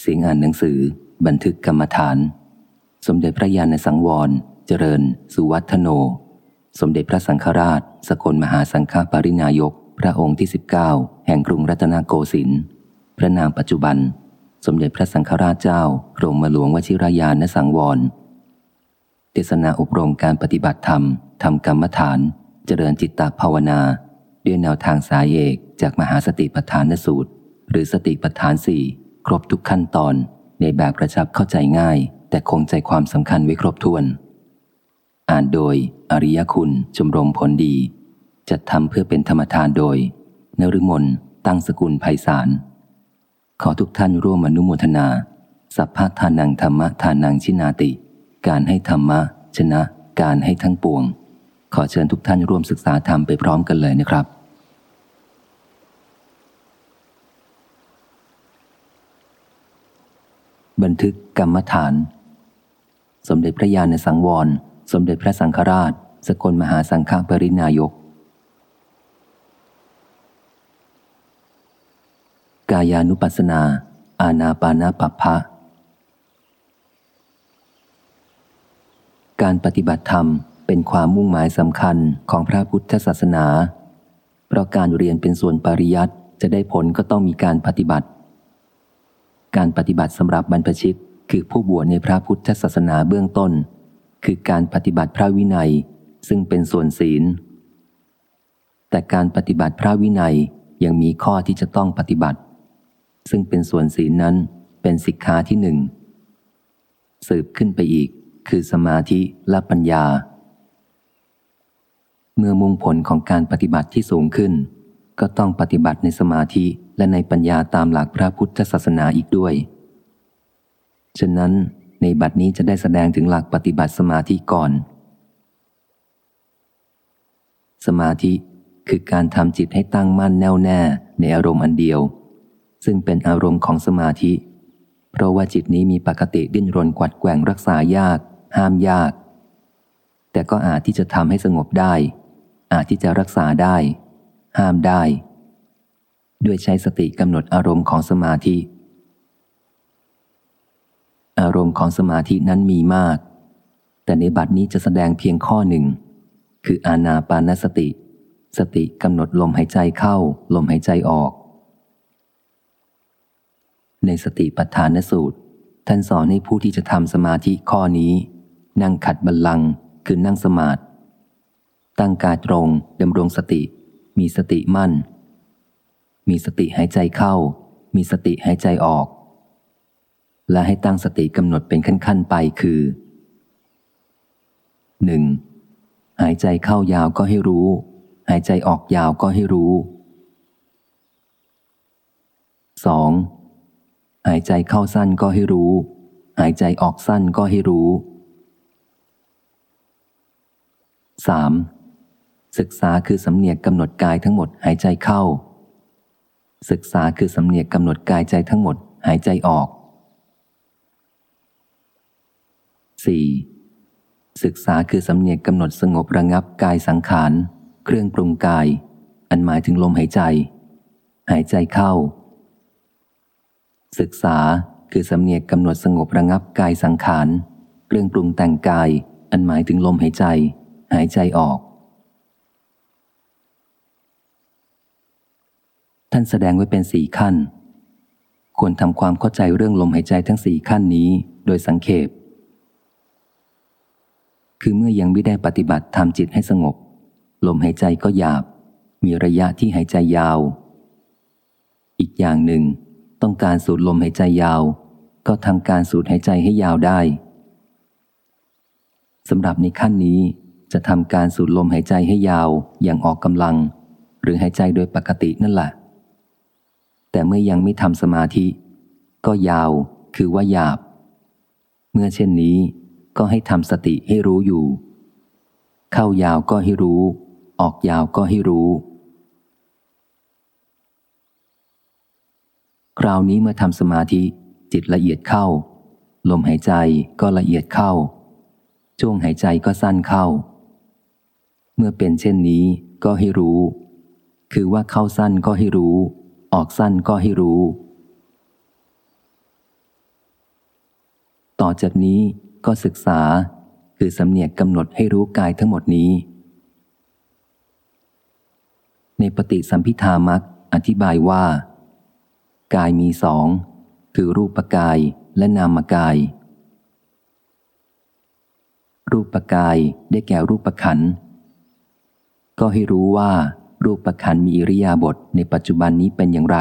เสียงอ่านหนังสือ บันทึกกรรมฐาน สมเด็จพระญาณสังวร เจริญ สุวัฒโน สมเด็จพระสังฆราช สกลมหาสังฆปรินายก พระองค์ที่ 19 แห่งกรุงรัตนโกสินทร์พระนามปัจจุบัน สมเด็จพระสังฆราชเจ้ากรมหลวงวชิรยานสังวรเทศนาอบรมการปฏิบัติธรรมทำกรรมฐาน เจริญจิตตภาวนา ด้วยแนวทางสายเอกจากมหาสติปัฏฐานสูตร หรือสติปัฏฐานสี่ ครบทุกขั้นตอนในแบบกระชับเข้าใจง่าย แต่คงใจความสำคัญไว้ครบถ้วน อ่านโดย อริยคุณชมรมผลดี จัดทำเพื่อเป็นธรรมทานโดยนฤมลตั้งสกุลภัยสารขอทุกท่านร่วมอนุโมทนา สัพพะทานังธรรมะทานังชินาติ การให้ธรรมะ ชนะ การให้ทั้งปวง ขอเชิญทุกท่านร่วมศึกษาธรรมไปพร้อมกันเลยนะครับ บันทึกกรรมฐาน สมเด็จพระญาณสังวร สมเด็จพระสังฆราช สกลมหาสังฆปรินายก กายานุปัสสนา อาณาปานาปัพพะ การปฏิบัติธรรมเป็นความมุ่งหมายสำคัญของพระพุทธศาสนา เพราะการเรียนเป็นส่วนปริยัติจะได้ผลก็ต้องมีการปฏิบัติ การปฏิบัติสำหรับบรรพชิต คือผู้บวชในพระพุทธศาสนาเบื้องต้น คือการปฏิบัติพระวินัย ซึ่งเป็นส่วนศีล แต่การปฏิบัติพระวินัยยังมีข้อที่จะต้องปฏิบัติ ซึ่งเป็นส่วนศีลนั้นเป็นสิกขาที่หนึ่งสืบขึ้นไปอีก คือสมาธิและปัญญา เมื่อมุ่งผลของการปฏิบัติที่สูงขึ้น ก็ต้องปฏิบัติในสมาธิ และในปัญญาตามหลักพระพุทธศาสนาอีกด้วย ฉะนั้นในบัดนี้จะได้แสดงถึงหลักปฏิบัติสมาธิก่อน สมาธิคือการทำจิตให้ตั้งมั่นแน่วแน่ในอารมณ์อันเดียว ซึ่งเป็นอารมณ์ของสมาธิ เพราะว่าจิตนี้มีปกติดิ้นรนกวัดแกว่งรักษายาก ห้ามยาก แต่ก็อาจที่จะทำให้สงบได้ อาจที่จะรักษาได้ ห้ามได้ ด้วยใช้สติกำหนดอารมณ์ของสมาธิ อารมณ์ของสมาธินั้นมีมาก แต่ในบัดนี้จะแสดงเพียงข้อหนึ่ง คืออาณาปานสติ สติกำหนดลมหายใจเข้า ลมหายใจออก ในสติปัฏฐานสูตร ท่านสอนให้ผู้ที่จะทำสมาธิข้อนี้ นั่งขัดบัลลังก์คือนั่งสมาธิตั้งกายตรงดำรงสติ มีสติมั่น มีสติหายใจเข้า มีสติหายใจออก และให้ตั้งสติกำหนดเป็นขั้นๆไปคือ 1. หายใจเข้ายาวก็ให้รู้ หายใจออกยาวก็ให้รู้ 2. หายใจเข้าสั้นก็ให้รู้ หายใจออกสั้นก็ให้รู้ 3. ศึกษาคือสำเนียกกำหนดกายทั้งหมดหายใจเข้า ศึกษาคือสำเนียกกำหนดกายใจทั้งหมดหายใจออก 4. ศึกษาคือสำเนียกกำหนดสงบระงับกายสังขาร เครื่องปรุงกาย อันหมายถึงลมหายใจ หายใจเข้า ศึกษาคือสำเนียกกำหนดสงบระงับกายสังขาร เครื่องปรุงแต่งกาย อันหมายถึงลมหายใจ หายใจออก ท่านแสดงไว้เป็นสี่ขั้น ควรทำความเข้าใจเรื่องลมหายใจทั้งสี่ขั้นนี้โดยสังเขป คือเมื่อยังไม่ได้ปฏิบัติทำจิตให้สงบ ลมหายใจก็หยาบ มีระยะที่หายใจยาว อีกอย่างหนึ่ง ต้องการสูดลมหายใจยาว ก็ทำการสูดหายใจให้ยาวได้สำหรับในขั้นนี้จะทำการสูดลมหายใจให้ยาวอย่างออกกำลัง หรือหายใจโดยปกตินั่นแหละ แต่เมื่อยังไม่ทำสมาธิ ก็ยาว คือว่าหยาบ เมื่อเช่นนี้ก็ให้ทำสติให้รู้อยู่ เข้ายาวก็ให้รู้ ออกยาวก็ให้รู้ คราวนี้เมื่อทำสมาธิ จิตละเอียดเข้า ลมหายใจก็ละเอียดเข้า ช่วงหายใจก็สั้นเข้า เมื่อเป็นเช่นนี้ก็ให้รู้ คือว่าเข้าสั้นก็ให้รู้ ออกสั้นก็ให้รู้ ต่อจากนี้ก็ศึกษาคือสำเนียกกำหนดให้รู้กายทั้งหมดนี้ ในปฏิสัมพิธามักอธิบายว่า กายมีสอง คือรูปกายและนามกาย รูปกายได้แก่รูปขันธ์ก็ให้รู้ว่า รูปขันมีอิริยาบถในปัจจุบันนี้เป็นอย่างไร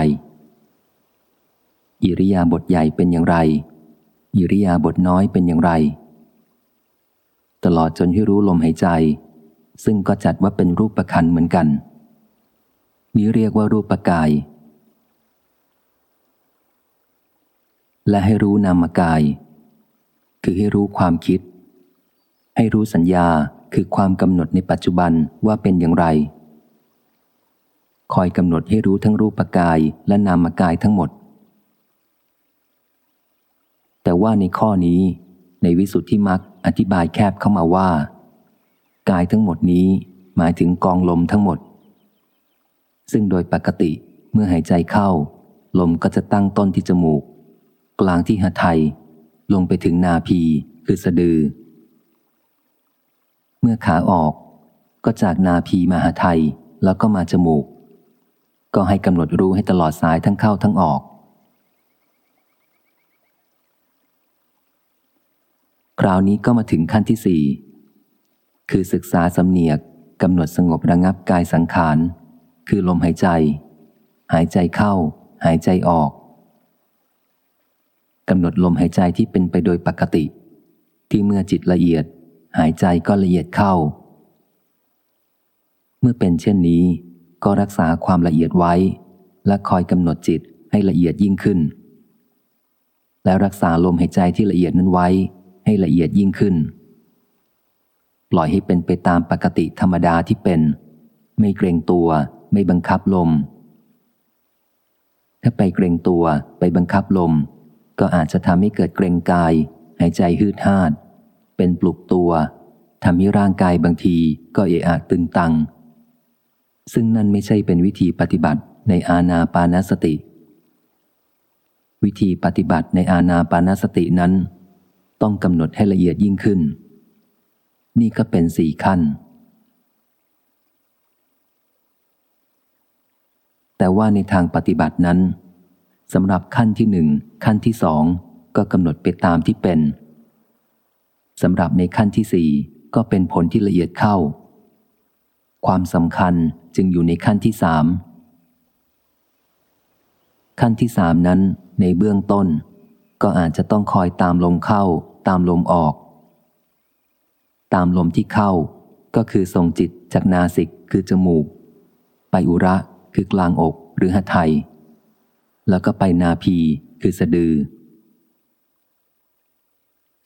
อิริยาบถใหญ่เป็นอย่างไร อิริยาบถน้อยเป็นอย่างไร ตลอดจนให้รู้ลมหายใจ ซึ่งก็จัดว่าเป็นรูปขันเหมือนกัน นี้เรียกว่ารูปกาย และให้รู้นามกาย คือให้รู้ความคิด ให้รู้สัญญาคือความกำหนดในปัจจุบันว่าเป็นอย่างไร คอยกำหนดให้รู้ทั้งรูปกายและนามกายทั้งหมด แต่ว่าในข้อนี้ ในวิสุทธิมักอธิบายแคบเข้ามาว่า กายทั้งหมดนี้หมายถึงกองลมทั้งหมด ซึ่งโดยปกติเมื่อหายใจเข้า ลมก็จะตั้งต้นที่จมูก กลางที่หัไทย ลงไปถึงนาพีคือสะดือ เมื่อขาออกก็จากนาพีมาหาไทยแล้วก็มาจมูก ก็ให้กำหนดรู้ให้ตลอดสายทั้งเข้าทั้งออก คราวนี้ก็มาถึงขั้นที่สี่คือศึกษาสำเนียกกำหนดสงบระงับกายสังขาร คือลมหายใจ หายใจเข้า หายใจออกกำหนดลมหายใจที่เป็นไปโดยปกติ ที่เมื่อจิตละเอียด หายใจก็ละเอียดเข้า เมื่อเป็นเช่นนี้ ก็รักษาความละเอียดไว้ และคอยกำหนดจิตให้ละเอียดยิ่งขึ้น และรักษาลมหายใจที่ละเอียดนั้นไว้ ให้ละเอียดยิ่งขึ้น ปล่อยให้เป็นไปตามปกติธรรมดาที่เป็น ไม่เกรงตัว ไม่บังคับลม ถ้าไปเกรงตัวไปบังคับลม ก็อาจจะทำให้เกิดเกรงกาย หายใจฮืดฮาด เป็นปลุกตัวทำให้ร่างกายบางทีก็เอะอะตึงตัง ซึ่งนั่นไม่ใช่เป็นวิธีปฏิบัติในอาณาปานสติ วิธีปฏิบัติในอาณาปานสตินั้น ต้องกำหนดให้ละเอียดยิ่งขึ้น นี่ก็เป็นสี่ขั้น แต่ว่าในทางปฏิบัตินั้นสำหรับขั้นที่หนึ่งขั้นที่สองก็กำหนดไปตามที่เป็นสำหรับในขั้นที่สี่ก็เป็นผลที่ละเอียดเข้า ความสำคัญจึงอยู่ในขั้นที่สามขั้นที่สามนั้นในเบื้องต้น ก็อาจจะต้องคอยตามลมเข้า ตามลมออก ตามลมที่เข้า ก็คือส่งจิตจากนาสิกคือจมูก ไปอุระคือกลางอกหรือหัไทยแล้วก็ไปนาพีคือสะดือ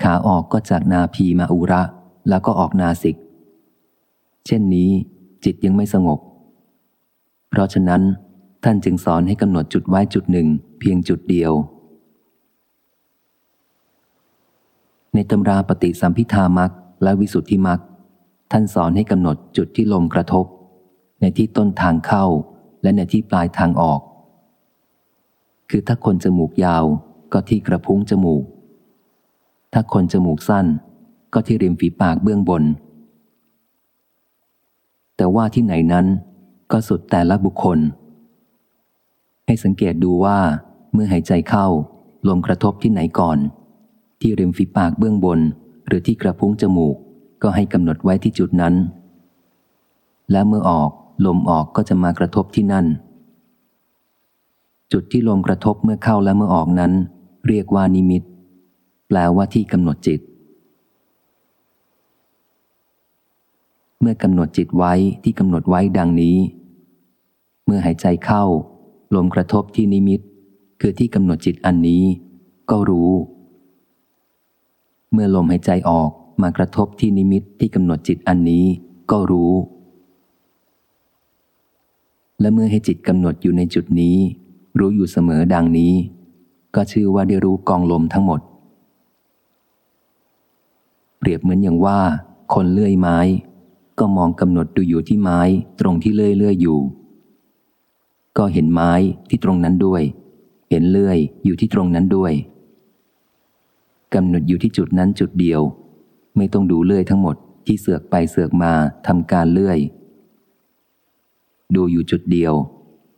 ขาออกก็จากนาพีมาอุระ แล้วก็ออกนาสิก เช่นนี้ จิตยังไม่สงบ เพราะฉะนั้น ท่านจึงสอนให้กำหนดจุดไว้จุดหนึ่ง เพียงจุดเดียว ในตำราปฏิสัมพิธามักและวิสุทธิมักท่านสอนให้กำหนดจุดที่ลมกระทบ ในที่ต้นทางเข้าและในที่ปลายทางออก คือถ้าคนจมูกยาวก็ที่กระพุ้งจมูก ถ้าคนจมูกสั้นก็ที่ริมฝีปากเบื้องบน แต่ว่าที่ไหนนั้น ก็สุดแต่ละบุคคล ให้สังเกตดูว่า เมื่อหายใจเข้า ลมกระทบที่ไหนก่อน ที่ริมฝีปากเบื้องบน หรือที่กระพุ้งจมูก ก็ให้กำหนดไว้ที่จุดนั้น และเมื่อออกลมออกก็จะมากระทบที่นั่น จุดที่ลมกระทบเมื่อเข้าและเมื่อออกนั้น เรียกว่านิมิต แปลว่าที่กำหนดจิต เมื่อกำหนดจิตไว้ที่กำหนดไว้ดังนี้ เมื่อหายใจเข้า ลมกระทบที่นิมิต คือที่กำหนดจิตอันนี้ ก็รู้ เมื่อลมหายใจออกมากระทบที่นิมิตที่กำหนดจิตอันนี้ ก็รู้ และเมื่อให้จิตกำหนดอยู่ในจุดนี้ รู้อยู่เสมอดังนี้ ก็ชื่อว่าได้รู้กองลมทั้งหมด เปรียบเหมือนอย่างว่า คนเลื่อยไม้ ก็มองกำหนดดูอยู่ที่ไม้ตรงที่เลื่อยเลื่อยอยู่ ก็เห็นไม้ที่ตรงนั้นด้วย เห็นเลื่อยอยู่ที่ตรงนั้นด้วยกำหนดอยู่ที่จุดนั้นจุดเดียว ไม่ต้องดูเลื่อยทั้งหมดที่เสือกไปเสือกมาทำการเลื่อย ดูอยู่จุดเดียว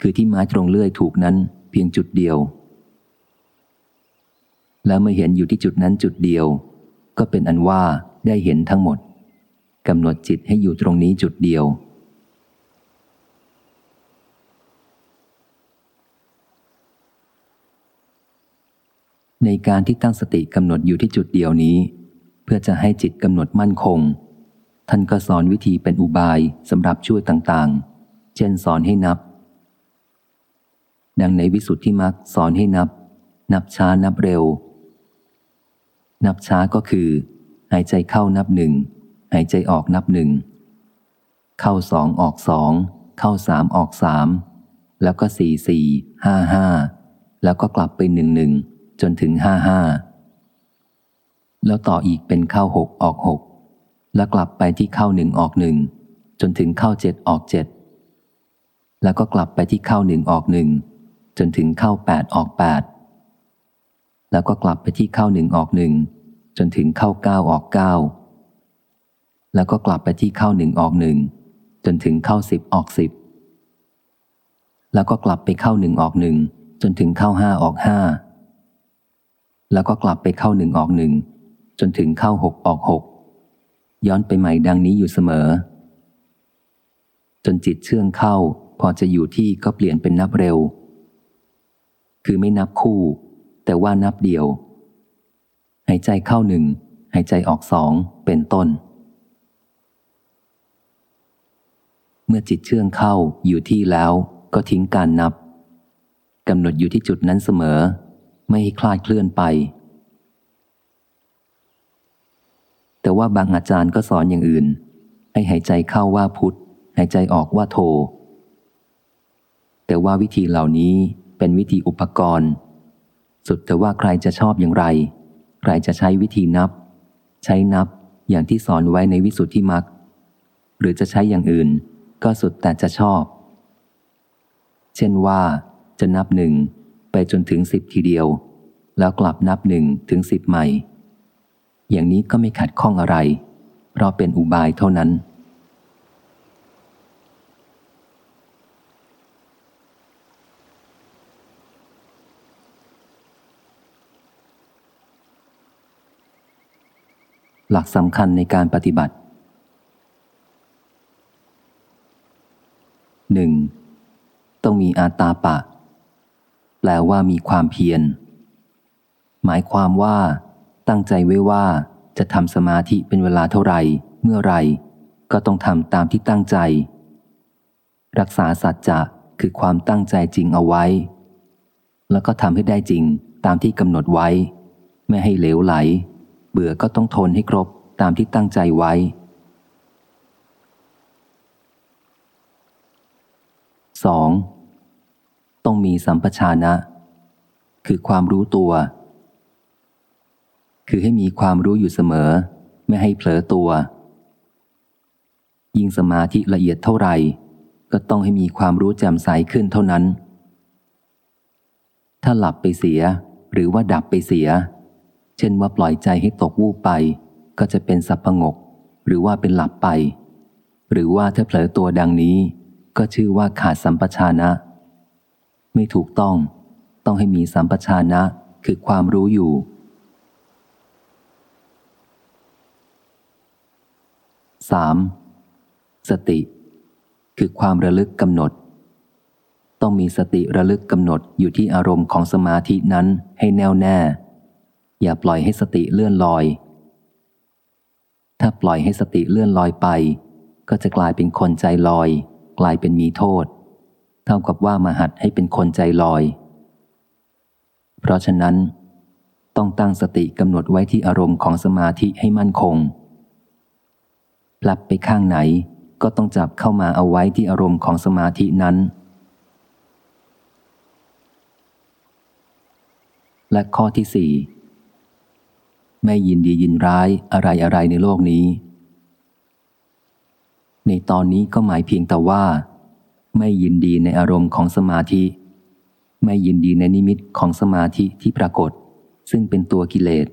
คือที่ไม้ตรงเลื่อยถูกนั้นเพียงจุดเดียว แล้วเมื่อเห็นอยู่ที่จุดนั้นจุดเดียว ก็เป็นอันว่าได้เห็นทั้งหมด กำหนดจิตให้อยู่ตรงนี้จุดเดียว ในการที่ตั้งสติกำหนดอยู่ที่จุดเดียวนี้ เพื่อจะให้จิตกำหนดมั่นคง ท่านก็สอนวิธีเป็นอุบายสำหรับช่วยต่างๆ เช่นสอนให้นับ ดังในวิสุทธิมักสอนให้นับ นับช้านับเร็ว นับช้าก็คือ หายใจเข้านับหนึ่ง หายใจออกนับหนึ่ง เข้าสองออกสอง เข้าสามออกสาม แล้วก็สี่สี่ห้าห้า แล้วก็กลับไปหนึ่งหนึ่งจนถึงห้าห้า แล้วต่ออีกเป็นเข้าหกออกหก แล้วกลับไปที่เข้าหนึ่งออกหนึ่ง จนถึงเข้าเจ็ดออกเจ็ด แล้วก็กลับไปที่เข้าหนึ่งออกหนึ่ง จนถึงเข้าแปดออกแปด แล้วก็กลับไปที่เข้าหนึ่งออกหนึ่ง จนถึงเข้าเก้าออกเก้า แล้วก็กลับไปที่เข้าหนึ่งออกหนึ่งจนถึงเข้าสิบออกสิบแล้วก็กลับไปเข้าหนึ่งออกหนึ่งจนถึงเข้าห้าออกห้าแล้วก็กลับไปเข้าหนึ่งออกหนึ่งจนถึงเข้าหกออกหกย้อนไปใหม่ดังนี้อยู่เสมอ จนจิตเชื่องเข้า พอจะอยู่ที่ก็เปลี่ยนเป็นนับเร็ว คือไม่นับคู่ แต่ว่านับเดียว หายใจเข้าหนึ่งหายใจออกสองเป็นต้น เมื่อจิตเชื่องเข้าอยู่ที่แล้วก็ทิ้งการนับกำหนดอยู่ที่จุดนั้นเสมอ ไม่ให้คลาดเคลื่อนไป แต่ว่าบางอาจารย์ก็สอนอย่างอื่น ให้หายใจเข้าว่าพุทธหายใจออกว่าโท แต่ว่าวิธีเหล่านี้เป็นวิธีอุปกรณ์ สุดแต่ว่าใครจะชอบอย่างไร ใครจะใช้วิธีนับ ใช้นับอย่างที่สอนไว้ในวิสุทธิมรรคหรือจะใช้อย่างอื่น ก็สุดแต่จะชอบ เช่นว่าจะนับหนึ่งไปจนถึงสิบทีเดียว แล้วกลับนับหนึ่งถึงสิบใหม่ อย่างนี้ก็ไม่ขัดข้องอะไร เพราะเป็นอุบายเท่านั้น หลักสำคัญในการปฏิบัติ หนึ่งต้องมีอาตาปะ แปลว่ามีความเพียร หมายความว่า ตั้งใจไว้ว่าจะทำสมาธิเป็นเวลาเท่าไหร่เมื่อไรก็ต้องทำตามที่ตั้งใจ รักษาสัจจะคือความตั้งใจจริงเอาไว้ แล้วก็ทำให้ได้จริงตามที่กำหนดไว้ ไม่ให้เหลวไหล เบื่อก็ต้องทนให้ครบตามที่ตั้งใจไว้ 2. ต้องมีสัมปชานะ คือความรู้ตัว คือให้มีความรู้อยู่เสมอ ไม่ให้เผลอตัว ยิ่งสมาธิละเอียดเท่าไหร่ ก็ต้องให้มีความรู้แจ่มใสขึ้นเท่านั้น ถ้าหลับไปเสียหรือว่าดับไปเสีย เช่นว่าปล่อยใจให้ตกวูบไป ก็จะเป็นสับประงก หรือว่าเป็นหลับไป หรือว่าถ้าเผลอตัวดังนี้ ก็ชื่อว่าขาดสัมปชานะ ไม่ถูกต้อง ต้องให้มีสัมปชานะคือความรู้อยู่ 3. สติ คือความระลึกกำหนด ต้องมีสติระลึกกำหนดอยู่ที่อารมณ์ของสมาธินั้นให้แน่วแน่ อย่าปล่อยให้สติเลื่อนลอย ถ้าปล่อยให้สติเลื่อนลอยไป ก็จะกลายเป็นคนใจลอย กลายเป็นมีโทษ เท่ากับว่ามาหัดให้เป็นคนใจลอย เพราะฉะนั้น ต้องตั้งสติกำหนดไว้ที่อารมณ์ของสมาธิให้มั่นคงปลับไปข้างไหนก็ต้องจับเข้ามาเอาไว้ที่อารมณ์ของสมาธินั้น และข้อที่สี่ไม่ยินดียินร้ายอะไรอะไรในโลกนี้ ในตอนนี้ก็หมายเพียงแต่ว่า ไม่ยินดีในอารมณ์ของสมาธิ ไม่ยินดีในนิมิตของสมาธิที่ปรากฏ ซึ่งเป็นตัวกิเลส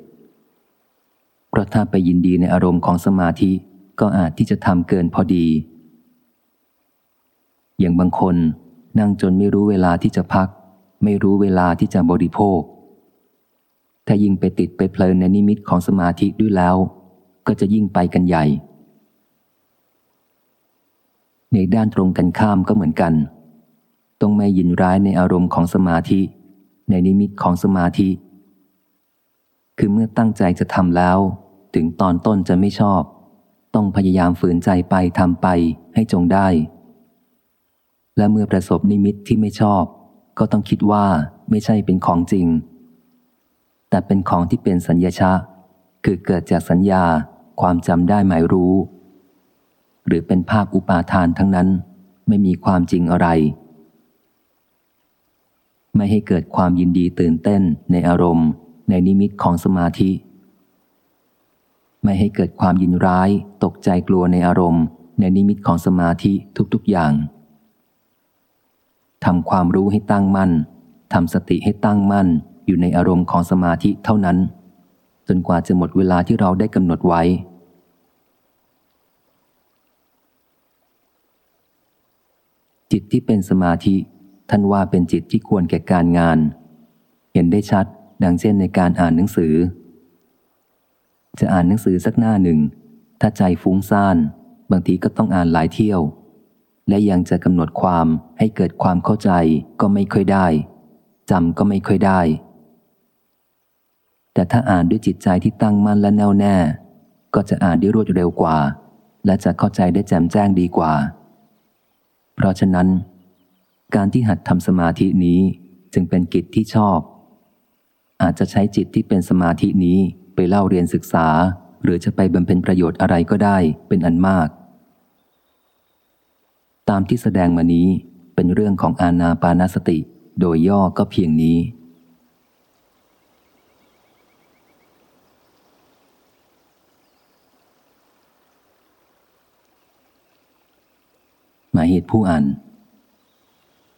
เพราะถ้าไปยินดีในอารมณ์ของสมาธิก็อาจที่จะทำเกินพอดี อย่างบางคนนั่งจนไม่รู้เวลาที่จะพัก ไม่รู้เวลาที่จะบริโภค ถ้ายิ่งไปติดไปเพลินในนิมิตของสมาธิด้วยแล้ว ก็จะยิ่งไปกันใหญ่ ในด้านตรงกันข้ามก็เหมือนกัน ต้องไม่ยินร้ายในอารมณ์ของสมาธิ ในนิมิตของสมาธิ คือเมื่อตั้งใจจะทำแล้ว ถึงตอนต้นจะไม่ชอบ ต้องพยายามฝืนใจไปทำไปให้จงได้ และเมื่อประสบนิมิตที่ไม่ชอบ ก็ต้องคิดว่าไม่ใช่เป็นของจริง แต่เป็นของที่เป็นสัญญาชาคือเกิดจากสัญญา ความจำได้หมายรู้ หรือเป็นภาพอุปาทานทั้งนั้น ไม่มีความจริงอะไร ไม่ให้เกิดความยินดีตื่นเต้นในอารมณ์ ในนิมิตของสมาธิ ไม่ให้เกิดความยินร้าย ตกใจกลัวในอารมณ์ ในนิมิตของสมาธิทุกๆอย่างทำความรู้ให้ตั้งมั่นทำสติให้ตั้งมั่นอยู่ในอารมณ์ของสมาธิเท่านั้น จนกว่าจะหมดเวลาที่เราได้กำหนดไว้ จิตที่เป็นสมาธิ ท่านว่าเป็นจิตที่ควรแก่การงาน เห็นได้ชัด ดังเช่นในการอ่านหนังสือ จะอ่านหนังสือสักหน้าหนึ่ง ถ้าใจฟุ้งซ่าน บางทีก็ต้องอ่านหลายเที่ยว และยังจะกำหนดความให้เกิดความเข้าใจก็ไม่ค่อยได้จำก็ไม่ค่อยได้ แต่ถ้าอ่านด้วยจิตใจที่ตั้งมั่นและแน่วแน่ ก็จะอ่านได้รวดเร็วกว่า และจะเข้าใจได้แจ่มแจ้งดีกว่า เพราะฉะนั้น การที่หัดทำสมาธินี้จึงเป็นกิจที่ชอบ อาจจะใช้จิตที่เป็นสมาธินี้ไปเล่าเรียนศึกษา หรือจะไปบำเพ็ญประโยชน์อะไรก็ได้เป็นอันมาก ตามที่แสดงมานี้เป็นเรื่องของอาณาปานสติ โดยย่อก็เพียงนี้ หมายเหตุผู้อ่าน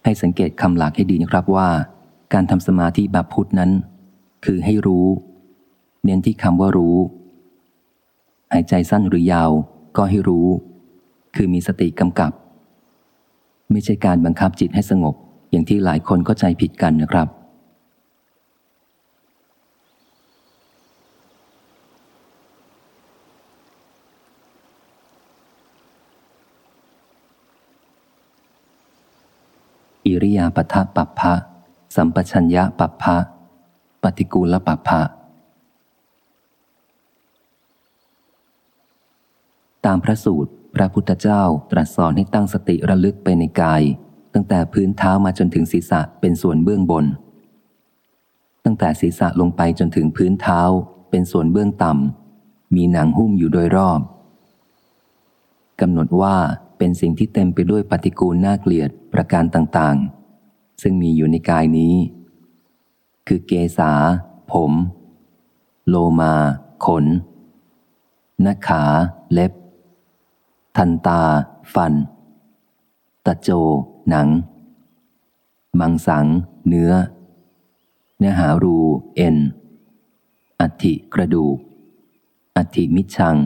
ให้สังเกตคำหลักให้ดีนะครับว่า การทำสมาธิแบบพุทธนั้น คือให้รู้ เน้นที่คำว่ารู้ หายใจสั้นหรือยาวก็ให้รู้ คือมีสติกำกับ ไม่ใช่การบังคับจิตให้สงบ อย่างที่หลายคนเข้าใจผิดกันนะครับ อิริยาปทะปัปพะสัมปชัญญะปัปพะปฏิกูลปัปพะตามพระสูตร พระพุทธเจ้าตรัสสอนให้ตั้งสติระลึกไปในกาย ตั้งแต่พื้นเท้ามาจนถึงศีรษะเป็นส่วนเบื้องบน ตั้งแต่ศีรษะลงไปจนถึงพื้นเท้า เป็นส่วนเบื้องต่ำ มีหนังหุ้มอยู่โดยรอบกำหนดว่าเป็นสิ่งที่เต็มไปด้วยปฏิกูลน่าเกลียด ประการต่างๆ ซึ่งมีอยู่ในกายนี้ คือเกษา ผม โลมา ขนนักขา เล็บ ทันตา ฟัน ตะโจ หนัง มังสัง เนื้อ เนื้อหารู เอ็น อัฐิกระดูก อัฐิมิชัง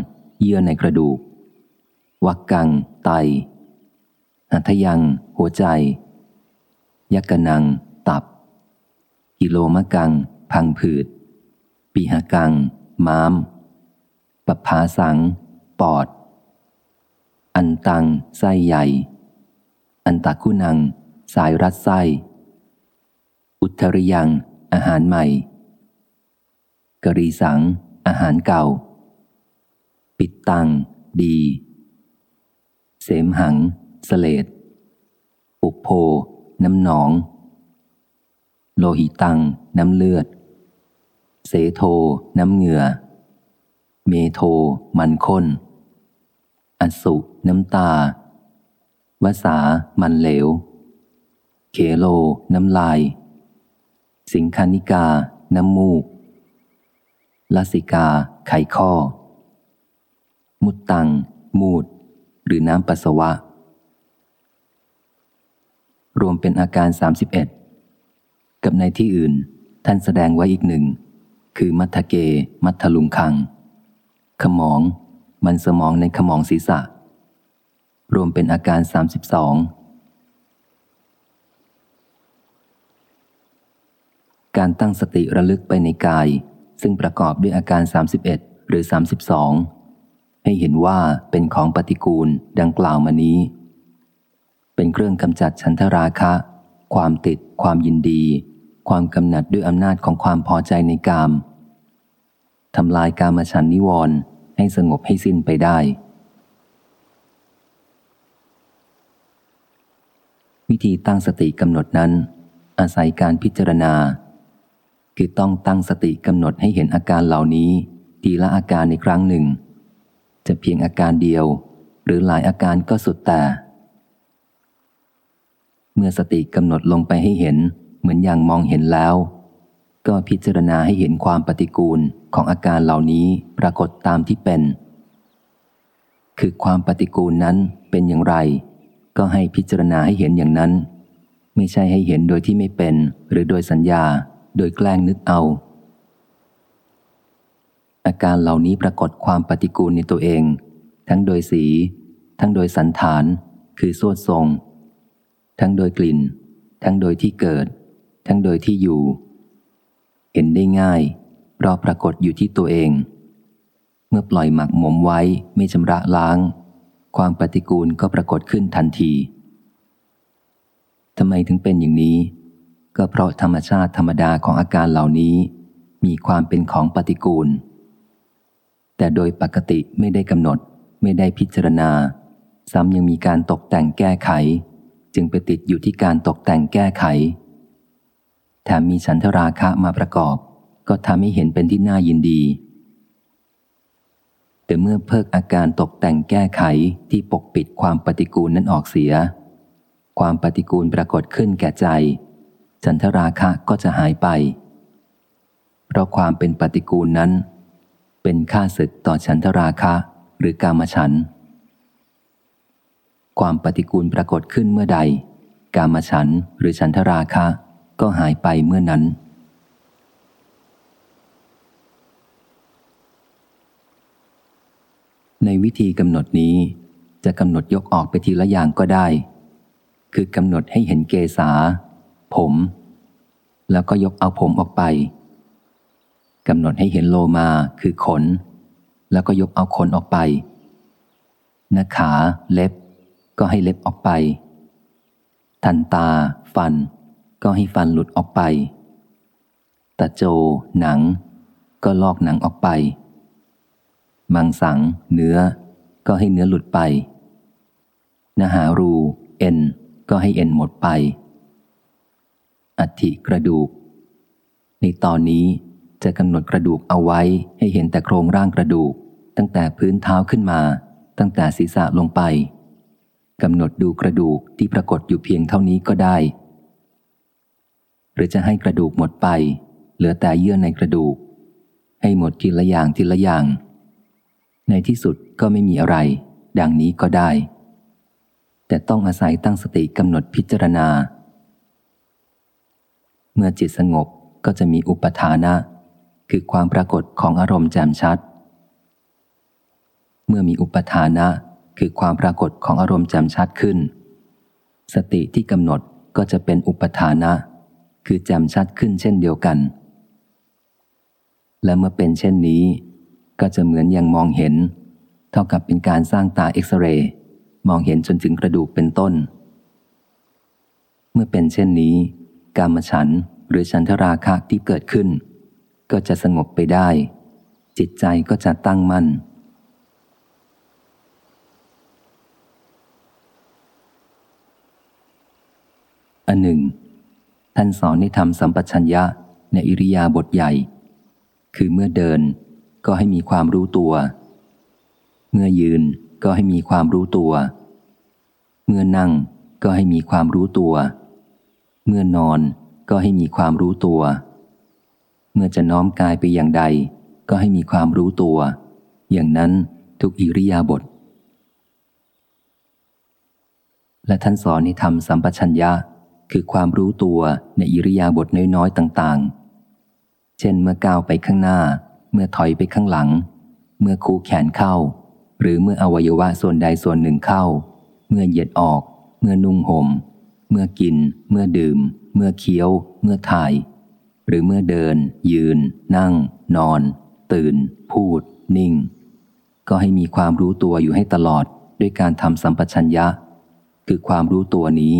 เยื่อในกระดูก วักกัง ไต หัทยัง หัวใจ ยักกนัง ตับ กิโลมะกัง พังผืด ปีหกัง ม้าม ปภาสัง ปอด อันตัง ไส้ใหญ่ อันตะคุนัง สายรัดไส้ อุทริยัง อาหารใหม่ กรีสัง อาหารเก่า ปิดตัง ดี เสมหัง สเลดปุโพ น้ำหนอง โลหิตัง น้ำเลือด เสโท น้ำเหงื่อ เมโท มันข้น อสุ น้ำตาวสา มันเหลว เขโล น้ำลาย สิงคานิกา น้ำมูกลาสิกา ไขข้อ มุดตัง มูด หรือน้ำปัสสาวะ รวมเป็นอาการ 31 กับในที่อื่น ท่านแสดงไว้อีกหนึ่ง คือมัทเก มัทลุงคัง ขมอง มันสมองในขมองศีรษะ รวมเป็นอาการ 32 การตั้งสติระลึกไปในกาย ซึ่งประกอบด้วยอาการ 31 หรือ 32 ให้เห็นว่าเป็นของปฏิกูลดังกล่าวมานี้ เป็นเครื่องกำจัดฉันทราคะ ความติด ความยินดี ความกำหนัดด้วยอำนาจของความพอใจในกามทำลายกามฉันนิวรณ์ให้สงบให้สิ้นไปได้ วิธีตั้งสติกำหนดนั้น อาศัยการพิจารณา คือต้องตั้งสติกำหนดให้เห็นอาการเหล่านี้ทีละอาการในครั้งหนึ่ง จะเพียงอาการเดียว หรือหลายอาการก็สุดแต่ เมื่อสติกำหนดลงไปให้เห็น เหมือนอย่างมองเห็นแล้ว ก็พิจารณาให้เห็นความปฏิกูลของอาการเหล่านี้ปรากฏตามที่เป็น คือความปฏิกูลนั้นเป็นอย่างไร ก็ให้พิจารณาให้เห็นอย่างนั้น ไม่ใช่ให้เห็นโดยที่ไม่เป็น หรือโดยสัญญา โดยแกล้งนึกเอา อาการเหล่านี้ปรากฏความปฏิกูลในตัวเอง ทั้งโดยสี ทั้งโดยสันฐาน คือสวดทรง ทั้งโดยกลิ่น ทั้งโดยที่เกิด ทั้งโดยที่อยู่ เห็นได้ง่ายเพราะปรากฏอยู่ที่ตัวเอง เมื่อปล่อยหมักหมมไว้ไม่ชำระล้าง ความปฏิกูลก็ปรากฏขึ้นทันทีทำไมถึงเป็นอย่างนี้ ก็เพราะธรรมชาติธรรมดาของอาการเหล่านี้ มีความเป็นของปฏิกูล แต่โดยปกติไม่ได้กำหนดไม่ได้พิจารณา ซ้ำยังมีการตกแต่งแก้ไข จึงไปติดอยู่ที่การตกแต่งแก้ไข แถมมีฉันทราคะมาประกอบ ก็ทำให้เห็นเป็นที่น่ายินดี แต่เมื่อเพิกอาการตกแต่งแก้ไขที่ปกปิดความปฏิกูลนั้นออกเสีย ความปฏิกูลปรากฏขึ้นแก่ใจ ฉันทราคะก็จะหายไป เพราะความเป็นปฏิกูลนั้น เป็นค่าศึกต่อฉันทราคะหรือกามฉัน ความปฏิกูลปรากฏขึ้นเมื่อใด กามฉันหรือฉันทราคะ ก็หายไปเมื่อนั้น ในวิธีกำหนดนี้ จะกำหนดยกออกไปทีละอย่างก็ได้ คือกำหนดให้เห็นเกษา ผม แล้วก็ยกเอาผมออกไปกำหนดให้เห็นโลมาคือขน แล้วก็ยกเอาขนออกไปหน้าขา เล็บ ก็ให้เล็บออกไป ทันตา ฟัน ก็ให้ฟันหลุดออกไป ตะโจ หนัง ก็ลอกหนังออกไป มังสัง เนื้อ ก็ให้เนื้อหลุดไปนหารู เอ็น ก็ให้เอ็นหมดไป อัฐิกระดูก ในตอนนี้จะกำหนดกระดูกเอาไว้ให้เห็นแต่โครงร่างกระดูก ตั้งแต่พื้นเท้าขึ้นมา ตั้งแต่ศีรษะลงไป กำหนดดูกระดูกที่ปรากฏอยู่เพียงเท่านี้ก็ได้ หรือจะให้กระดูกหมดไป เหลือแต่เยื่อในกระดูก ให้หมดทีละอย่างทีละอย่าง ในที่สุดก็ไม่มีอะไร ดังนี้ก็ได้ แต่ต้องอาศัยตั้งสติกำหนดพิจารณา เมื่อจิตสงบก็จะมีอุปทานะ คือความปรากฏของอารมณ์แจ่มชัด เมื่อมีอุปทานะ คือความปรากฏของอารมณ์แจ่มชัดขึ้น สติที่กำหนดก็จะเป็นอุปทานะ คือแจ่มชัดขึ้นเช่นเดียวกัน และเมื่อเป็นเช่นนี้ ก็จะเหมือนอย่างมองเห็น เท่ากับเป็นการสร้างตาเอ็กซเรย์มองเห็นจนถึงกระดูกเป็นต้น เมื่อเป็นเช่นนี้ การมฉันหรือฉันทราคะที่เกิดขึ้น ก็จะสงบไปได้ จิตใจก็จะตั้งมั่น อันหนึ่ง ท่านสอนในธรรมสัมปชัญญะในอิริยาบถใหญ่ คือเมื่อเดินก็ให้มีความรู้ตัว เมื่อยืนก็ให้มีความรู้ตัว เมื่อนั่งก็ให้มีความรู้ตัว เมื่อนอนก็ให้มีความรู้ตัว เมื่อจะน้อมกายไปอย่างใด ก็ให้มีความรู้ตัว อย่างนั้นทุกอิริยาบถและท่านสอนในธรรมสัมปชัญญะ คือความรู้ตัวในอิริยาบถน้อยๆต่างๆ เช่นเมื่อก้าวไปข้างหน้า เมื่อถอยไปข้างหลัง เมื่อคูแขนเข้า หรือเมื่ออวัยวะส่วนใดส่วนหนึ่งเข้า เมื่อเหยียดออก เมื่อนุ่งหม่ม เมื่อกิน เมื่อดื่ม เมื่อเคี้ยว เมื่อถ่าย หรือเมื่อเดิน ยืน นั่ง นอน ตื่น พูด นิ่ง ก็ให้มีความรู้ตัวอยู่ให้ตลอดด้วยการทำสัมปชัญญะ คือความรู้ตัวนี้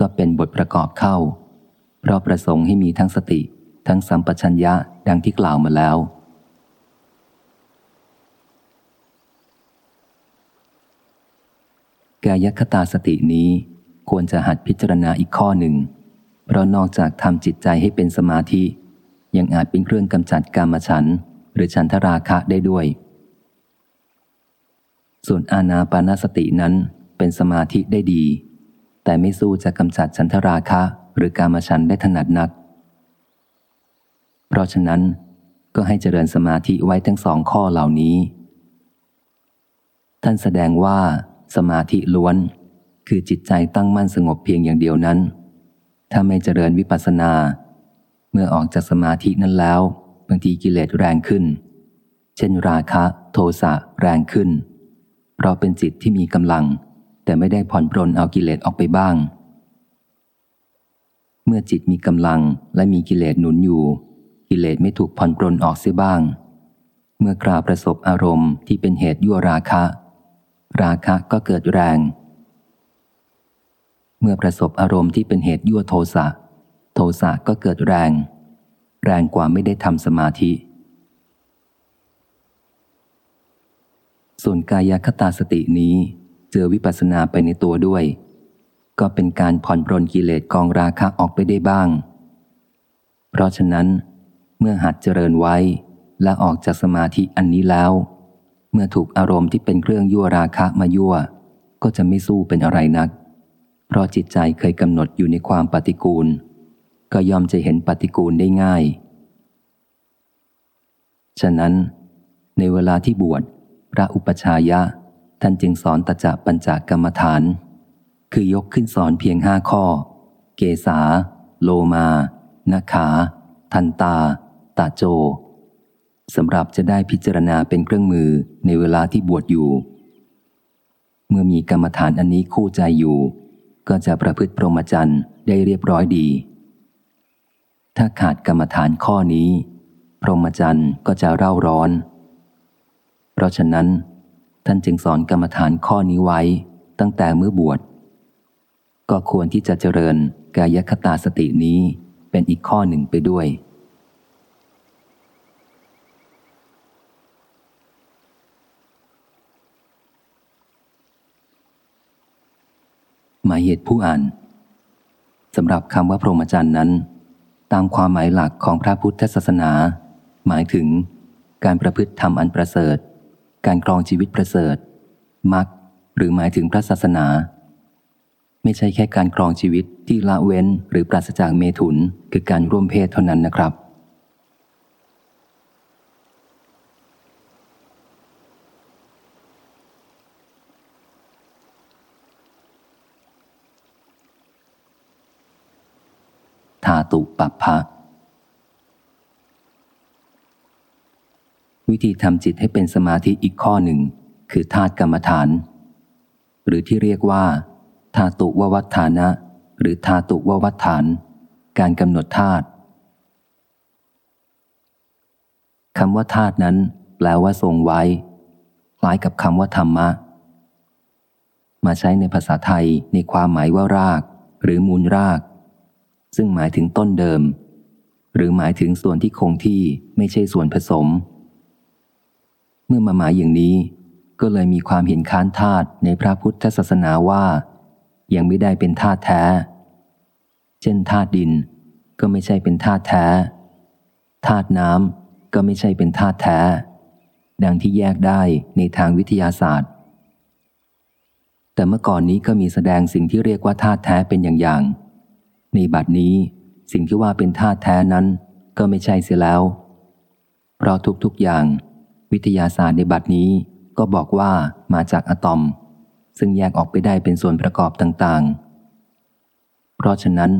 ก็เป็นบทประกอบเข้า เพราะประสงค์ให้มีทั้งสติ ทั้งสัมปชัญญะดังที่กล่าวมาแล้ว กายคตาสตินี้ควรจะหัดพิจารณาอีกข้อหนึ่ง เพราะนอกจากทำจิตใจให้เป็นสมาธิ ยังอาจเป็นเครื่องกำจัดกามฉัน หรือฉันทราคะได้ด้วย ส่วนอาณาปานสตินั้นเป็นสมาธิได้ดี แต่ไม่สู้จะกำจัดฉันทราคะหรือกามฉันได้ถนัดนัก เพราะฉะนั้นก็ให้เจริญสมาธิไว้ทั้งสองข้อเหล่านี้ ท่านแสดงว่า สมาธิล้วน คือจิตใจตั้งมั่นสงบเพียงอย่างเดียวนั้น ถ้าไม่เจริญวิปัสสนา เมื่อออกจากสมาธินั้นแล้วบางทีกิเลสแรงขึ้น เช่นราคะ โทสะแรงขึ้น เพราะเป็นจิตที่มีกำลัง แต่ไม่ได้ผ่อนปรนเอากิเลสออกไปบ้าง เมื่อจิตมีกำลังและมีกิเลสหนุนอยู่ กิเลสไม่ถูกผ่อนปรนออกเสียบ้าง เมื่อกราประสบอารมณ์ที่เป็นเหตุยั่วราคะ ราคะก็เกิดแรง เมื่อประสบอารมณ์ที่เป็นเหตุยั่วโทสะ โทสะก็เกิดแรง แรงกว่าไม่ได้ทำสมาธิส่วนกายคตาสตินี้ เจอวิปัสสนาไปในตัวด้วย ก็เป็นการผ่อนปรนกิเลสกองราคะออกไปได้บ้าง เพราะฉะนั้น เมื่อหัดเจริญไว้และออกจากสมาธิอันนี้แล้ว เมื่อถูกอารมณ์ที่เป็นเครื่องยั่วราคะมายั่ว ก็จะไม่สู้เป็นอะไรนัก เพราะจิตใจเคยกำหนดอยู่ในความปฏิกูล ก็ยอมจะเห็นปฏิกูลได้ง่าย ฉะนั้น ในเวลาที่บวชพระอุปชายะ ท่านจึงสอนตจะปัญจกรรมฐาน คือยกขึ้นสอนเพียงห้าข้อ เกษา โลมานาขา ทันตา ตาโจสำหรับจะได้พิจารณาเป็นเครื่องมือในเวลาที่บวชอยู่ เมื่อมีกรรมฐานอันนี้คู่ใจอยู่ ก็จะประพฤติพรหมจรรย์ได้เรียบร้อยดี ถ้าขาดกรรมฐานข้อนี้ พรหมจรรย์ก็จะเร่าร้อน เพราะฉะนั้น ท่านจึงสอนกรรมฐานข้อนี้ไว้ตั้งแต่เมื่อบวช ก็ควรที่จะเจริญกายคตาสตินี้เป็นอีกข้อหนึ่งไปด้วย หมายเหตุผู้อ่านสำหรับคำว่าพรหมจรรย์นั้น ตามความหมายหลักของพระพุทธศาสนา หมายถึงการประพฤติธรรมอันประเสริฐ การกรองชีวิตประเสริฐมรรคหรือหมายถึงพระศาสนา ไม่ใช่แค่การกรองชีวิตที่ละเว้นหรือปราศจากเมถุนคือการร่วมเพศเท่านั้นนะครับ ธาตุปัปภะ วิธีทำจิตให้เป็นสมาธิอีกข้อหนึ่ง คือธาตุกรรมฐาน หรือที่เรียกว่าธาตุววัฏฐานะ หรือธาตุววัฏฐาน การกำหนดธาตุคำว่าธาตุนั้น แปลว่าทรงไว้ คล้ายกับคำว่าธรรมะ มาใช้ในภาษาไทยในความหมายว่าราก หรือมูลราก ซึ่งหมายถึงต้นเดิม หรือหมายถึงส่วนที่คงที่ไม่ใช่ส่วนผสม มื่อมาหมายอย่างนี้ ก็เลยมีความเห็นค้านธาตุในพระพุทธศาสนาว่า ยังไม่ได้เป็นธาตุแท้ เช่นธาตุดิน ก็ไม่ใช่เป็นธาตุแท้ธาตุน้ำก็ไม่ใช่เป็นธาตุแท้ ดังที่แยกได้ในทางวิทยาศาสตร์ แต่เมื่อก่อนนี้ก็มีแสดงสิ่งที่เรียกว่าธาตุแท้เป็นอย่างๆในบัดนี้สิ่งที่ว่าเป็นธาตุแท้นั้นก็ไม่ใช่เสียแล้ว เพราะทุกๆอย่าง วิทยาศาสตร์ในบัดนี้ก็บอกว่ามาจากอะตอม ซึ่งแยกออกไปได้เป็นส่วนประกอบต่างๆ เพราะฉะนั้น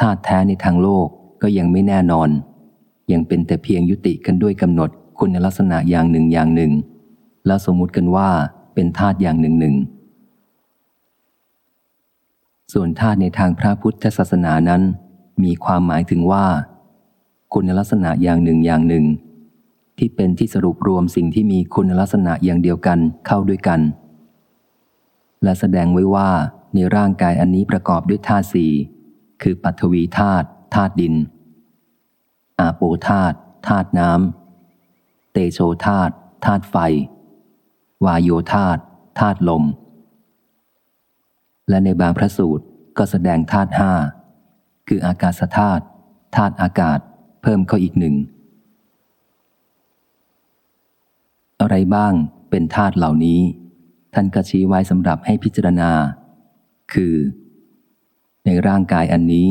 ธาตุแท้ในทางโลกก็ยังไม่แน่นอน ยังเป็นแต่เพียงยุติกันด้วยกำหนดคุณลักษณะอย่างหนึ่งอย่างหนึ่ง แล้วสมมุติกันว่าเป็นธาตุอย่างหนึ่งหนึ่งส่วนธาตุในทางพระพุทธศาสนานั้น มีความหมายถึงว่า คุณลักษณะอย่างหนึ่งอย่างหนึ่ง ที่เป็นที่สรุปรวมสิ่งที่มีคุณลักษณะอย่างเดียวกันเข้าด้วยกัน และแสดงไว้ว่าในร่างกายอันนี้ประกอบด้วยธาตุสี่คือปัทวีธาตุธาตุดิน อาโปธาตุธาตุน้ำเตโชธาตุธาตุไฟ วายโยธาตุธาตุลม และในบางพระสูตรก็แสดงธาตุห้าคืออากาศธาตุธาตุอากาศ เพิ่มเข้าอีกหนึ่ง อะไรบ้างเป็นธาตุเหล่านี้ ท่านก็ชี้ไว้สำหรับให้พิจารณา คือ ในร่างกายอันนี้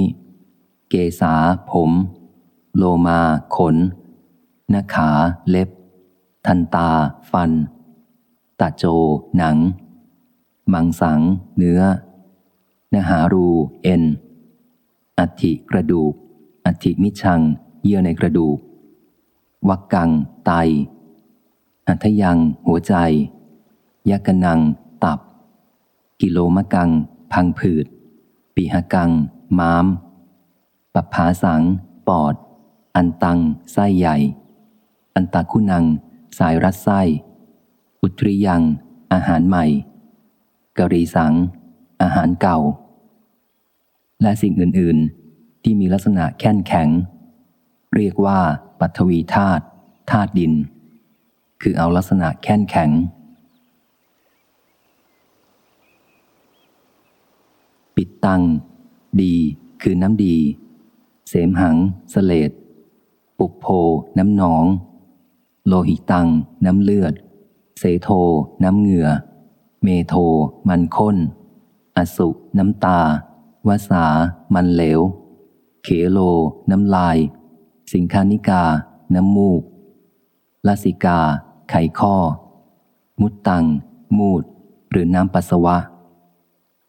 เกษาผม โลมา ขน หน้าขา เล็บ ทันตา ฟัน ตาโจ หนัง มังสัง เนื้อเนหารู เอ็น อัฐิกระดูก อัฐิมิชัง เยื่อในกระดูก วักกัง ไต อัทยัง หัวใจยักนัง ตับ กิโลมะกัง พังผืด ปีหกัง ม้าม ปัภาสัง ปอด อันตัง ไส้ใหญ่ อันตาคุณัง สายรัดไส้ อุตริยัง อาหารใหม่ กรีสัง อาหารเก่า และสิ่งอื่น ๆ ที่มีลักษณะแข็งแข็ง เรียกว่าปัทวีธาตุธาตุดิน คือเอาลักษณะแข็งแข็ง ปิดตัง ดีคือน้ำดี เสมหังสเลดปุกโพ น้ำหนอง โลหิตัง น้ำเลือด เสโท น้ำเหงื่อ เมโท มันข้น อสุ น้ำตาวาสา มันเหลว เขโล น้ำลาย สิงคานิกา น้ำมูกลาสิกา ไขข้อ มุตตัง มูด หรือน้ำปัสสาวะ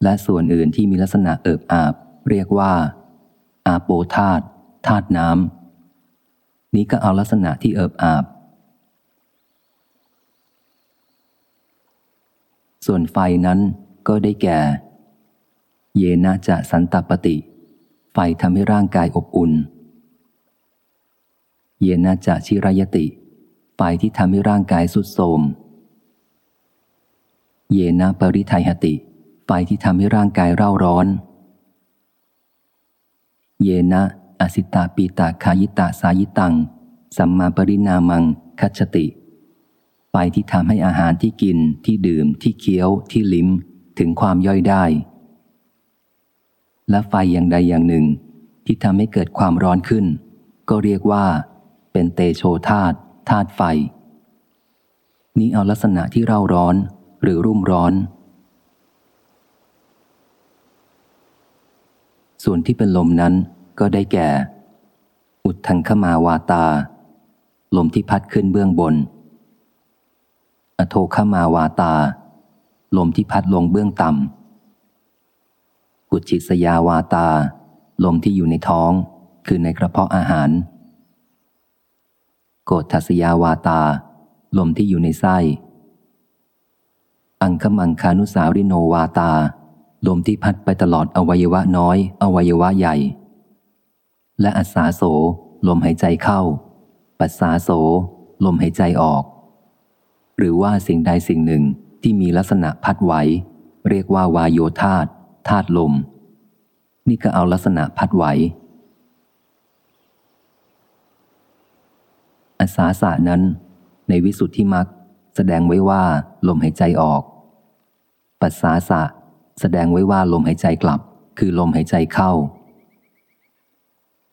และส่วนอื่นที่มีลักษณะเอิบอาบ เรียกว่า อาโปธาตธาตุน้ำนี้ก็เอาลักษณะที่เอิบอาบ ส่วนไฟนั้นก็ได้แก่ เยนะจะสันตปฏิ ไฟทำให้ร่างกายอบอุ่น เยนะจะชิรยติ ไฟที่ทำให้ร่างกายสุดโทมเยนะปริไทหติ ไฟที่ทำให้ร่างกายเร่าร้อน เยนะอสิตาปีตาคายิตาสายิตัง สัมมาปรินามัง คัจติ ไฟที่ทำให้อาหารที่กินที่ดื่มที่เคี้ยวที่ลิ้ม ถึงความย่อยได้ และไฟอย่างใดอย่างหนึ่ง ที่ทำให้เกิดความร้อนขึ้น ก็เรียกว่า เป็นเตโชธาต ธาตุไฟ นี้เอาลักษณะที่เร่าร้อนหรือรุ่มร้อน ส่วนที่เป็นลมนั้นก็ได้แก่ อุดทังขมาวาตา ลมที่พัดขึ้นเบื้องบน อโทขมาวาตา ลมที่พัดลงเบื้องต่ำกุจิสยาวาตา ลมที่อยู่ในท้องคือในกระเพาะอาหาร โกฏทัสยาวาตา ลมที่อยู่ในไส้ อังคมังคานุสาริโนวาตา ลมที่พัดไปตลอดอวัยวะน้อย อวัยวะใหญ่ และอัสสาโส ลมหายใจเข้า ปัสสาโส ลมหายใจออก หรือว่าสิ่งใดสิ่งหนึ่งที่มีลักษณะพัดไหว เรียกว่าวายโยธาธาตุลม นี่ก็เอาลักษณะพัดไหวอา สาสะนั้น ในวิสุทธิมักแสดงไว้ว่าลมหายใจออก ปัสสาสะแสดงไว้ว่าลมหายใจกลับ คือลมหายใจเข้า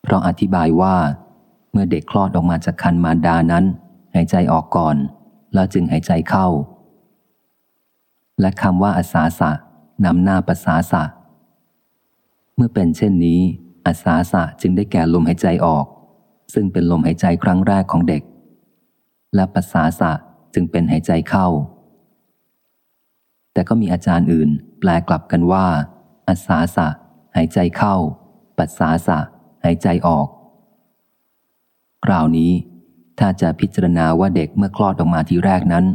เพราะอธิบายว่า เมื่อเด็กคลอดออกมาจากคันมารดานั้น หายใจออกก่อน แล้วจึงหายใจเข้า และคำว่าอาสาสะนำหน้าปัสสาสะ เมื่อเป็นเช่นนี้อาสาสะจึงได้แก่ลมหายใจออก ซึ่งเป็นลมหายใจครั้งแรกของเด็ก และปัสสาสะจึงเป็นหายใจเข้า แต่ก็มีอาจารย์อื่น แปลกลับกันว่าอาสาสะหายใจเข้า ปัสสาสะหายใจออก คราวนี้ถ้าจะพิจารณาว่าเด็กเมื่อคลอดออกมาทีแรกนั้น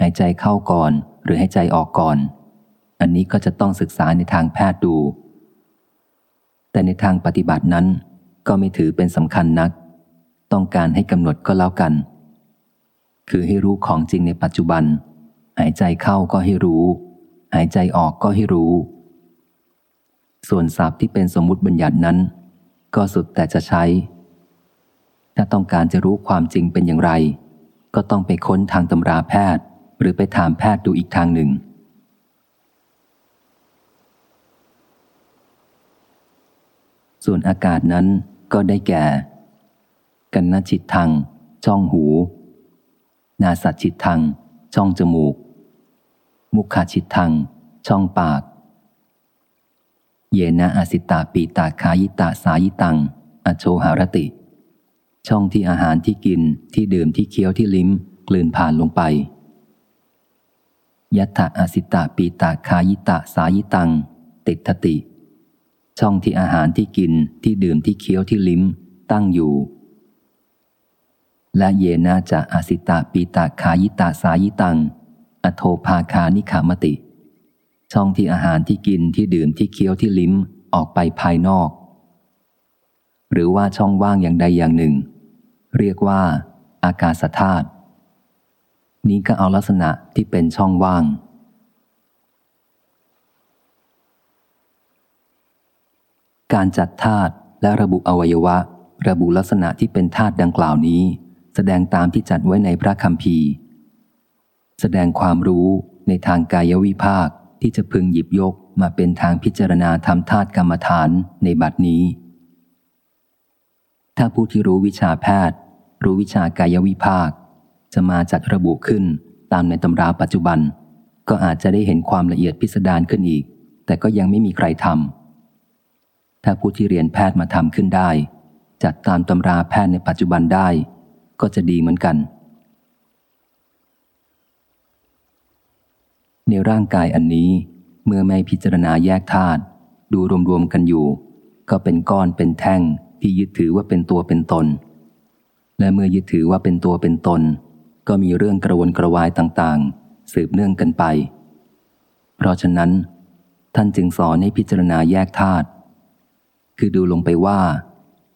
หายใจเข้าก่อนหรือหายใจออกก่อน อันนี้ก็จะต้องศึกษาในทางแพทย์ดู แต่ในทางปฏิบัตินั้นก็ไม่ถือเป็นสำคัญนัก ต้องการให้กำหนดก็แล้วกัน คือให้รู้ของจริงในปัจจุบัน หายใจเข้าก็ให้รู้ หายใจออกก็ให้รู้ ส่วนศัพท์ที่เป็นสมมุติบัญญัตินั้น ก็สุดแต่จะใช้ ถ้าต้องการจะรู้ความจริงเป็นอย่างไร ก็ต้องไปค้นทางตำราแพทย์ หรือไปถามแพทย์ดูอีกทางหนึ่งส่วนอากาศนั้นก็ได้แก่ กันนชิตทางช่องหู นาสัตชิตทางช่องจมูก มุขาชิตทางช่องปาก เยนะอสิตาปีตาคายิตาสายิตัง อโชหารติ ช่องที่อาหารที่กินที่ดื่มที่เคี้ยวที่ลิ้มกลืนผ่านลงไปยัตถะอาสิตาปีตาคายิตะสายิตัง ติดทติ ช่องที่อาหารที่กินที่ดื่มที่เคี้ยวที่ลิ้ม ตั้งอยู่ และเยนาจะอาสิตาปีตาคายิตาสายิตัง อโทภาคานิขามติ ช่องที่อาหารที่กินที่ดื่มที่เคี้ยวที่ลิ้มออกไปภายนอก หรือว่าช่องว่างอย่างใดอย่างหนึ่ง เรียกว่า อากาศธาตุนี้ก็เอาลักษณะที่เป็นช่องว่าง การจัดธาตุและระบุอวัยวะ ระบุลักษณะที่เป็นธาตุดังกล่าวนี้ แสดงตามที่จัดไว้ในพระคัมภีร์แสดงความรู้ในทางกายวิภาคที่จะพึงหยิบยกมาเป็นทางพิจารณาทำธาตุกรรมฐานในบัดนี้ ถ้าผู้ที่รู้วิชาแพทย์ รู้วิชากายวิภาค จะมาจัดระบุขึ้นตามในตำราปัจจุบัน ก็อาจจะได้เห็นความละเอียดพิสดารขึ้นอีก แต่ก็ยังไม่มีใครทำถ้าผู้ที่เรียนแพทย์มาทำขึ้นได้ จัดตามตำราแพทย์ในปัจจุบันได้ ก็จะดีเหมือนกัน ในร่างกายอันนี้เมื่อไม่พิจารณาแยกธาตุดูรวมๆกันอยู่ ก็เป็นก้อนเป็นแท่งที่ยึดถือว่าเป็นตัวเป็นตน และเมื่อยึดถือว่าเป็นตัวเป็นตน ก็มีเรื่องกระวนกระวายต่างๆ สืบเนื่องกันไป เพราะฉะนั้น ท่านจึงสอนให้พิจารณาแยกธาตุคือดูลงไปว่า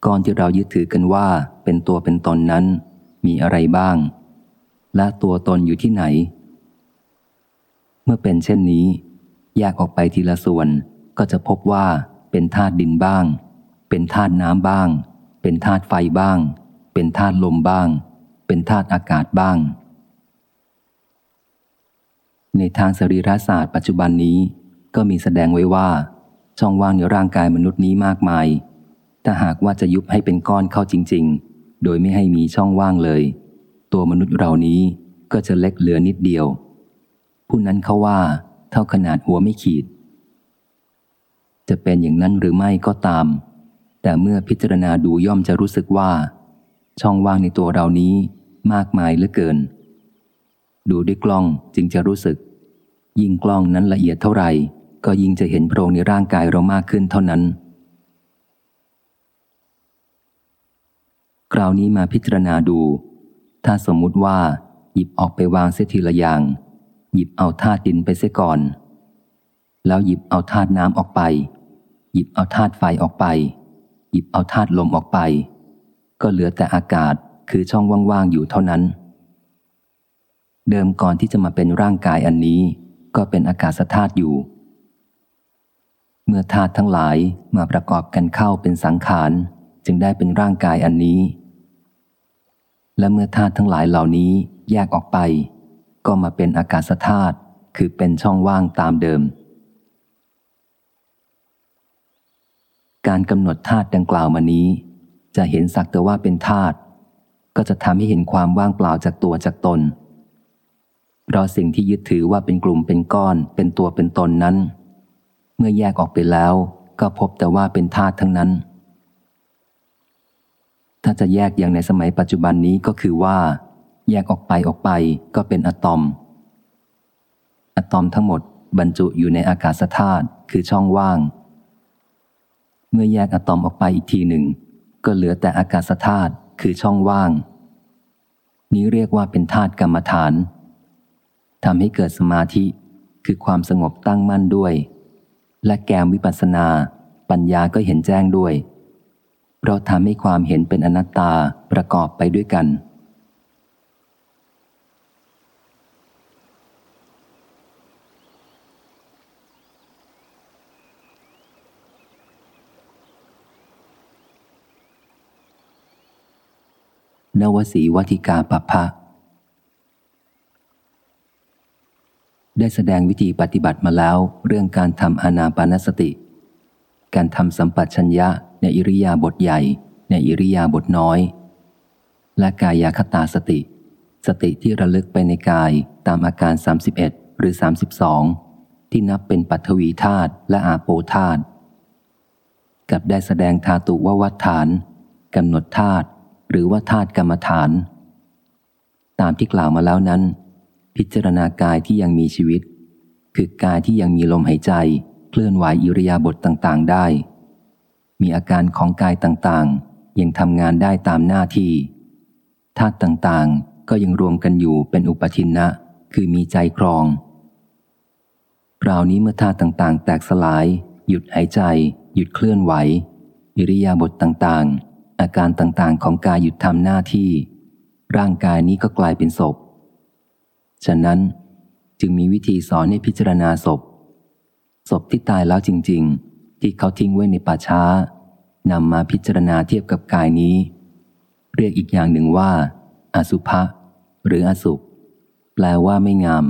ก้อนที่เรายึดถือกันว่าเป็นตัวเป็นตนนั้น มีอะไรบ้าง และตัวตนอยู่ที่ไหน เมื่อเป็นเช่นนี้ แยกออกไปทีละส่วนก็จะพบว่าเป็นธาตุดินบ้าง เป็นธาตุน้ำบ้าง เป็นธาตุไฟบ้าง เป็นธาตุลมบ้าง เป็นธาตุอากาศบ้าง ในทางสรีรศาสตร์ปัจจุบันนี้ ก็มีแสดงไว้ว่า ช่องว่างในร่างกายมนุษย์นี้มากมาย ถ้าหากว่าจะยุบให้เป็นก้อนเข้าจริง ๆ โดยไม่ให้มีช่องว่างเลย ตัวมนุษย์เรานี้ก็จะเล็กเหลือนิดเดียว ผู้นั้นเขาว่า เท่าขนาดหัวไม่ขีด จะเป็นอย่างนั้นหรือไม่ก็ตาม แต่เมื่อพิจารณาดูย่อมจะรู้สึกว่า ช่องว่างในตัวเรานี้มากมายเหลือเกิน ดูด้วยกล้องจึงจะรู้สึก ยิ่งกล้องนั้นละเอียดเท่าไหร่ ก็ยิ่งจะเห็นโพรงในร่างกายเรามากขึ้นเท่านั้น คราวนี้มาพิจารณาดู ถ้าสมมุติว่า หยิบออกไปวางเสียทีละอย่าง หยิบเอาธาตุดินไปเสียก่อน แล้วหยิบเอาธาตุน้ำออกไป หยิบเอาธาตุไฟออกไป หยิบเอาธาตุลมออกไป ก็เหลือแต่อากาศคือช่องว่างๆอยู่เท่านั้น เดิมก่อนที่จะมาเป็นร่างกายอันนี้ ก็เป็นอากาศธาตุอยู่ เมื่อธาตุทั้งหลายมาประกอบกันเข้าเป็นสังขาร จึงได้เป็นร่างกายอันนี้ และเมื่อธาตุทั้งหลายเหล่านี้แยกออกไป ก็มาเป็นอากาศธาตุคือเป็นช่องว่างตามเดิม การกำหนดธาตุดังกล่าวมานี้ จะเห็นสักแต่ว่าเป็นธาตุก็จะทำให้เห็นความว่างเปล่าจากตัวจากตนเพราะสิ่งที่ยึดถือว่าเป็นกลุ่มเป็นก้อน เป็นตัวเป็นตนนั้น เมื่อแยกออกไปแล้ว ก็พบแต่ว่าเป็นธาตุทั้งนั้น ถ้าจะแยกอย่างในสมัยปัจจุบันนี้ก็คือว่า แยกออกไปออกไปก็เป็นอะตอม อะตอมทั้งหมดบรรจุอยู่ในอากาศธาตุคือช่องว่าง เมื่อแยกอะตอมออกไปอีกทีหนึ่ง ก็เหลือแต่อากาศธาตุคือช่องว่าง นี้เรียกว่าเป็นธาตุกรรมฐานทำให้เกิดสมาธิคือความสงบตั้งมั่นด้วย และแกมวิปัสสนา ปัญญาก็เห็นแจ้งด้วย เพราะทำให้ความเห็นเป็นอนัตตาประกอบไปด้วยกัน นวสีวัติกาปภะได้แสดงวิธีปฏิบัติมาแล้วเรื่องการทำอนาปานสติ การทำสัมปัชัญญะในอิริยาบถใหญ่ ในอิริยาบถน้อย และกายาคตาสติ สติที่ระลึกไปในกายตามอาการ 31 หรือ 32 ที่นับเป็นปัทวีธาตุและอาโปธาตุกับได้แสดงธาตุววัฏฐานกำหนดธาตุหรือว่าธาตุกรรมฐาน ตามที่กล่าวมาแล้วนั้น พิจารณากายที่ยังมีชีวิต คือกายที่ยังมีลมหายใจ เคลื่อนไหวอิริยาบถต่างๆ ได้ มีอาการของกายต่างๆ ยังทำงานได้ตามหน้าที่ธาตุต่างๆ ก็ยังรวมกันอยู่เป็นอุปทินนะ คือมีใจครองคราวนี้เมื่อธาตุต่างๆ แตกสลาย หยุดหายใจ หยุดเคลื่อนไหว อิริยาบถต่างๆ อาการต่างๆ ของกายหยุดทำหน้าที่ ร่างกายนี้ก็กลายเป็นศพ ฉะนั้นจึงมีวิธีสอนให้พิจารณาศพ ศพที่ตายแล้วจริง ๆ ที่เขาทิ้งไว้ในป่าช้านำมาพิจารณาเทียบกับกายนี้ เรียกอีกอย่างหนึ่งว่าอสุภะหรืออสุภแปลว่าไม่งาม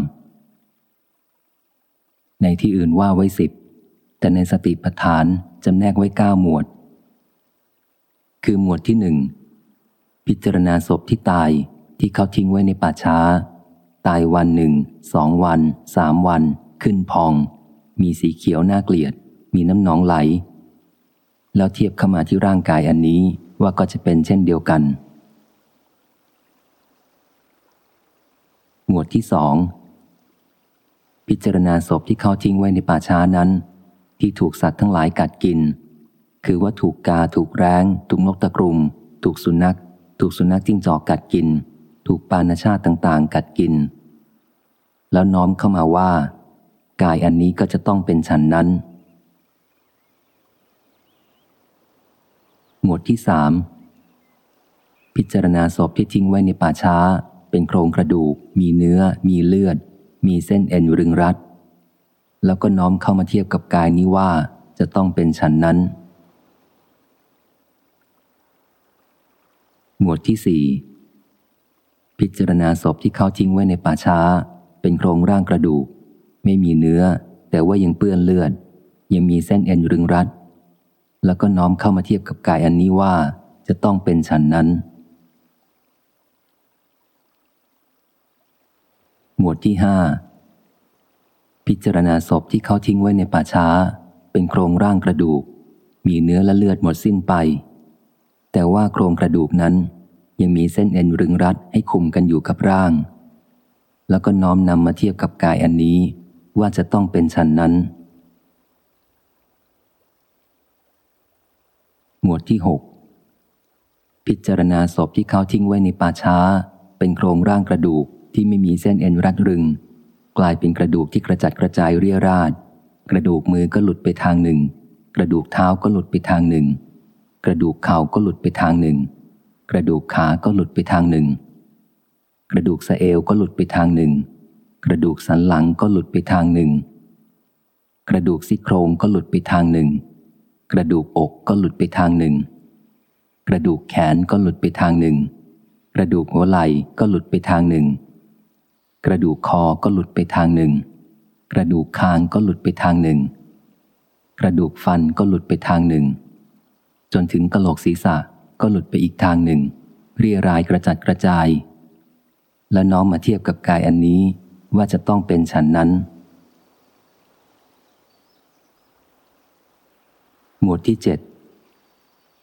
ในที่อื่นว่าไว้สิบแต่ในสติปัฏฐานจำแนกไว้เก้าหมวด คือหมวดที่หนึ่งพิจารณาศพที่ตายที่เขาทิ้งไว้ในป่าช้า ตายวันหนึ่งสองวันสามวัน ขึ้นพอง มีสีเขียวน่าเกลียด มีน้ำหนองไหล แล้วเทียบเข้ามาที่ร่างกายอันนี้ว่าก็จะเป็นเช่นเดียวกัน หมวดที่สองพิจารณาศพที่เขาทิ้งไว้ในป่าช้านั้น ที่ถูกสัตว์ทั้งหลายกัดกิน คือว่าถูกกาถูกแร้ง ถูกนกตะกรุม ถูกสุนัข ถูกสุนัขจิ้งจอกกัดกิน ถูกปานชาติต่างๆ กัดกิน แล้วน้อมเข้ามาว่า กายอันนี้ก็จะต้องเป็นฉันนั้น หมวดที่สามพิจารณาศพที่ทิ้งไว้ในป่าช้า เป็นโครงกระดูก มีเนื้อ มีเลือด มีเส้นเอ็นรึงรัด แล้วก็น้อมเข้ามาเทียบกับกายนี้ว่าจะต้องเป็นฉันนั้น หมวดที่สี่พิจารณาศพที่เขาทิ้งไว้ในป่าช้า เป็นโครงร่างกระดูก ไม่มีเนื้อ แต่ว่ายังเปื้อนเลือด ยังมีเส้นเอ็นรึงรัด แล้วก็น้อมเข้ามาเทียบกับกายอันนี้ว่าจะต้องเป็นฉันนั้น หมวดที่ห้าพิจารณาศพที่เขาทิ้งไว้ในป่าช้า เป็นโครงร่างกระดูก มีเนื้อและเลือดหมดสิ้นไป แต่ว่าโครงกระดูกนั้น ยังมีเส้นเอ็นรึงรัดให้คุมกันอยู่กับร่าง แล้วก็น้อมนำมาเทียบกับกายอันนี้ ว่าจะต้องเป็นฉันนั้น หมวดที่หกพิจารณาศพที่เขาทิ้งไว้ในป่าช้า เป็นโครงร่างกระดูกที่ไม่มีเส้นเอ็นรัดรึง กลายเป็นกระดูกที่กระจัดกระจายเรียราดกระดูกมือก็หลุดไปทางหนึ่ง กระดูกเท้าก็หลุดไปทางหนึ่ง กระดูกเข่าก็หลุดไปทางหนึ่ง กระดูกขาก็หลุดไปทางหนึ่ง กระดูกสะเอวก็หลุดไปทางหนึ่ง กระดูกสันหลังก็หลุดไปทางหนึ่ง กระดูกซี่โครงก็หลุดไปทางหนึ่ง กระดูกอกก็หลุดไปทางหนึ่ง กระดูกแขนก็หลุดไปทางหนึ่ง กระดูกหัวไหล่ก็หลุดไปทางหนึ่ง กระดูกคอก็หลุดไปทางหนึ่ง กระดูกคางก็หลุดไปทางหนึ่ง กระดูกฟันก็หลุดไปทางหนึ่ง จนถึงกระโหลกศีรษะก็หลุดไปอีกทางหนึ่ง เรียรายกระจัดกระจาย และน้อมมาเทียบกับกายอันนี้ ว่าจะต้องเป็นฉันนั้น หมวดที่เจ็ด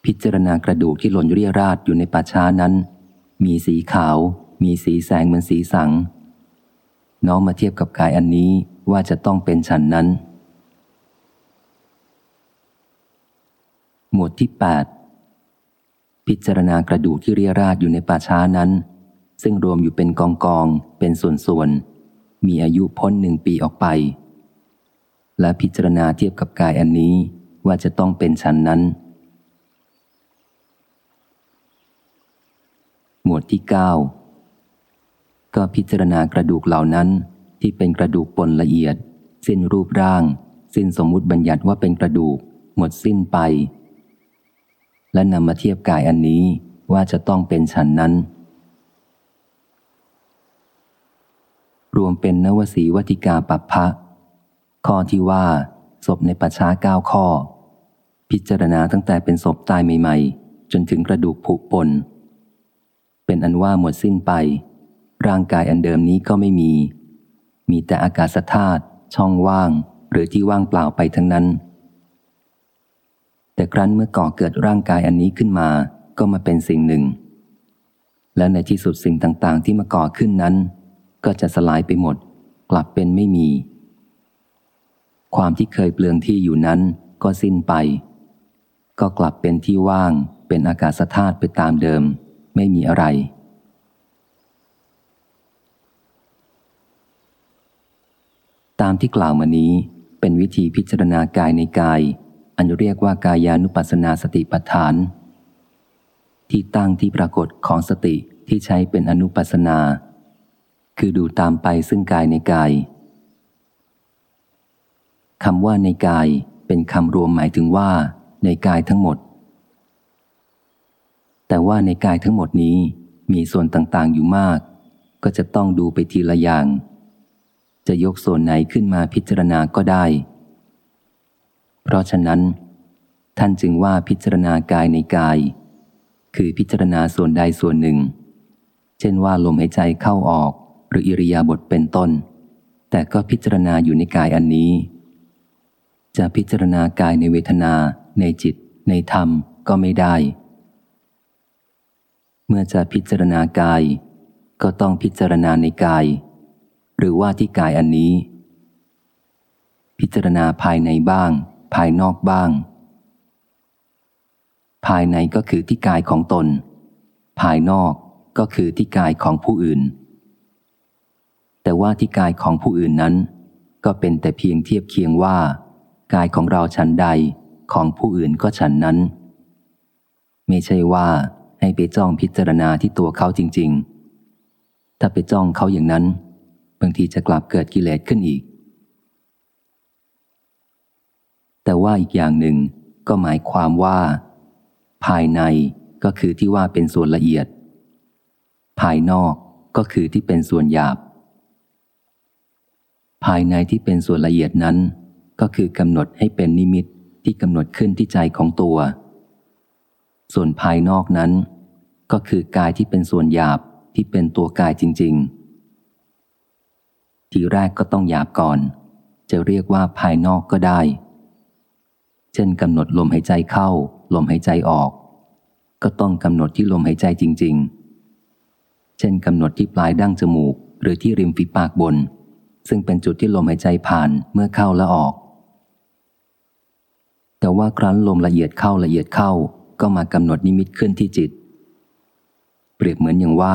พิจารณากระดูกที่หล่นเรียราดอยู่ในป่าช้านั้น มีสีขาว มีสีแสงเหมือนสีสัง น้องมาเทียบกับกายอันนี้ว่าจะต้องเป็นฉันนั้น หมวดที่ 8 พิจารณากระดูกที่เรียราดอยู่ในป่าช้านั้น ซึ่งรวมอยู่เป็นกองกองเป็นส่วนส่วน มีอายุพ้นหนึ่งปีออกไป และพิจารณาเทียบกับกายอันนี้ว่าจะต้องเป็นชั้นนั้น หมวดที่ 9 ก็พิจารณากระดูกเหล่านั้นที่เป็นกระดูกปนละเอียด สิ้นรูปร่าง สิ้นสมมุติบัญญัติว่าเป็นกระดูก หมดสิ้นไป และนำมาเทียบกายอันนี้ว่าจะต้องเป็นชั้นนั้น รวมเป็นนวสีวติกาปัปพะ ข้อที่ว่า ศพในปัจฉาเก้าข้อ พิจารณาตั้งแต่เป็นศพตายใหม่ ๆ จนถึงกระดูกผุปน เป็นอันว่าหมดสิ้นไป ร่างกายอันเดิมนี้ก็ไม่มี มีแต่อากาศธาตุช่องว่าง หรือที่ว่างเปล่าไปทั้งนั้น แต่ครั้นเมื่อก่อเกิดร่างกายอันนี้ขึ้นมาก็มาเป็นสิ่งหนึ่งและในที่สุดสิ่งต่างๆ ที่มาก่อขึ้นนั้น ก็จะสลายไปหมด กลับเป็นไม่มี ความที่เคยเปลืองที่อยู่นั้นก็สิ้นไป ก็กลับเป็นที่ว่าง เป็นอากาศธาตุไปตามเดิม ไม่มีอะไร ตามที่กล่าวมานี้ เป็นวิธีพิจารณากายในกาย อันเรียกว่ากายานุปัสสนาสติปัฏฐาน ที่ตั้งที่ปรากฏของสติที่ใช้เป็นอนุปัสนา คือดูตามไปซึ่งกายในกายคำว่าในกายเป็นคำรวมหมายถึงว่า ในกายทั้งหมด แต่ว่าในกายทั้งหมดนี้มีส่วนต่างๆอยู่มาก ก็จะต้องดูไปทีละอย่าง จะยกส่วนไหนขึ้นมาพิจารณาก็ได้ เพราะฉะนั้น ท่านจึงว่าพิจารณากายในกาย คือพิจารณาส่วนใดส่วนหนึ่ง เช่นว่าลมหายใจเข้าออก รืออิริยาบถเป็นต้น แต่ก็พิจารณาอยู่ในกายอันนี้ จะพิจารณากายในเวทนา ในจิต ในธรรมก็ไม่ได้ เมื่อจะพิจารณากาย ก็ต้องพิจารณาในกาย หรือว่าที่กายอันนี้ พิจารณาภายในบ้าง ภายนอกบ้าง ภายในก็คือที่กายของตน ภายนอกก็คือที่กายของผู้อื่น แต่ว่าที่กายของผู้อื่นนั้น ก็เป็นแต่เพียงเทียบเคียงว่า กายของเราฉันใดของผู้อื่นก็ฉันนั้น ไม่ใช่ว่าให้ไปจ้องพิจารณาที่ตัวเขาจริง ๆ ถ้าไปจ้องเขาอย่างนั้น บางทีจะกลับเกิดกิเลสขึ้นอีก แต่ว่าอีกอย่างหนึ่งก็หมายความว่า ภายในก็คือที่ว่าเป็นส่วนละเอียด ภายนอกก็คือที่เป็นส่วนหยาบ ภายในที่เป็นส่วนละเอียดนั้น ก็คือกำหนดให้เป็นนิมิตที่กำหนดขึ้นที่ใจของตัว ส่วนภายนอกนั้น ก็คือกายที่เป็นส่วนหยาบที่เป็นตัวกายจริง ๆ ทีแรกก็ต้องหยาบก่อน จะเรียกว่าภายนอกก็ได้ เช่นกำหนดลมหายใจเข้า ลมหายใจออก ก็ต้องกำหนดที่ลมหายใจจริง ๆ เช่นกำหนดที่ปลายดั้งจมูก หรือที่ริมฝีปากบน ซึ่งเป็นจุดที่ลมหายใจผ่านเมื่อเข้าและออก แต่ว่าครั้นลมละเอียดเข้าละเอียดเข้าก็มากำหนดนิมิตขึ้นที่จิต เปรียบเหมือนอย่างว่า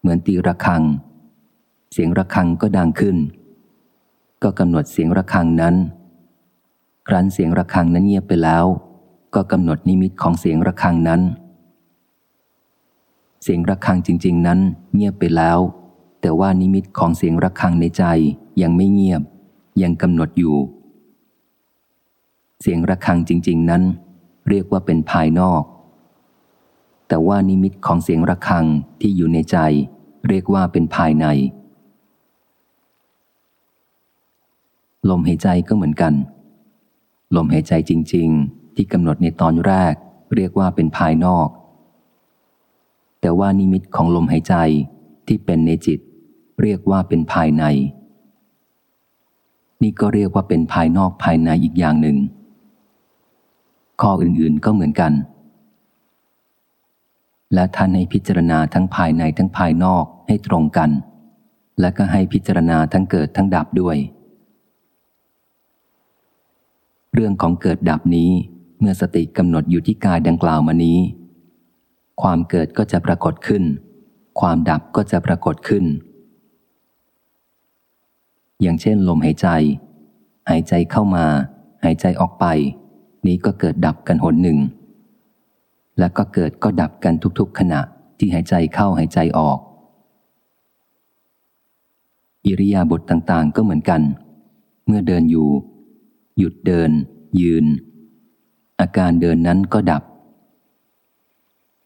เหมือนตีระฆัง เสียงระฆังก็ดังขึ้น ก็กำหนดเสียงระฆังนั้น ครั้นเสียงระฆังนั้นเงียบไปแล้ว ก็กำหนดนิมิตของเสียงระฆังนั้น เสียงระฆังจริง ๆ นั้น เงียบไปแล้ว แต่ว่านิมิตของเสียงระฆังในใจยังไม่เงียบ ยังกำหนดอยู่ เสียงระฆังจริง ๆ นั้น เรียกว่าเป็นภายนอก แต่ว่านิมิตของเสียงระฆังที่อยู่ในใจ เรียกว่าเป็นภายใน ลมหายใจก็เหมือนกัน ลมหายใจจริง ๆ ที่กำหนดในตอนแรก เรียกว่าเป็นภายนอก แต่ว่านิมิตของลมหายใจที่เป็นในจิต เรียกว่าเป็นภายใน นี่ก็เรียกว่าเป็นภายนอกภายในอีกอย่างหนึ่ง ข้ออื่นๆก็เหมือนกัน และท่านให้พิจารณาทั้งภายในทั้งภายนอกให้ตรงกัน และก็ให้พิจารณาทั้งเกิดทั้งดับด้วย เรื่องของเกิดดับนี้เมื่อสติกำหนดอยู่ที่กายดังกล่าวมานี้ ความเกิดก็จะปรากฏขึ้น ความดับก็จะปรากฏขึ้น อย่างเช่นลมหายใจ หายใจเข้ามา หายใจออกไป นี้ก็เกิดดับกันหนหนึ่ง และก็เกิดก็ดับกันทุกๆ ขณะที่หายใจเข้าหายใจออก อิริยาบถต่างๆ ก็เหมือนกัน เมื่อเดินอยู่ หยุดเดิน ยืน อาการเดินนั้นก็ดับ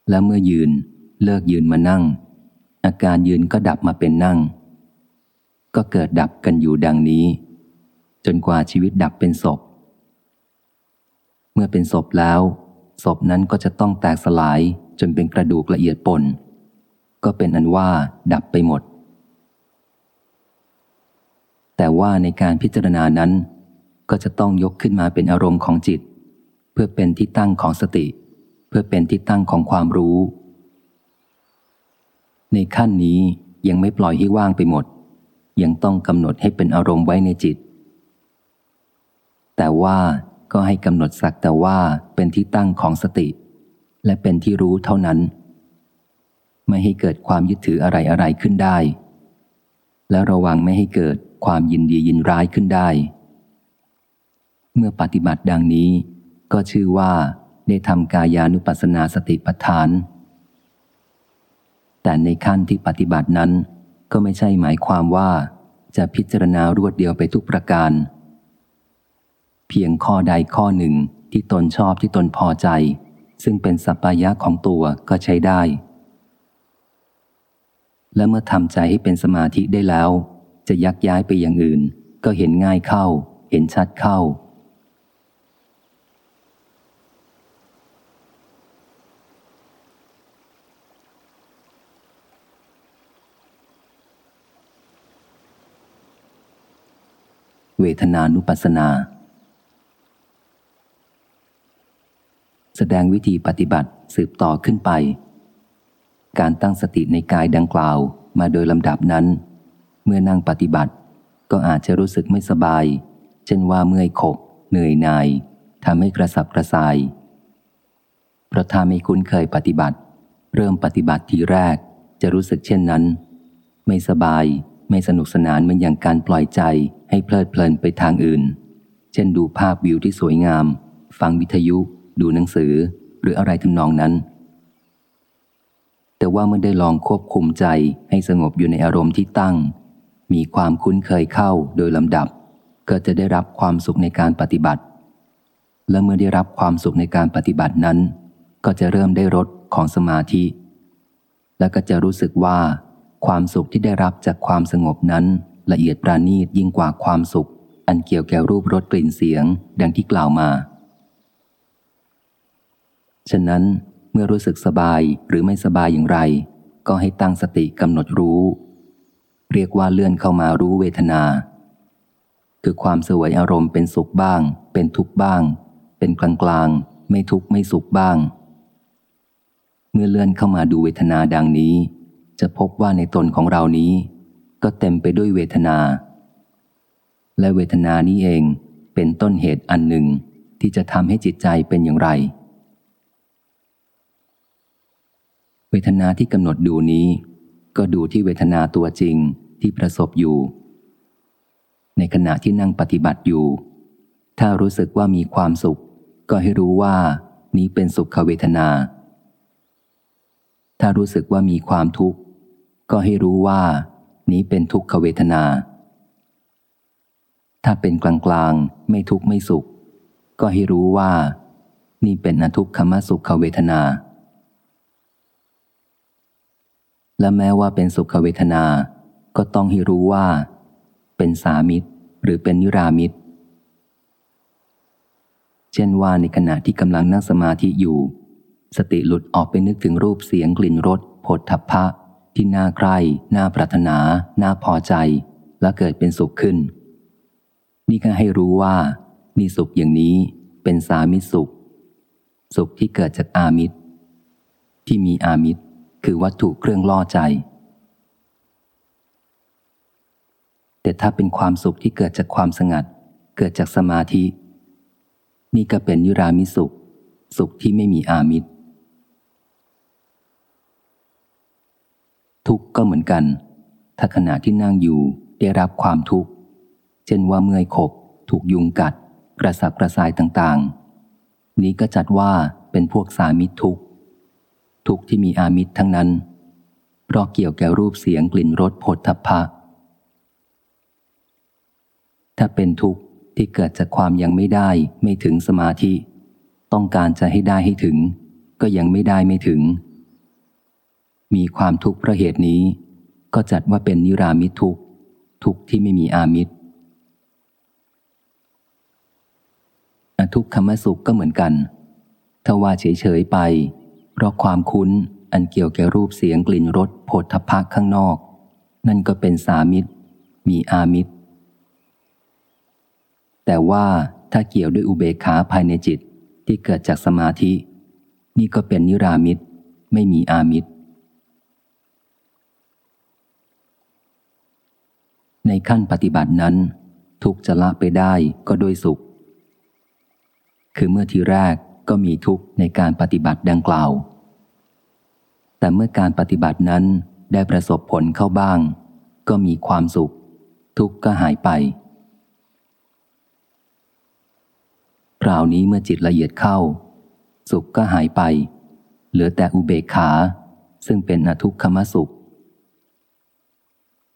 และเมื่อยืนเลิกยืนมานั่ง อาการยืนก็ดับมาเป็นนั่ง ก็เกิดดับกันอยู่ดังนี้ จนกว่าชีวิตดับเป็นศพ เมื่อเป็นศพแล้ว ศพนั้นก็จะต้องแตกสลายจนเป็นกระดูกละเอียดปน ก็เป็นอันว่าดับไปหมด แต่ว่าในการพิจารณานั้น ก็จะต้องยกขึ้นมาเป็นอารมณ์ของจิต เพื่อเป็นที่ตั้งของสติ เพื่อเป็นที่ตั้งของความรู้ ในขั้นนี้ยังไม่ปล่อยให้ว่างไปหมด ยังต้องกำหนดให้เป็นอารมณ์ไว้ในจิต แต่ว่าก็ให้กำหนดสักแต่ว่าเป็นที่ตั้งของสติ และเป็นที่รู้เท่านั้น ไม่ให้เกิดความยึดถืออะไรอะไรขึ้นได้ และระวังไม่ให้เกิดความยินดียินร้ายขึ้นได้ เมื่อปฏิบัติดังนี้ ก็ชื่อว่าได้ทำกายานุปัสสนาสติปัฏฐาน แต่ในขั้นที่ปฏิบัตินั้น ก็ไม่ใช่หมายความว่า จะพิจารณารวดเดียวไปทุกประการ เพียงข้อใดข้อหนึ่งที่ตนชอบที่ตนพอใจ ซึ่งเป็นสัพพายะของตัวก็ใช้ได้ และเมื่อทำใจให้เป็นสมาธิได้แล้ว จะยักย้ายไปอย่างอื่น ก็เห็นง่ายเข้า เห็นชัดเข้า เวทนานุปัสสนา แสดงวิธีปฏิบัติสืบต่อขึ้นไป การตั้งสติในกายดังกล่าวมาโดยลำดับนั้น เมื่อนั่งปฏิบัติ ก็อาจจะรู้สึกไม่สบาย เช่นว่าเมื่อยขบ เหนื่อยนายทำให้กระสับกระส่ายเพราะถ้าไม่คุ้นเคยปฏิบัติ เริ่มปฏิบัติทีแรกจะรู้สึกเช่นนั้น ไม่สบาย ไม่สนุกสนานเหมือนอย่างการปล่อยใจให้เพลิดเพลินไปทางอื่น เช่นดูภาพวิวที่สวยงาม ฟังวิทยุ ดูหนังสือ หรืออะไรทำนองนั้น แต่ว่าเมื่อได้ลองควบคุมใจให้สงบอยู่ในอารมณ์ที่ตั้ง มีความคุ้นเคยเข้าโดยลำดับ ก็จะได้รับความสุขในการปฏิบัติ และเมื่อได้รับความสุขในการปฏิบัตินั้น ก็จะเริ่มได้รสของสมาธิ และก็จะรู้สึกว่า ความสุขที่ได้รับจากความสงบนั้น ละเอียดปราณีตยิ่งกว่าความสุข อันเกี่ยวแก่รูปรสกลิ่นเสียง ดังที่กล่าวมา ฉะนั้นเมื่อรู้สึกสบายหรือไม่สบายอย่างไร ก็ให้ตั้งสติกำหนดรู้ เรียกว่าเลื่อนเข้ามารู้เวทนา คือความสวยอารมณ์เป็นสุขบ้าง เป็นทุกข์บ้าง เป็นกลางกลางไม่ทุกข์ไม่สุขบ้าง เมื่อเลื่อนเข้ามาดูเวทนาดังนี้ จะพบว่าในตนของเรานี้ ก็เต็มไปด้วยเวทนา และเวทนานี้เองเป็นต้นเหตุอันหนึ่งที่จะทำให้จิตใจเป็นอย่างไร เวทนาที่กำหนดดูนี้ ก็ดูที่เวทนาตัวจริงที่ประสบอยู่ ในขณะที่นั่งปฏิบัติอยู่ ถ้ารู้สึกว่ามีความสุข ก็ให้รู้ว่านี้เป็นสุขเวทนา ถ้ารู้สึกว่ามีความทุกข์ ก็ให้รู้ว่า นี้เป็นทุกขเวทนา ถ้าเป็นกลางกลางไม่ทุกข์ไม่สุข ก็ให้รู้ว่า นี่เป็นอทุกขมสุขเวทนา และแม้ว่าเป็นสุขเวทนา ก็ต้องให้รู้ว่า เป็นสามิตรหรือเป็นนิรามิตร เช่นว่าในขณะที่กำลังนั่งสมาธิอยู่ สติหลุดออกไปนึกถึงรูปเสียงกลิ่นรสผลทพะ ที่น่าใคร่น่าปรารถนา น่าพอใจ และเกิดเป็นสุขขึ้น นี่ก็ให้รู้ว่านี่สุขอย่างนี้เป็นสามิสุข สุขที่เกิดจากอามิตร ที่มีอามิตรคือวัตถุเครื่องล่อใจ แต่ถ้าเป็นความสุขที่เกิดจากความสงัด เกิดจากสมาธิ นี่ก็เป็นยุรามิสุข สุขที่ไม่มีอามิตร ทุกข์ก็เหมือนกัน ถ้าขณะที่นั่งอยู่ได้รับความทุกข์ เช่นว่าเมื่อยขบ ถูกยุงกัด กระสับกระส่ายต่างๆ นี้ก็จัดว่าเป็นพวกสามิตรทุกข์ ทุกข์ที่มีอามิตรทั้งนั้น เพราะเกี่ยวแก่รูปเสียงกลิ่นรสผลทพะ ถ้าเป็นทุกข์ที่เกิดจากความยังไม่ได้ไม่ถึงสมาธิ ต้องการจะให้ได้ให้ถึง ก็ยังไม่ได้ไม่ถึง มีความทุกข์เพราะเหตุนี้ ก็จัดว่าเป็นนิรามิตทุกข์ ทุกข์ที่ไม่มีอามิตรอทุกขมสุขก็เหมือนกัน ถ้าว่าเฉยๆไป เพราะความคุ้นอันเกี่ยวแก่รูปเสียงกลิ่นรสโผฏฐพักข้างนอก นั่นก็เป็นสามิตร มีอามิตร แต่ว่าถ้าเกี่ยวด้วยอุเบกขาภายในจิตที่เกิดจากสมาธิ นี่ก็เป็นนิรามิตร ไม่มีอามิตร ในขั้นปฏิบัตินั้น ทุกจะละไปได้ก็ด้วยสุข คือเมื่อทีแรกก็มีทุกข์ในการปฏิบัติดังกล่าว แต่เมื่อการปฏิบัตินั้นได้ประสบผลเข้าบ้าง ก็มีความสุข ทุกข์ก็หายไปคราวนี้เมื่อจิตละเอียดเข้า สุขก็หายไป เหลือแต่อุเบกขาซึ่งเป็นอทุกขมสุข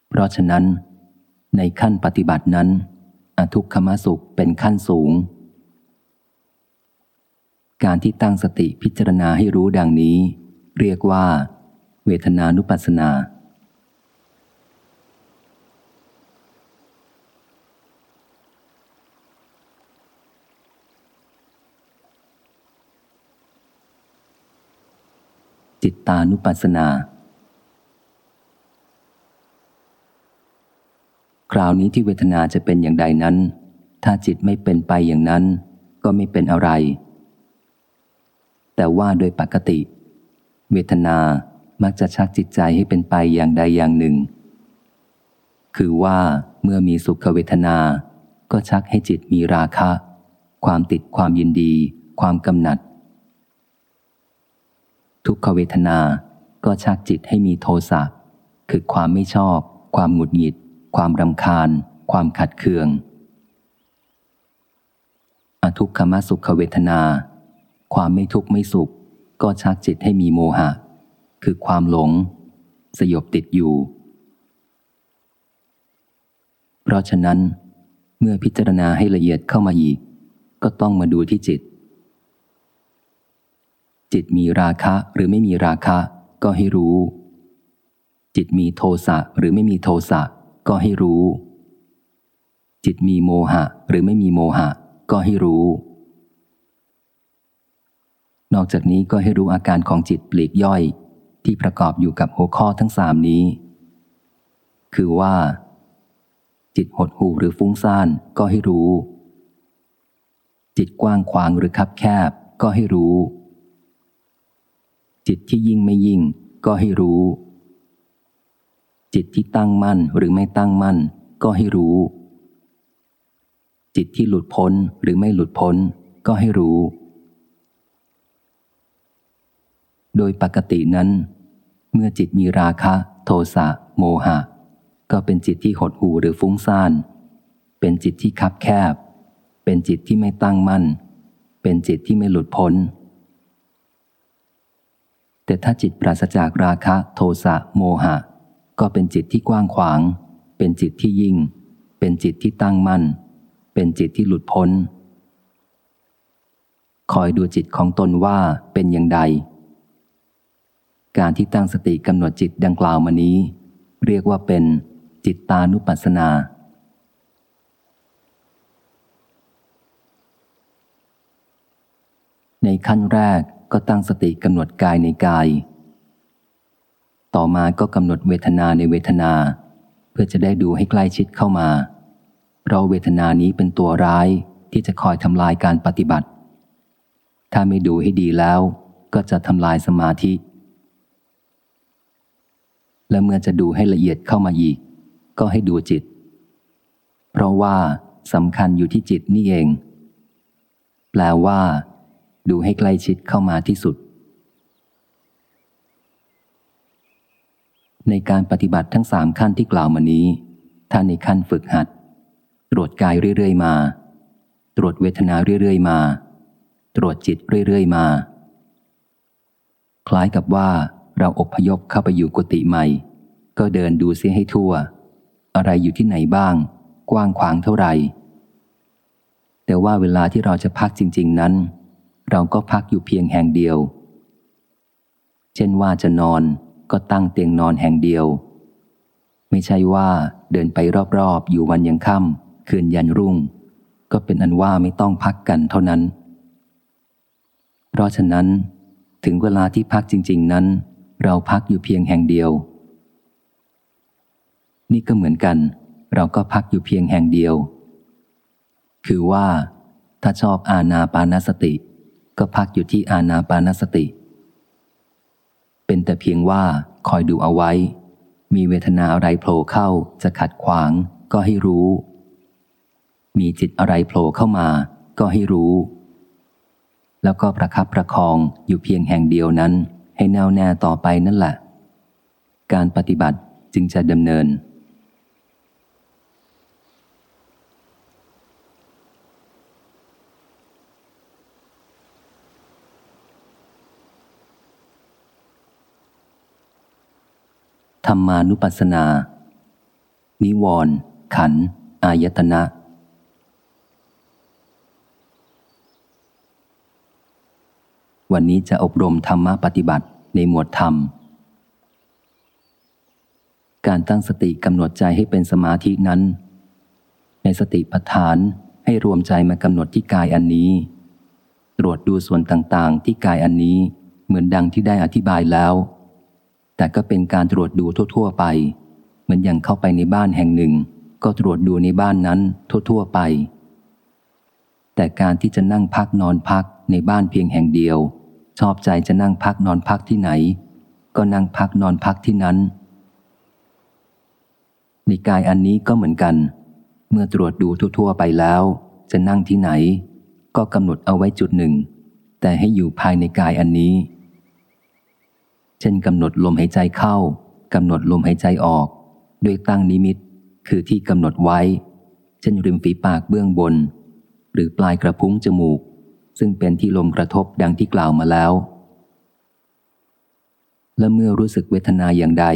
เพราะฉะนั้น ในขั้นปฏิบัตินั้น อทุกขมสุขเป็นขั้นสูง การที่ตั้งสติพิจารณาให้รู้ดังนี้ เรียกว่า เวทนานุปัสสนา จิตตานุปัสสนา คราวนี้ที่เวทนาจะเป็นอย่างใดนั้น ถ้าจิตไม่เป็นไปอย่างนั้น ก็ไม่เป็นอะไร แต่ว่าโดยปกติ เวทนามักจะชักจิตใจให้เป็นไปอย่างใดอย่างหนึ่ง คือว่าเมื่อมีสุขเวทนา ก็ชักให้จิตมีราคะ ความติดความยินดี ความกำหนัด ทุกขเวทนา ก็ชักจิตให้มีโทสะ คือความไม่ชอบ ความหงุดหงิด ความรำคาญ ความขัดเคือง อทุกขมสุขเวทนา ความไม่ทุกข์ไม่สุข ก็ชักจิตให้มีโมหะ คือความหลง สยบติดอยู่ เพราะฉะนั้น เมื่อพิจารณาให้ละเอียดเข้ามาอีก ก็ต้องมาดูที่จิต จิตมีราคะหรือไม่มีราคะก็ให้รู้จิตมีโทสะหรือไม่มีโทสะ ก็ให้รู้ จิตมีโมหะ หรือไม่มีโมหะ ก็ให้รู้ นอกจากนี้ก็ให้รู้อาการของจิตปลีกย่อย ที่ประกอบอยู่กับหัวข้อทั้งสามนี้ คือว่า จิตหดหูหรือฟุ้งซ่านก็ให้รู้ จิตกว้างขวางหรือคับแคบก็ให้รู้ จิตที่ยิ่งไม่ยิ่งก็ให้รู้ จิตที่ตั้งมั่นหรือไม่ตั้งมั่น ก็ให้รู้ จิตที่หลุดพ้นหรือไม่หลุดพ้น ก็ให้รู้ โดยปกตินั้น เมื่อจิตมีราคะ โทสะโมหะ ก็เป็นจิตที่หดหูหรือฟุ้งซ่าน เป็นจิตที่คับแคบ เป็นจิตที่ไม่ตั้งมั่น เป็นจิตที่ไม่หลุดพ้นแต่ถ้าจิตปราศจากราคะ โทสะโมหะ ก็เป็นจิตที่กว้างขวาง เป็นจิตที่ยิ่ง เป็นจิตที่ตั้งมั่น เป็นจิตที่หลุดพ้น คอยดูจิตของตนว่าเป็นอย่างใด การที่ตั้งสติกำหนดจิตดังกล่าวมานี้ เรียกว่าเป็นจิตตานุปัสสนาในขั้นแรกก็ตั้งสติกำหนดกายในกาย ต่อมาก็กำหนดเวทนาในเวทนา เพื่อจะได้ดูให้ใกล้ชิดเข้ามา เราเวทนานี้เป็นตัวร้ายที่จะคอยทำลายการปฏิบัติ ถ้าไม่ดูให้ดีแล้ว ก็จะทำลายสมาธิ และเมื่อจะดูให้ละเอียดเข้ามาอีก ก็ให้ดูจิต เพราะว่าสำคัญอยู่ที่จิตนี่เอง แปลว่า ดูให้ใกล้ชิดเข้ามาที่สุด ในการปฏิบัติทั้งสามขั้นที่กล่าวมานี้ ถ้าในขั้นฝึกหัด ตรวจกายเรื่อย ๆ มา ตรวจเวทนาเรื่อย ๆ มา ตรวจจิตเรื่อย ๆ มา คล้ายกับว่าเราอบพยพเข้าไปอยู่กุฏิใหม่ ก็เดินดูเสียให้ทั่ว อะไรอยู่ที่ไหนบ้าง กว้างขวางเท่าไหร่ แต่ว่าเวลาที่เราจะพักจริง ๆ นั้น เราก็พักอยู่เพียงแห่งเดียว เช่นว่าจะนอน ก็ตั้งเตียงนอนแห่งเดียว ไม่ใช่ว่าเดินไปรอบๆ อยู่วันยังค่ำคืนยันรุ่ง ก็เป็นอันว่าไม่ต้องพักกันเท่านั้น เพราะฉะนั้นถึงเวลาที่พักจริง ๆนั้น เราพักอยู่เพียงแห่งเดียว นี่ก็เหมือนกัน เราก็พักอยู่เพียงแห่งเดียว คือว่า ถ้าชอบอาณาปานสติ ก็พักอยู่ที่อาณาปานสติ เป็นแต่เพียงว่าคอยดูเอาไว้ มีเวทนาอะไรโผล่เข้าจะขัดขวางก็ให้รู้ มีจิตอะไรโผล่เข้ามา ก็ให้รู้ แล้วก็ประคับประคองอยู่เพียงแห่งเดียวนั้น ให้แน่วแน่ต่อไปนั่นแหละ การปฏิบัติจึงจะดำเนิน ธรรมานุปัสสนา นิวรณ์ขัน อายตนะ วันนี้จะอบรมธรรมะปฏิบัติในหมวดธรรม การตั้งสติกำหนดใจให้เป็นสมาธินั้น ในสติปัฏฐานให้รวมใจมากำหนดที่กายอันนี้ ตรวจดูส่วนต่างๆ ที่กายอันนี้เหมือนดังที่ได้อธิบายแล้ว แต่ก็เป็นการตรวจดูทั่ว ๆ ไป เหมือนอย่างเข้าไปในบ้านแห่งหนึ่ง ก็ตรวจดูในบ้านนั้นทั่ว ๆ ไป แต่การที่จะนั่งพักนอนพักในบ้านเพียงแห่งเดียว ชอบใจจะนั่งพักนอนพักที่ไหน ก็นั่งพักนอนพักที่นั้น ในกายอันนี้ก็เหมือนกัน เมื่อตรวจดูทั่ว ๆ ไปแล้ว จะนั่งที่ไหน ก็กำหนดเอาไว้จุดหนึ่ง แต่ให้อยู่ภายในกายอันนี้ เช่นกำหนดลมหายใจเข้ากำหนดลมหายใจออกด้วยตั้งนิมิต คือที่กำหนดไว้ เช่นริมฝีปากเบื้องบน หรือปลายกระพุ้งจมูก ซึ่งเป็นที่ลมกระทบดังที่กล่าวมาแล้ว และเมื่อรู้สึกเวทนาอย่างใด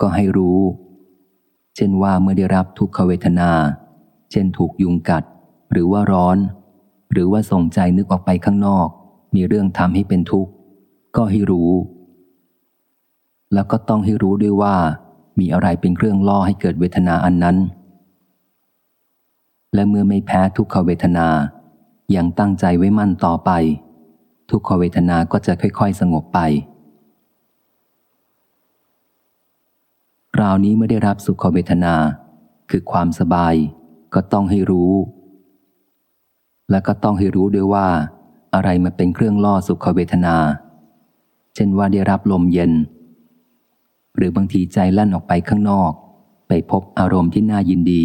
ก็ให้รู้ เช่นว่าเมื่อได้รับทุกขเวทนา เช่นถูกยุงกัด หรือว่าร้อน หรือว่าส่งใจนึกออกไปข้างนอก มีเรื่องทำให้เป็นทุกข์ ก็ให้รู้ แล้วก็ต้องให้รู้ด้วยว่า มีอะไรเป็นเครื่องล่อให้เกิดเวทนาอันนั้น และเมื่อไม่แพ้ทุกขเวทนา ยังตั้งใจไว้มั่นต่อไป ทุกขเวทนาก็จะค่อย ๆ สงบไป คราวนี้ไม่ได้รับสุขเวทนา คือความสบาย ก็ต้องให้รู้ และก็ต้องให้รู้ด้วยว่า อะไรมาเป็นเครื่องล่อสุขเวทนา เช่นว่าได้รับลมเย็น หรือบางทีใจลั่นออกไปข้างนอก ไปพบอารมณ์ที่น่ายินดี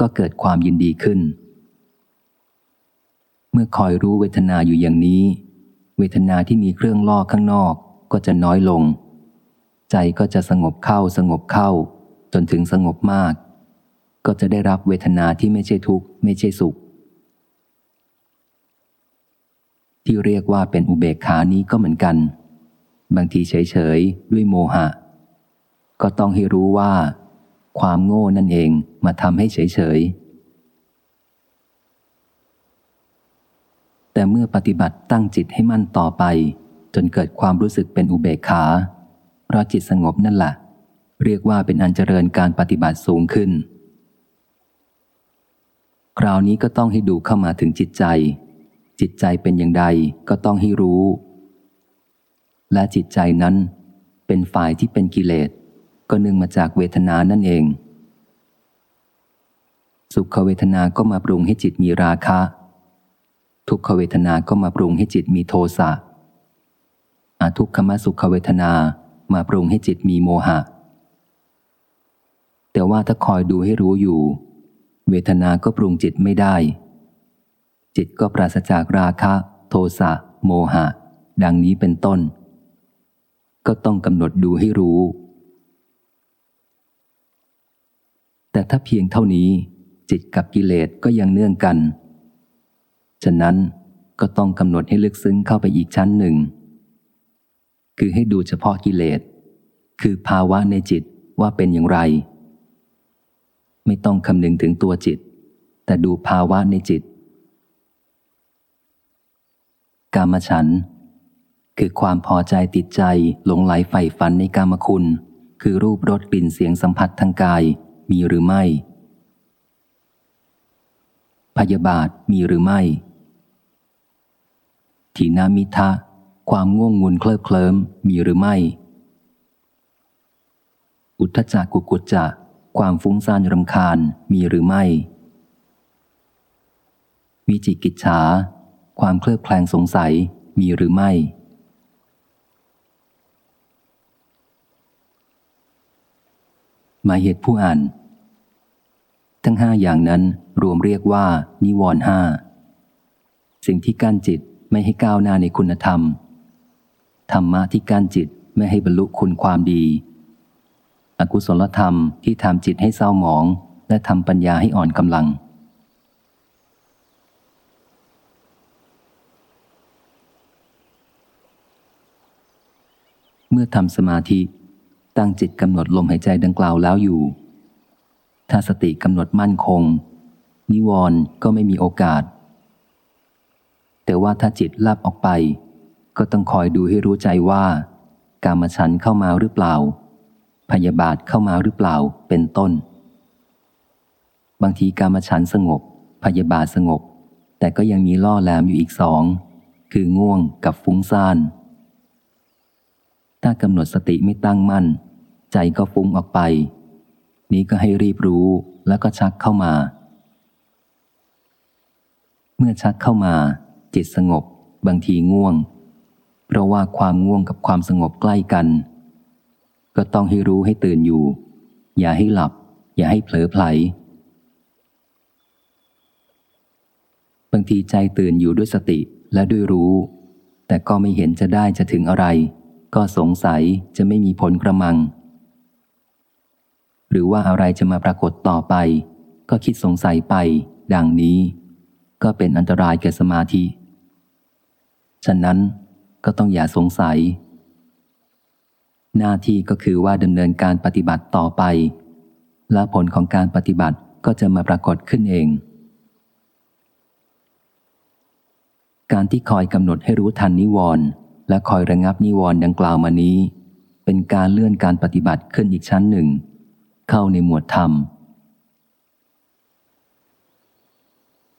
ก็เกิดความยินดีขึ้น เมื่อคอยรู้เวทนาอยู่อย่างนี้ เวทนาที่มีเครื่องล่อข้างนอกก็จะน้อยลง ใจก็จะสงบเข้าสงบเข้า จนถึงสงบมาก ก็จะได้รับเวทนาที่ไม่ใช่ทุกข์ไม่ใช่สุข ที่เรียกว่าเป็นอุเบกขานี้ก็เหมือนกัน บางทีเฉยๆด้วยโมหะ ก็ต้องให้รู้ว่า ความโง่นั่นเองมาทำให้เฉย ๆ แต่เมื่อปฏิบัติตั้งจิตให้มั่นต่อไป จนเกิดความรู้สึกเป็นอุเบกขา เพราะจิตสงบนั่นแหละเรียกว่าเป็นอันเจริญการปฏิบัติสูงขึ้น คราวนี้ก็ต้องให้ดูเข้ามาถึงจิตใจ จิตใจเป็นอย่างใดก็ต้องให้รู้ และจิตใจนั้นเป็นฝ่ายที่เป็นกิเลส ก็นึ่งมาจากเวทนานั่นเอง สุขเวทนาก็มาปรุงให้จิตมีราคะ ทุกขเวทนาก็มาปรุงให้จิตมีโทสะอาทุกขมสุขเวทนามาปรุงให้จิตมีโมหะ แต่ว่าถ้าคอยดูให้รู้อยู่ เวทนาก็ปรุงจิตไม่ได้ จิตก็ปราศจากราคะ โทสะโมหะ ดังนี้เป็นต้น ก็ต้องกำหนดดูให้รู้ แต่ถ้าเพียงเท่านี้จิตกับกิเลสก็ยังเนื่องกัน ฉะนั้นก็ต้องกำหนดให้ลึกซึ้งเข้าไปอีกชั้นหนึ่ง คือให้ดูเฉพาะกิเลส คือภาวะในจิตว่าเป็นอย่างไร ไม่ต้องคำนึงถึงตัวจิต แต่ดูภาวะในจิต กามฉัน คือความพอใจติดใจหลงไหลใฝ่ฝันในกามคุณ คือรูปรสกลิ่นเสียงสัมผัสทางกาย มีหรือไม่ พยาบาทมีหรือไม่ ทีนามิทะ ความง่วงงุนเคลิบเคลิ้มมีหรือไม่ อุทจักกุกุจจะ ความฟุ้งซ่านรำคาญมีหรือไม่ วิจิกิจฉา ความเคลือบแคลงสงสัยมีหรือไม่ หมายเหตุผู้อ่าน ทั้งห้าอย่างนั้นรวมเรียกว่า นิวรณ์ห้าสิ่งที่กั้นจิตไม่ให้ก้าวหน้าในคุณธรรม ธรรมะที่กั้นจิตไม่ให้บรรลุคุณความดี อกุศลธรรมที่ทำจิตให้เศร้าหมอง และทำปัญญาให้อ่อนกำลัง เมื่อทำสมาธิ ตั้งจิตกำหนดลมหายใจดังกล่าวแล้วอยู่ ถ้าสติกำหนดมั่นคง นิวรณ์ก็ไม่มีโอกาส แต่ว่าถ้าจิตลับออกไป ก็ต้องคอยดูให้รู้ใจว่า กามฉันเข้ามาหรือเปล่า พยาบาทเข้ามาหรือเปล่าเป็นต้น บางทีกามฉันสงบ พยาบาทสงบ แต่ก็ยังมีล่อแหลมอยู่อีกสองคือง่วงกับฟุ้งซ่านถ้ากำหนดสติไม่ตั้งมั่น ใจก็ฟุ้งออกไป นี้ก็ให้รีบรู้แล้วก็ชักเข้ามา เมื่อชักเข้ามา จิตสงบ บางทีง่วง เพราะว่าความง่วงกับความสงบใกล้กัน ก็ต้องให้รู้ให้ตื่นอยู่ อย่าให้หลับ อย่าให้เผลอไผลบางทีใจตื่นอยู่ด้วยสติและด้วยรู้ แต่ก็ไม่เห็นจะได้จะถึงอะไร ก็สงสัยจะไม่มีผลกระมัง หรือว่าอะไรจะมาปรากฏต่อไป ก็คิดสงสัยไป ดังนี้ ก็เป็นอันตรายแก่สมาธิ ฉะนั้นก็ต้องอย่าสงสัย หน้าที่ก็คือว่าดำเนินการปฏิบัติต่อไป และผลของการปฏิบัติก็จะมาปรากฏขึ้นเอง การที่คอยกำหนดให้รู้ทันนิวรณ์และคอยระงับนิวรณ์ดังกล่าวมานี้ เป็นการเลื่อนการปฏิบัติขึ้นอีกชั้นหนึ่ง เข้าในหมวดธรรม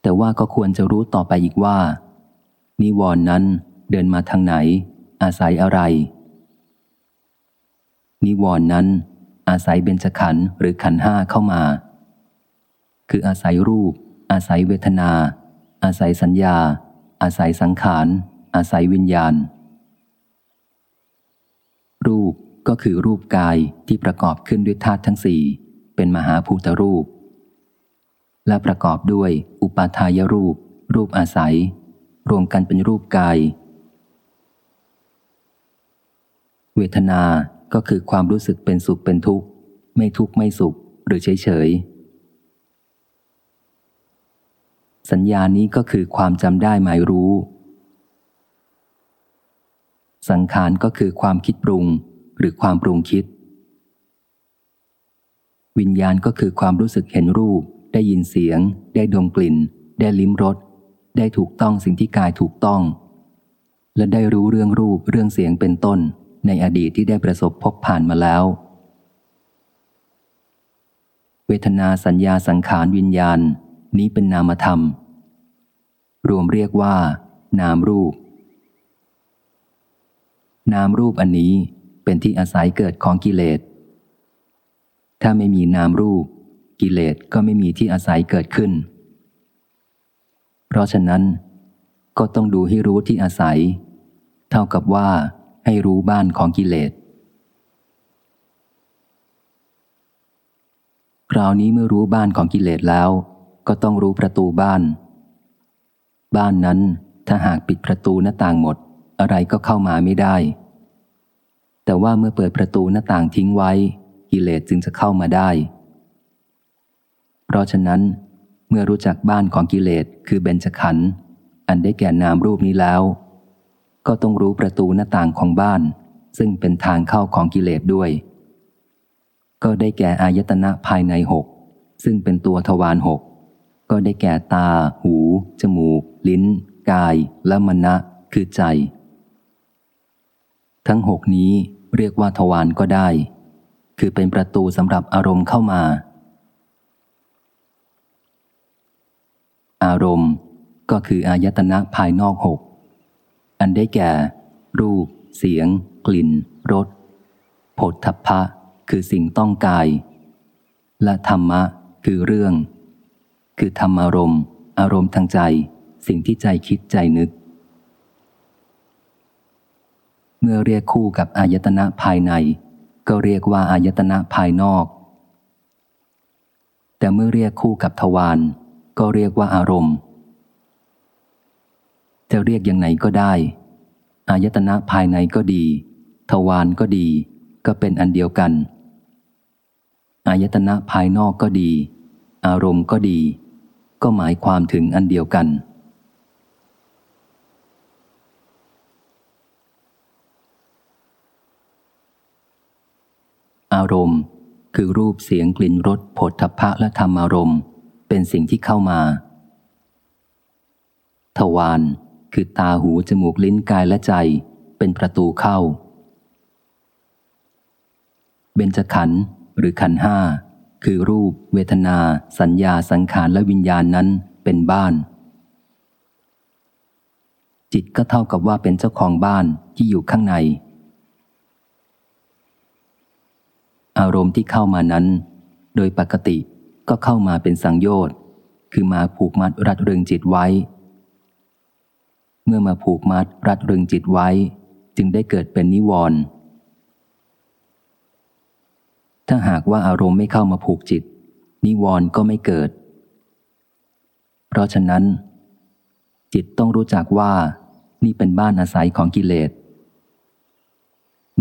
แต่ว่าก็ควรจะรู้ต่อไปอีกว่า นิวรณ์นั้นเดินมาทางไหน อาศัยอะไร นิวรณ์นั้น อาศัยเบญจขันธ์หรือขันห้าเข้ามา คืออาศัยรูป อาศัยเวทนา อาศัยสัญญา อาศัยสังขาร อาศัยวิญญาณ รูป ก็คือรูปกายที่ประกอบขึ้นด้วยธาตุทั้งสี่เป็นมหาภูตรูป และประกอบด้วยอุปาทายรูป รูปอาศัย รวมกันเป็นรูปกาย เวทนา ก็คือความรู้สึกเป็นสุขเป็นทุกข์ ไม่ทุกข์ไม่สุข หรือเฉยเฉยสัญญานี้ก็คือความจำได้หมายรู้ สังขารก็คือความคิดปรุง หรือความปรุงคิด วิญญาณก็คือความรู้สึกเห็นรูป ได้ยินเสียง ได้ดมกลิ่น ได้ลิ้มรสได้ถูกต้องสิ่งที่กายถูกต้อง และได้รู้เรื่องรูปเรื่องเสียงเป็นต้น ในอดีตที่ได้ประสบพบผ่านมาแล้ว เวทนาสัญญาสังขารวิญญาณ นี้เป็นนามธรรม รวมเรียกว่า นามรูปนามรูปอันนี้ เป็นที่อาศัยเกิดของกิเลส ถ้าไม่มีนามรูป กิเลสก็ไม่มีที่อาศัยเกิดขึ้น เพราะฉะนั้น ก็ต้องดูให้รู้ที่อาศัย เท่ากับว่าให้รู้บ้านของกิเลส คราวนี้เมื่อรู้บ้านของกิเลสแล้ว ก็ต้องรู้ประตูบ้าน บ้านนั้นถ้าหากปิดประตูหน้าต่างหมด อะไรก็เข้ามาไม่ได้ แต่ว่าเมื่อเปิดประตูหน้าต่างทิ้งไว้ กิเลสจึงจะเข้ามาได้ เพราะฉะนั้น เมื่อรู้จักบ้านของกิเลสคือเบญจขันธ์อันได้แก่นามรูปนี้แล้ว ก็ต้องรู้ประตูหน้าต่างของบ้าน ซึ่งเป็นทางเข้าของกิเลสด้วย ก็ได้แก่อายตนะภายในหกซึ่งเป็นตัวทวารหกก็ได้แก่ตา หู จมูก ลิ้น กาย และมณะคือใจ ทั้งหกนี้ เรียกว่าทวารก็ได้ คือเป็นประตูสำหรับอารมณ์เข้ามา อารมณ์ก็คืออายตนะภายนอกหก อันได้แก่ รูป เสียง กลิ่น รสผลทัพพะ คือสิ่งต้องกาย และธรรมะ คือเรื่อง คือธรรมอารมณ์ อารมณ์ทางใจ สิ่งที่ใจคิดใจนึก เมื่อเรียกคู่กับอายตนะภายใน ก็เรียกว่าอายตนะภายนอก แต่เมื่อเรียกคู่กับทวารก็เรียกว่าอารมณ์ จะเรียกอย่างไหนก็ได้ อายตนะภายในก็ดี ทวารก็ดี ก็เป็นอันเดียวกัน อายตนะภายนอกก็ดี อารมณ์ก็ดี ก็หมายความถึงอันเดียวกัน อารมณ์ คือรูปเสียงกลิ่นรสผลทพะและธรรมอารมณ์ เป็นสิ่งที่เข้ามา ทวารคือตาหูจมูกลิ้นกายและใจ เป็นประตูเข้า เบญจขันธ์หรือขันห้าคือรูป เวทนา สัญญาสังขารและวิญญาณนั้นเป็นบ้าน จิตก็เท่ากับว่าเป็นเจ้าของบ้านที่อยู่ข้างใน อารมณ์ที่เข้ามานั้น โดยปกติก็เข้ามาเป็นสังโยชน์ คือมาผูกมัดรัดเรึงจิตไว้ เมื่อมาผูกมัดรัดเรึงจิตไว้ จึงได้เกิดเป็นนิวรณ์ถ้าหากว่าอารมณ์ไม่เข้ามาผูกจิต นิวรณ์ก็ไม่เกิด เพราะฉะนั้น จิตต้องรู้จักว่า นี่เป็นบ้านอาศัยของกิเลส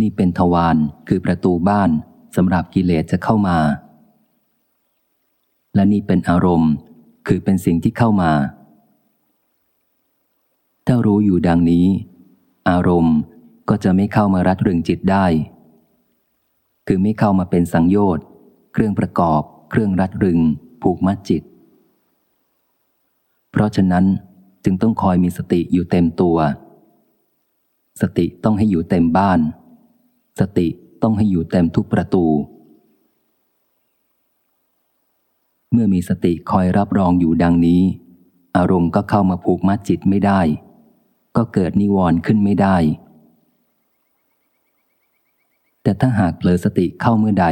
นี่เป็นทวารคือประตูบ้าน สำหรับกิเลสจะเข้ามา และนี่เป็นอารมณ์คือเป็นสิ่งที่เข้ามา ถ้ารู้อยู่ดังนี้ อารมณ์ก็จะไม่เข้ามารัดรึงจิตได้ คือไม่เข้ามาเป็นสังโยชน์ เครื่องประกอบ เครื่องรัดรึง ผูกมัดจิต เพราะฉะนั้นจึงต้องคอยมีสติอยู่เต็มตัว สติต้องให้อยู่เต็มบ้าน สติ ต้องให้อยู่เต็มทุกประตู เมื่อมีสติคอยรับรองอยู่ดังนี้ อารมณ์ก็เข้ามาผูกมัดจิตไม่ได้ ก็เกิดนิวรณ์ขึ้นไม่ได้ แต่ถ้าหากเผลอสติเข้าเมื่อใด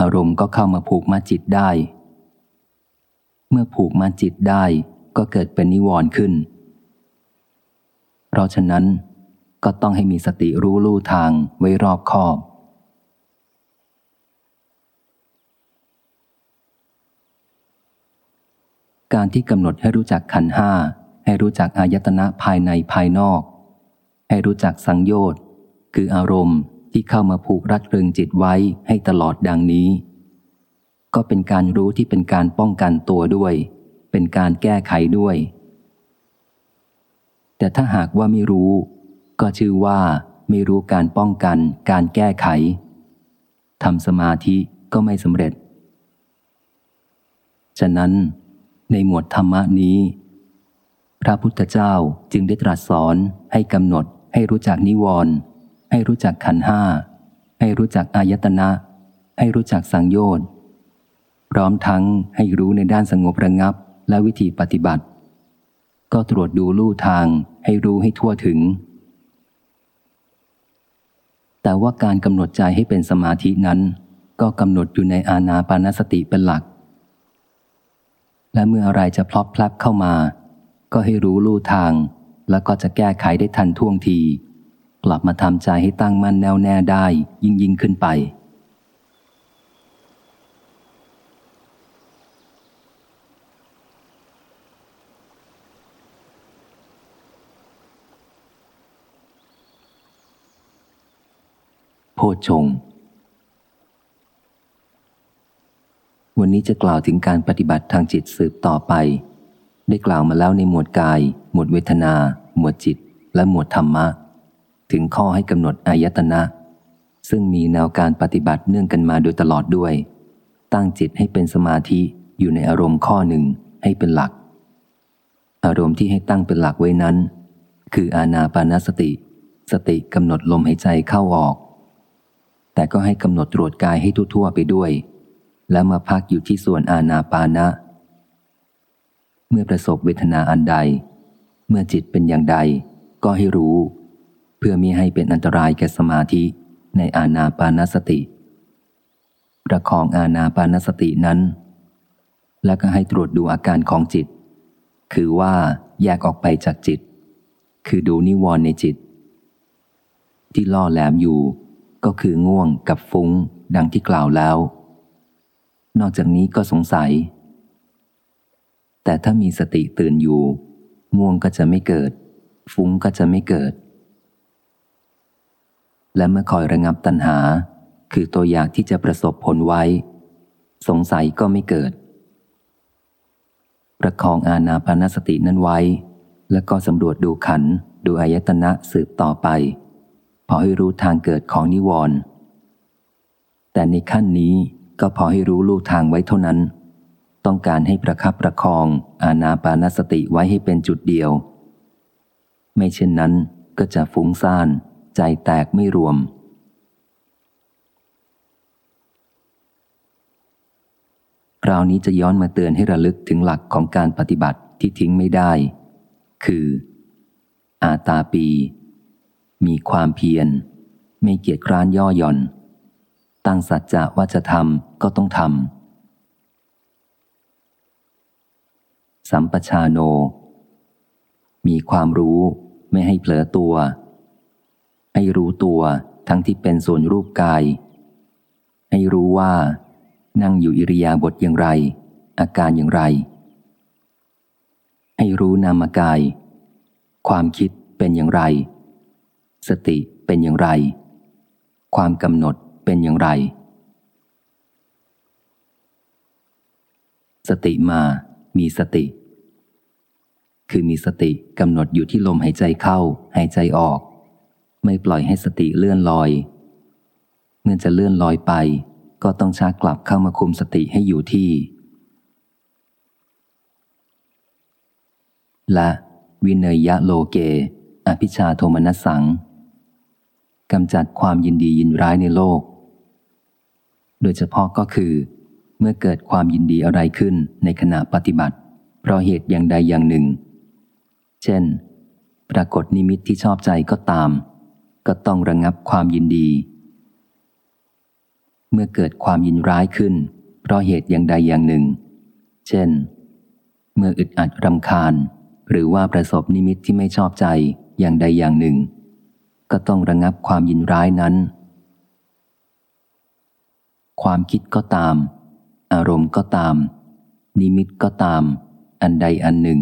อารมณ์ก็เข้ามาผูกมัดจิตได้ เมื่อผูกมัดจิตได้ก็เกิดเป็นนิวรณ์ขึ้น เพราะฉะนั้นก็ต้องให้มีสติรู้ลู่ทางไว้รอบคอบ การที่กำหนดให้รู้จักขันห้า ให้รู้จักอายตนะภายในภายนอก ให้รู้จักสังโยชน์ คืออารมณ์ที่เข้ามาผูกรัดเริงจิตไว้ให้ตลอดดังนี้ ก็เป็นการรู้ที่เป็นการป้องกันตัวด้วย เป็นการแก้ไขด้วย แต่ถ้าหากว่าไม่รู้ ก็ชื่อว่าไม่รู้การป้องกัน การแก้ไขทำสมาธิก็ไม่สำเร็จ ฉะนั้น ในหมวดธรรมนี้ พระพุทธเจ้าจึงได้ตรัสสอนให้กำหนดให้รู้จักนิวรณ์ให้รู้จักขันห้า ให้รู้จักอายตนะ ให้รู้จักสังโยชน์พร้อมทั้งให้รู้ในด้านสงบระงับและวิธีปฏิบัติ ก็ตรวจดูลู่ทางให้รู้ให้ทั่วถึง แต่ว่าการกำหนดใจให้เป็นสมาธินั้น ก็กำหนดอยู่ในอาณาปานสติเป็นหลัก และเมื่ออะไรจะพลอบพลับเข้ามา ก็ให้รู้ลู่ทาง แล้วก็จะแก้ไขได้ทันท่วงที กลับมาทำใจให้ตั้งมั่นแน่วแน่ได้ยิ่งยิ่งขึ้นไป โพชง เวันนี้จะกล่าวถึงการปฏิบัติทางจิตสืบต่อไป ได้กล่าวมาแล้วในหมวดกาย หมวดเวทนา หมวดจิต และหมวดธรรมะ ถึงข้อให้กำหนดอายตนะ ซึ่งมีแนวการปฏิบัติเนื่องกันมาโดยตลอดด้วย ตั้งจิตให้เป็นสมาธิอยู่ในอารมณ์ข้อหนึ่งให้เป็นหลัก อารมณ์ที่ให้ตั้งเป็นหลักไว้นั้น คืออาณาปานสติ สติกำหนดลมหายใจเข้าออก แต่ก็ให้กำหนดตรวจกายให้ทั่วๆไปด้วย แล้วมาพักอยู่ที่ส่วนอาณาปานะ เมื่อประสบเวทนาอันใด เมื่อจิตเป็นอย่างใด ก็ให้รู้ เพื่อมีให้เป็นอันตรายแก่สมาธิในอาณาปานสติ ประคองอาณาปานสตินั้น แล้วก็ให้ตรวจดูอาการของจิต คือว่าแยกออกไปจากจิต คือดูนิวรณ์ในจิต ที่ล่อแหลมอยู่ก็คือง่วงกับฟุ้งดังที่กล่าวแล้ว นอกจากนี้ก็สงสัย แต่ถ้ามีสติตื่นอยู่ ง่วงก็จะไม่เกิด ฟุ้งก็จะไม่เกิด และเมื่อคอยระงับตัณหา คือตัวอยากที่จะประสบผลไว้ สงสัยก็ไม่เกิด ประคองอาณาปานสตินั้นไว้ แล้วก็สำรวจดูขัน ดูอายตนะสืบต่อไป พอให้รู้ทางเกิดของนิวรณ์แต่ในขั้นนี้ ก็พอให้รู้ลู่ทางไว้เท่านั้น ต้องการให้ประคับประคอง อาณาปานสติไว้ให้เป็นจุดเดียว ไม่เช่นนั้นก็จะฟุ้งซ่าน ใจแตกไม่รวม คราวนี้จะย้อนมาเตือนให้ระลึกถึงหลักของการปฏิบัติที่ทิ้งไม่ได้ คือ อาตาปี มีความเพียร ไม่เกียจคร้านย่อหย่อน ตั้งสัจจะว่าจะทำ ก็ต้องทำสัมปชาโน มีความรู้ไม่ให้เผลอตัว ให้รู้ตัวทั้งที่เป็นส่วนรูปกาย ให้รู้ว่า นั่งอยู่อิริยาบถอย่างไร อาการอย่างไร ให้รู้นามกาย ความคิดเป็นอย่างไร สติเป็นอย่างไร ความกำหนดเป็นอย่างไร สติมา มีสติ คือมีสติกำหนดอยู่ที่ลมหายใจเข้า หายใจออก ไม่ปล่อยให้สติเลื่อนลอย เมื่อจะเลื่อนลอยไป ก็ต้องชักกลับเข้ามาคุมสติให้อยู่ที่ และวินเนยยะโลเก อภิชาโทมนัสสังกำจัดความยินดียินร้ายในโลก โดยเฉพาะก็คือ เมื่อเกิดความยินดีอะไรขึ้นในขณะปฏิบัติ เพราะเหตุอย่างใดอย่างหนึ่ง เช่น ปรากฏนิมิตที่ชอบใจก็ตาม ก็ต้องระงงับความยินดี เมื่อเกิดความยินร้ายขึ้น เพราะเหตุอย่างใดอย่างหนึ่ง เช่น เมื่ออึดอัดรำคาญ หรือว่าประสบนิมิตที่ไม่ชอบใจอย่างใดอย่างหนึ่ง ก็ต้องระงับความยินร้ายนั้นความคิดก็ตาม อารมณ์ก็ตาม นิมิตก็ตาม อันใดอันหนึ่ง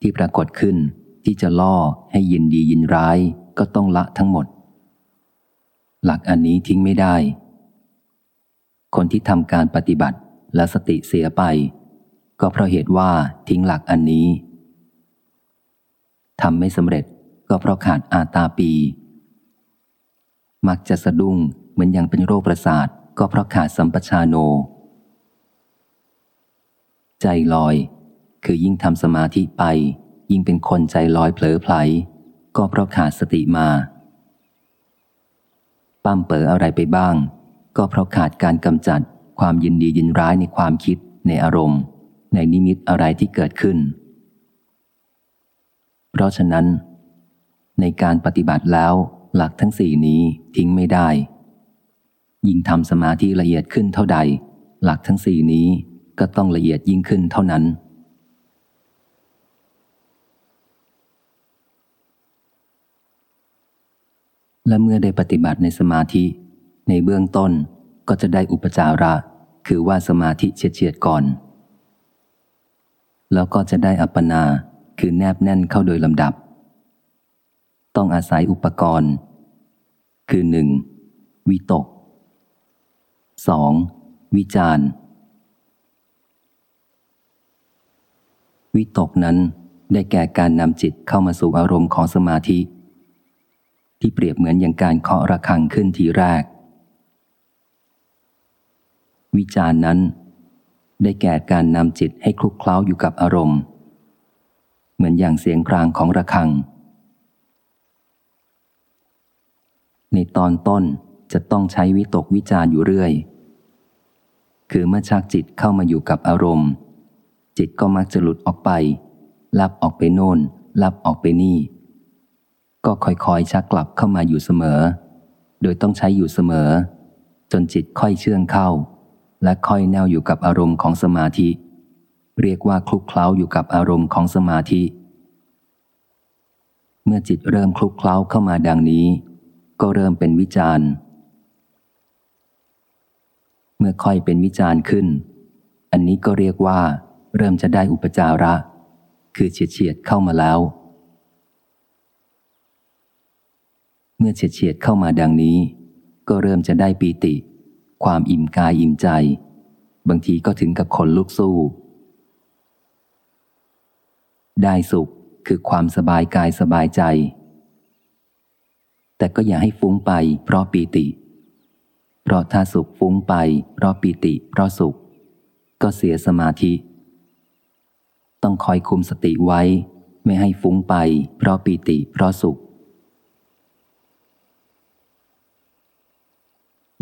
ที่ปรากฏขึ้นที่จะล่อให้ยินดียินร้ายก็ต้องละทั้งหมด หลักอันนี้ทิ้งไม่ได้ คนที่ทำการปฏิบัติและสติเสียไป ก็เพราะเหตุว่าทิ้งหลักอันนี้ทำไม่สำเร็จก็เพราะขาดอาตาปี มักจะสะดุ้งเหมือนยังเป็นโรคประสาทก็เพราะขาดสัมปชาโน ใจลอย คือยิ่งทำสมาธิไป ยิ่งเป็นคนใจลอยเผลอไผล ก็เพราะขาดสติมาปั้มเป๋ออะไรไปบ้าง ก็เพราะขาดการกำจัดความยินดียินร้ายในความคิด ในอารมณ์ ในนิมิตอะไรที่เกิดขึ้น เพราะฉะนั้น ในการปฏิบัติแล้วหลักทั้งสี่นี้ทิ้งไม่ได้ ยิ่งทำสมาธิละเอียดขึ้นเท่าใด หลักทั้งสี่นี้ ก็ต้องละเอียดยิ่งขึ้นเท่านั้น และเมื่อได้ปฏิบัติในสมาธิ ในเบื้องต้นก็จะได้อุปจาระ คือว่าสมาธิเฉียดเฉียดก่อน แล้วก็จะได้อัปปนา คือแนบแน่นเข้าโดยลำดับ ต้องอาศัยอุปกรณ์ คือหนึ่งวิตก 2. วิจาร วิตกนั้นได้แก่การนำจิตเข้ามาสู่อารมณ์ของสมาธิ ที่เปรียบเหมือนอย่างการเคาะระฆังขึ้นทีแรก วิจารณ์นั้น ได้แก่การนำจิตให้คลุกเคล้าอยู่กับอารมณ์ เหมือนอย่างเสียงกลางของระฆัง ในตอนต้นจะต้องใช้วิตกวิจารอยู่เรื่อย คือเมื่อชักจิตเข้ามาอยู่กับอารมณ์ จิตก็มักจะหลุดออกไป ลับออกไปโน่น ลับออกไปนี่ ก็ค่อยๆชักกลับเข้ามาอยู่เสมอ โดยต้องใช้อยู่เสมอ จนจิตค่อยเชื่องเข้า และค่อยแนวอยู่กับอารมณ์ของสมาธิ เรียกว่าคลุกเคล้าอยู่กับอารมณ์ของสมาธิ เมื่อจิตเริ่มคลุกเคล้าเข้ามาดังนี้ ก็เริ่มเป็นวิจารณ์เมื่อค่อยเป็นวิจารณ์ขึ้น อันนี้ก็เรียกว่า เริ่มจะได้อุปจาระ คือเฉียดเฉียดเข้ามาแล้ว เมื่อเฉียดเฉียดเข้ามาดังนี้ ก็เริ่มจะได้ปีติ ความอิ่มกายอิ่มใจ บางทีก็ถึงกับคนลุกสู้ ได้สุขคือความสบายกายสบายใจ แต่ก็อย่าให้ฟุ้งไป เพราะปีติ เพราะถ้าสุขฟุ้งไป เพราะปิติ เพราะสุข ก็เสียสมาธิ ต้องคอยคุมสติไว้ ไม่ให้ฟุ้งไป เพราะปิติเพราะสุข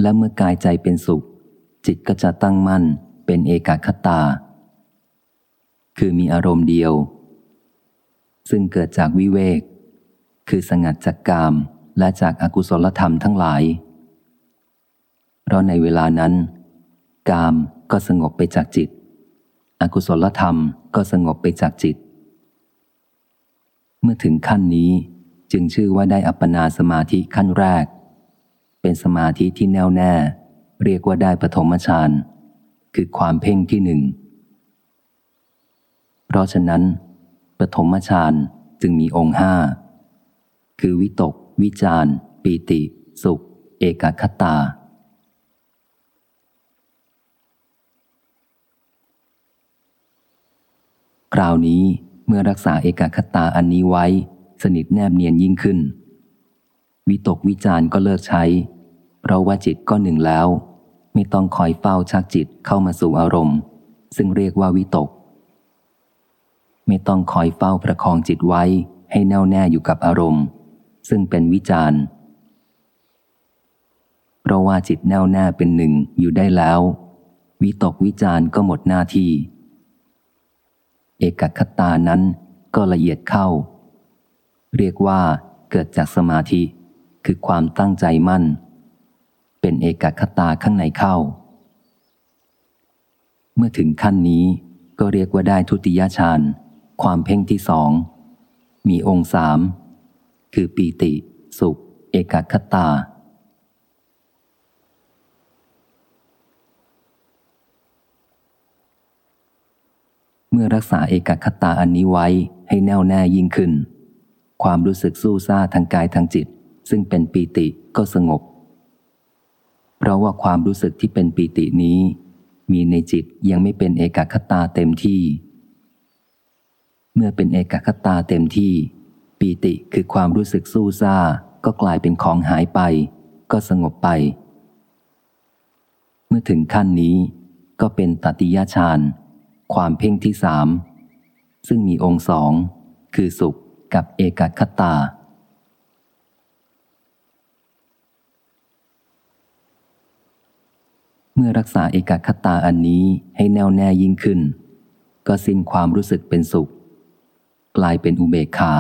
และเมื่อกายใจเป็นสุข จิตก็จะตั้งมั่นเป็นเอกคตา คือมีอารมณ์เดียว ซึ่งเกิดจากวิเวก คือสงัดจากกามและจากอากุศลธรรมทั้งหลาย เพราะในเวลานั้น กามก็สงบไปจากจิต อกุศลธรรมก็สงบไปจากจิต เมื่อถึงขั้นนี้จึงชื่อว่าได้อัปปนาสมาธิขั้นแรก เป็นสมาธิที่แน่วแน่ เรียกว่าได้ปฐมฌานคือความเพ่งที่หนึ่ง เพราะฉะนั้น ปฐมฌานจึงมีองค์ห้า คือวิตก วิจาร ปีติ สุข เอกคตา คราวนี้เมื่อรักษาเอกคตาอันนี้ไว้ สนิทแนบเนียนยิ่งขึ้น วิตกวิจารก็เลิกใช้ เพราะว่าจิตก็หนึ่งแล้ว ไม่ต้องคอยเฝ้าชักจิตเข้ามาสู่อารมณ์ ซึ่งเรียกว่าวิตก ไม่ต้องคอยเฝ้าประคองจิตไว้ให้แน่วแน่อยู่กับอารมณ์ ซึ่งเป็นวิจารเพราะว่าจิตแน่วแน่เป็นหนึ่งอยู่ได้แล้ว วิตกวิจารก็หมดหน้าที่ อกคตานั้นก็ละเอียดเข้า เรียกว่าเกิดจากสมาธิ คือความตั้งใจมั่น เป็นเอกคตาข้างในเข้า เมื่อถึงขั้นนี้ก็เรียกว่าได้ทุติยฌานความเพ่งที่สอง มีองค์สาม คือปีติ สุข เอกคตา เมื่อรักษาเอกคตาอันนี้ไว้ให้แน่วแน่ยิ่งขึ้น ความรู้สึกสู้ซ่าทางกายทางจิต ซึ่งเป็นปีติก็สงบ เพราะว่าความรู้สึกที่เป็นปีตินี้ มีในจิตยังไม่เป็นเอกคตาเต็มที่ เมื่อเป็นเอกคตาเต็มที่ ปีติคือความรู้สึกสู้ซ่าก็กลายเป็นของหายไป ก็สงบไป เมื่อถึงขั้นนี้ก็เป็นตติยฌาน ความเพ่งที่สามซึ่งมีองค์สองคือสุขกับเอกคตา เมื่อรักษาเอกคตาอันนี้ให้แน่วแน่ยิ่งขึ้น ก็สิ้นความรู้สึกเป็นสุข กลายเป็นอุเบกขา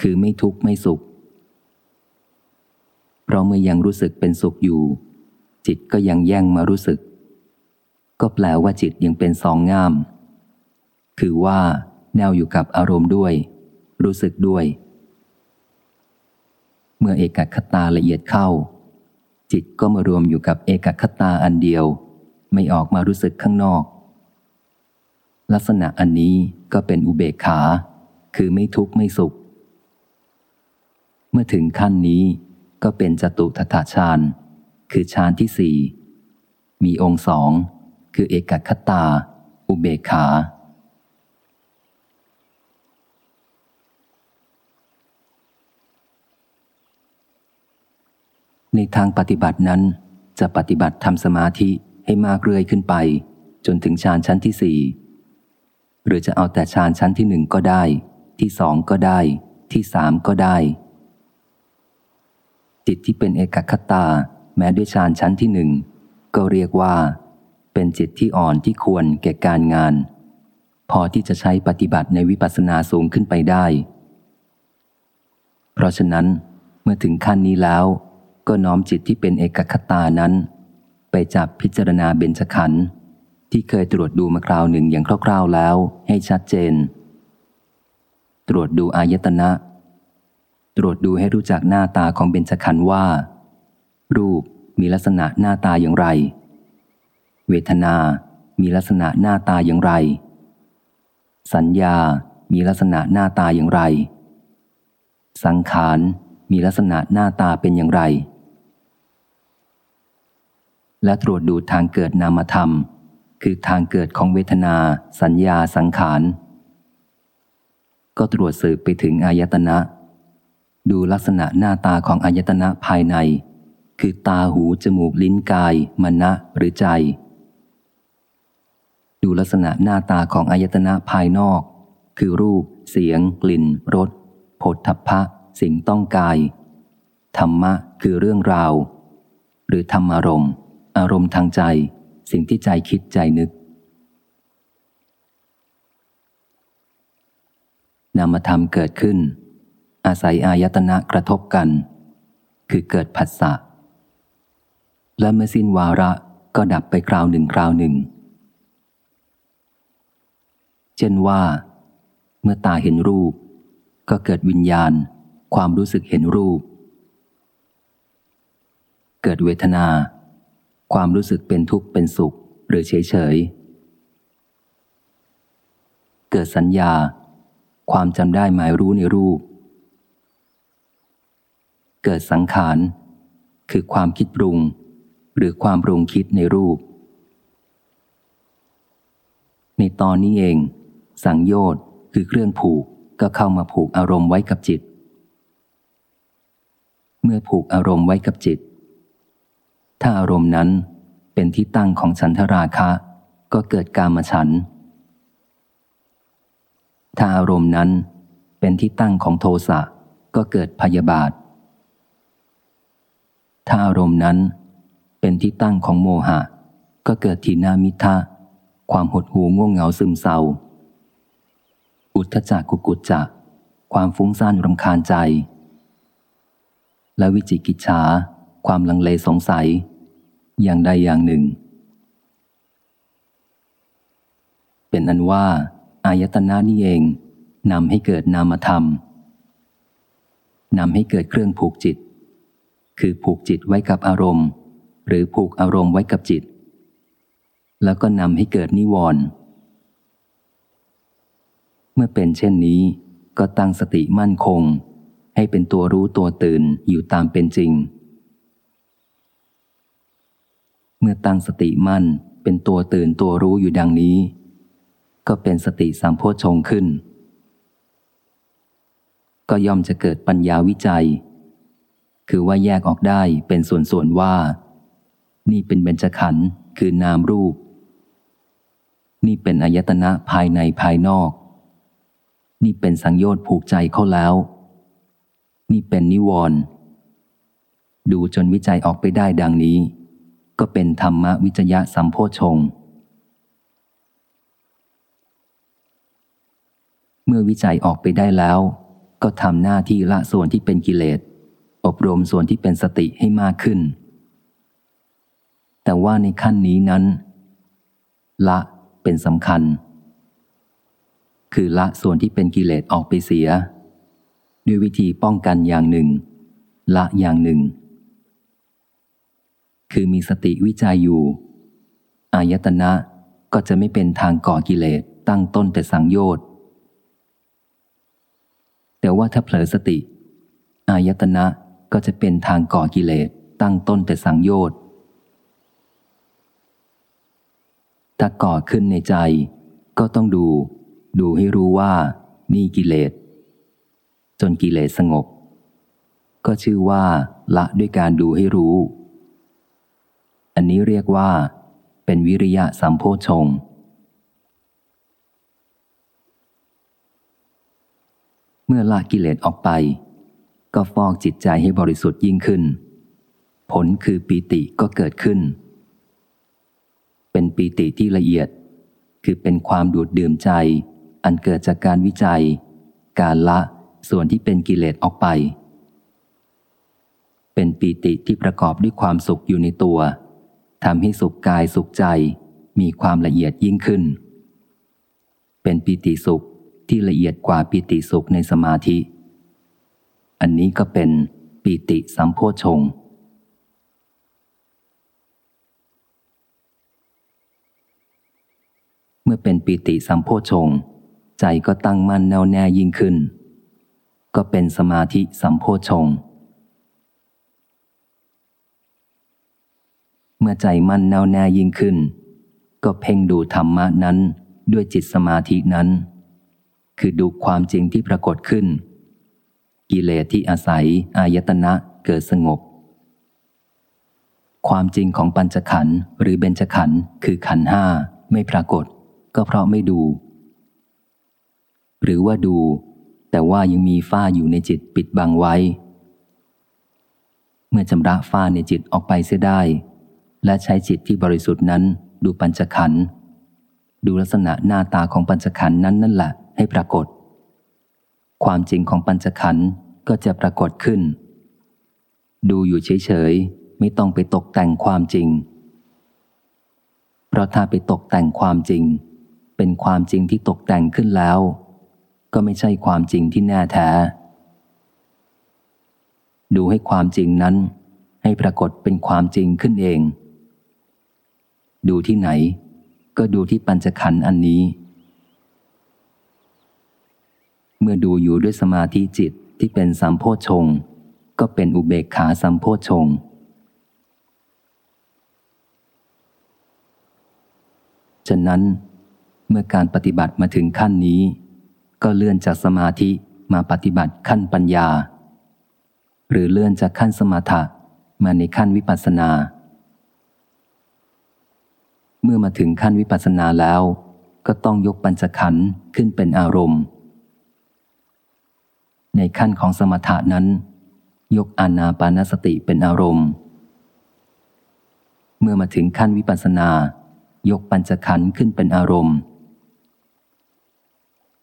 คือไม่ทุกข์ไม่สุข เพราะเมื่อยังรู้สึกเป็นสุขอยู่ จิตก็ยังแย่งมารู้สึก ก็แปลว่าจิตยังเป็นสองง่าม คือว่า แนวอยู่กับอารมณ์ด้วย รู้สึกด้วย เมื่อเอกคตาละเอียดเข้า จิตก็มารวมอยู่กับเอกคตาอันเดียว ไม่ออกมารู้สึกข้างนอก ลักษณะอันนี้ก็เป็นอุเบกขา คือไม่ทุกข์ไม่สุข เมื่อถึงขั้นนี้ก็เป็นจตุทัตฌานคือฌานที่สี่มีองค์สอง คือเอกคตา อุเบขา ในทางปฏิบัตินั้น จะปฏิบัติทำสมาธิให้มากเรื่อยขึ้นไป จนถึงฌานชั้นที่สี่หรือจะเอาแต่ฌานชั้นที่หนึ่งก็ได้ ที่สองก็ได้ ที่สามก็ได้ จิตที่เป็นเอกคตา แม้ด้วยฌานชั้นที่หนึ่งก็เรียกว่า เป็นจิตที่อ่อนที่ควรแก่การงาน พอที่จะใช้ปฏิบัติในวิปัสสนาสูงขึ้นไปได้ เพราะฉะนั้นเมื่อถึงขั้นนี้แล้ว ก็น้อมจิตที่เป็นเอกคตานั้น ไปจับพิจารณาเบญจขันธ์ที่เคยตรวจดูมาคราวหนึ่งอย่างคร่าวๆแล้วให้ชัดเจน ตรวจดูอายตนะ ตรวจดูให้รู้จักหน้าตาของเบญจขันธ์ว่า รูปมีลักษณะหน้าตาอย่างไร เวทนา มีลักษณะหน้าตาอย่างไร สัญญา มีลักษณะหน้าตาอย่างไร สังขาร มีลักษณะหน้าตาเป็นอย่างไร และตรวจดูทางเกิดนามธรรม คือทางเกิดของเวทนา สัญญา สังขาร ก็ตรวจสืบไปถึงอายตนะ ดูลักษณะหน้าตาของอายตนะภายในคือตาหู จมูก ลิ้นกายมณะหรือใจ ดูลักษณะหน้าตาของอายตนะภายนอก คือรูป เสียง กลิ่นรสผลทัพพะ สิ่งต้องกาย ธรรมะคือเรื่องราว หรือธรรมอารมณ์ อารมณ์ทางใจ สิ่งที่ใจคิดใจนึก นามธรรมเกิดขึ้น อาศัยอายตนะกระทบกัน คือเกิดผัสสะและเมื่อสิ้นวาระก็ดับไปคราวหนึ่งคราวหนึ่ง เช่นว่า เมื่อตาเห็นรูป ก็เกิดวิญญาณ ความรู้สึกเห็นรูป เกิดเวทนา ความรู้สึกเป็นทุกข์เป็นสุข หรือเฉยเฉยเกิดสัญญา ความจำได้หมายรู้ในรูป เกิดสังขาร คือความคิดปรุง หรือความปรุงคิดในรูป ในตอนนี้เอง สังโยชน์คือเครื่องผูกก็เข้ามาผูกอารมณ์ไว้กับจิต เมื่อผูกอารมณ์ไว้กับจิต ถ้าอารมณ์นั้นเป็นที่ตั้งของฉันทราคะ ก็เกิดกามฉัน ถ้าอารมณ์นั้นเป็นที่ตั้งของโทสะก็เกิดพยาบาท ถ้าอารมณ์นั้นเป็นที่ตั้งของโมหะ ก็เกิดทีนามิทะความหดหูง่วงเหงาซึมเศร้า อุทธจักกุกุจจะ ความฟุ้งซ่านรำคาญใจ และวิจิกิจฉา ความลังเลสงสัย อย่างใดอย่างหนึ่ง เป็นอันว่า อายตนะนี่เองนำให้เกิดนามธรรมนำให้เกิดเครื่องผูกจิต คือผูกจิตไว้กับอารมณ์ หรือผูกอารมณ์ไว้กับจิต แล้วก็นำให้เกิดนิวรณ์ มื่อเป็นเช่นนี้ ก็ตั้งสติมั่นคง ให้เป็นตัวรู้ตัวตื่นอยู่ตามเป็นจริง เมื่อตั้งสติมั่นเป็นตัวตื่นตัวรู้อยู่ดังนี้ ก็เป็นสติสามโพชงขึ้น ก็ย่อมจะเกิดปัญญาวิจัย คือว่าแยกออกได้เป็นส่วนๆว่า นี่เป็นเบญจขันธ์คือนามรูป นี่เป็นอายตนะภายในภายนอก นี่เป็นสังโยชน์ผูกใจเข้าแล้ว นี่เป็นนิวรณ์ดูจนวิจัยออกไปได้ดังนี้ ก็เป็นธรรมวิจยะสัมโพชง เมื่อวิจัยออกไปได้แล้ว ก็ทำหน้าที่ละส่วนที่เป็นกิเลส อบรมส่วนที่เป็นสติให้มากขึ้น แต่ว่าในขั้นนี้นั้น ละเป็นสำคัญ คือละส่วนที่เป็นกิเลสออกไปเสีย ด้วยวิธีป้องกันอย่างหนึ่ง ละอย่างหนึ่ง คือมีสติวิจัยอยู่ อายตนะก็จะไม่เป็นทางก่อกิเลสตั้งต้นแต่สังโยชน์ แต่ว่าถ้าเผลอสติ อายตนะก็จะเป็นทางก่อกิเลสตั้งต้นแต่สังโยชน์ถ้าก่อขึ้นในใจ ก็ต้องดู ดูให้รู้ว่านี่กิเลส จนกิเลสสงบ ก็ชื่อว่าละด้วยการดูให้รู้ อันนี้เรียกว่า เป็นวิริยะสัมโพชงเมื่อละกิเลสออกไป ก็ฟอกจิตใจให้บริสุทธิ์ยิ่งขึ้น ผลคือปีติก็เกิดขึ้น เป็นปีติที่ละเอียด คือเป็นความดูดดื่มใจ อันเกิดจากการวิจัย การละส่วนที่เป็นกิเลสออกไป เป็นปีติที่ประกอบด้วยความสุขอยู่ในตัวทำให้สุขกายสุขใจมีความละเอียดยิ่งขึ้น เป็นปีติสุขที่ละเอียดกว่าปีติสุขในสมาธิ อันนี้ก็เป็นปีติสัมโพชงเมื่อเป็นปีติสัมโพชง ใจก็ตั้งมั่นแน่วแน่ยิ่งขึ้น ก็เป็นสมาธิสัมโพชง เมื่อใจมั่นแน่วแน่ยิ่งขึ้น ก็เพ่งดูธรรมะนั้นด้วยจิตสมาธินั้น คือดูความจริงที่ปรากฏขึ้น กิเลสที่อาศัยอายตนะเกิดสงบ ความจริงของปัญจขันธ์หรือเบญจขันธ์คือขันธ์ห้าไม่ปรากฏ ก็เพราะไม่ดู หรือว่าดู แต่ว่ายังมีฝ้าอยู่ในจิตปิดบังไว้ เมื่อชำระฝ้าในจิตออกไปเสียได้ และใช้จิตที่บริสุทธิ์นั้นดูปัญจขันธ์ดูลักษณะหน้าตาของปัญจขันธ์นั้นนั่นแหละให้ปรากฏ ความจริงของปัญจขันธ์ก็จะปรากฏขึ้น ดูอยู่เฉยๆ ไม่ต้องไปตกแต่งความจริง เพราะถ้าไปตกแต่งความจริง เป็นความจริงที่ตกแต่งขึ้นแล้ว ก็ไม่ใช่ความจริงที่แน่แท้ ดูให้ความจริงนั้น ให้ปรากฏเป็นความจริงขึ้นเอง ดูที่ไหน ก็ดูที่ปัญจขันธ์อันนี้ เมื่อดูอยู่ด้วยสมาธิจิตที่เป็นสัมโพชง ก็เป็นอุเบกขาสัมโพชงฉะนั้นเมื่อการปฏิบัติมาถึงขั้นนี้ ก็เลื่อนจากสมาธิมาปฏิบัติขั้นปัญญา หรือเลื่อนจากขั้นสมถะมาในขั้นวิปัสสนา เมื่อมาถึงขั้นวิปัสสนาแล้ว ก็ต้องยกปัญจขันธ์ขึ้นเป็นอารมณ์ ในขั้นของสมถะนั้น ยกอานาปานสติเป็นอารมณ์ เมื่อมาถึงขั้นวิปัสสนา ยกปัญจขันธ์ขึ้นเป็นอารมณ์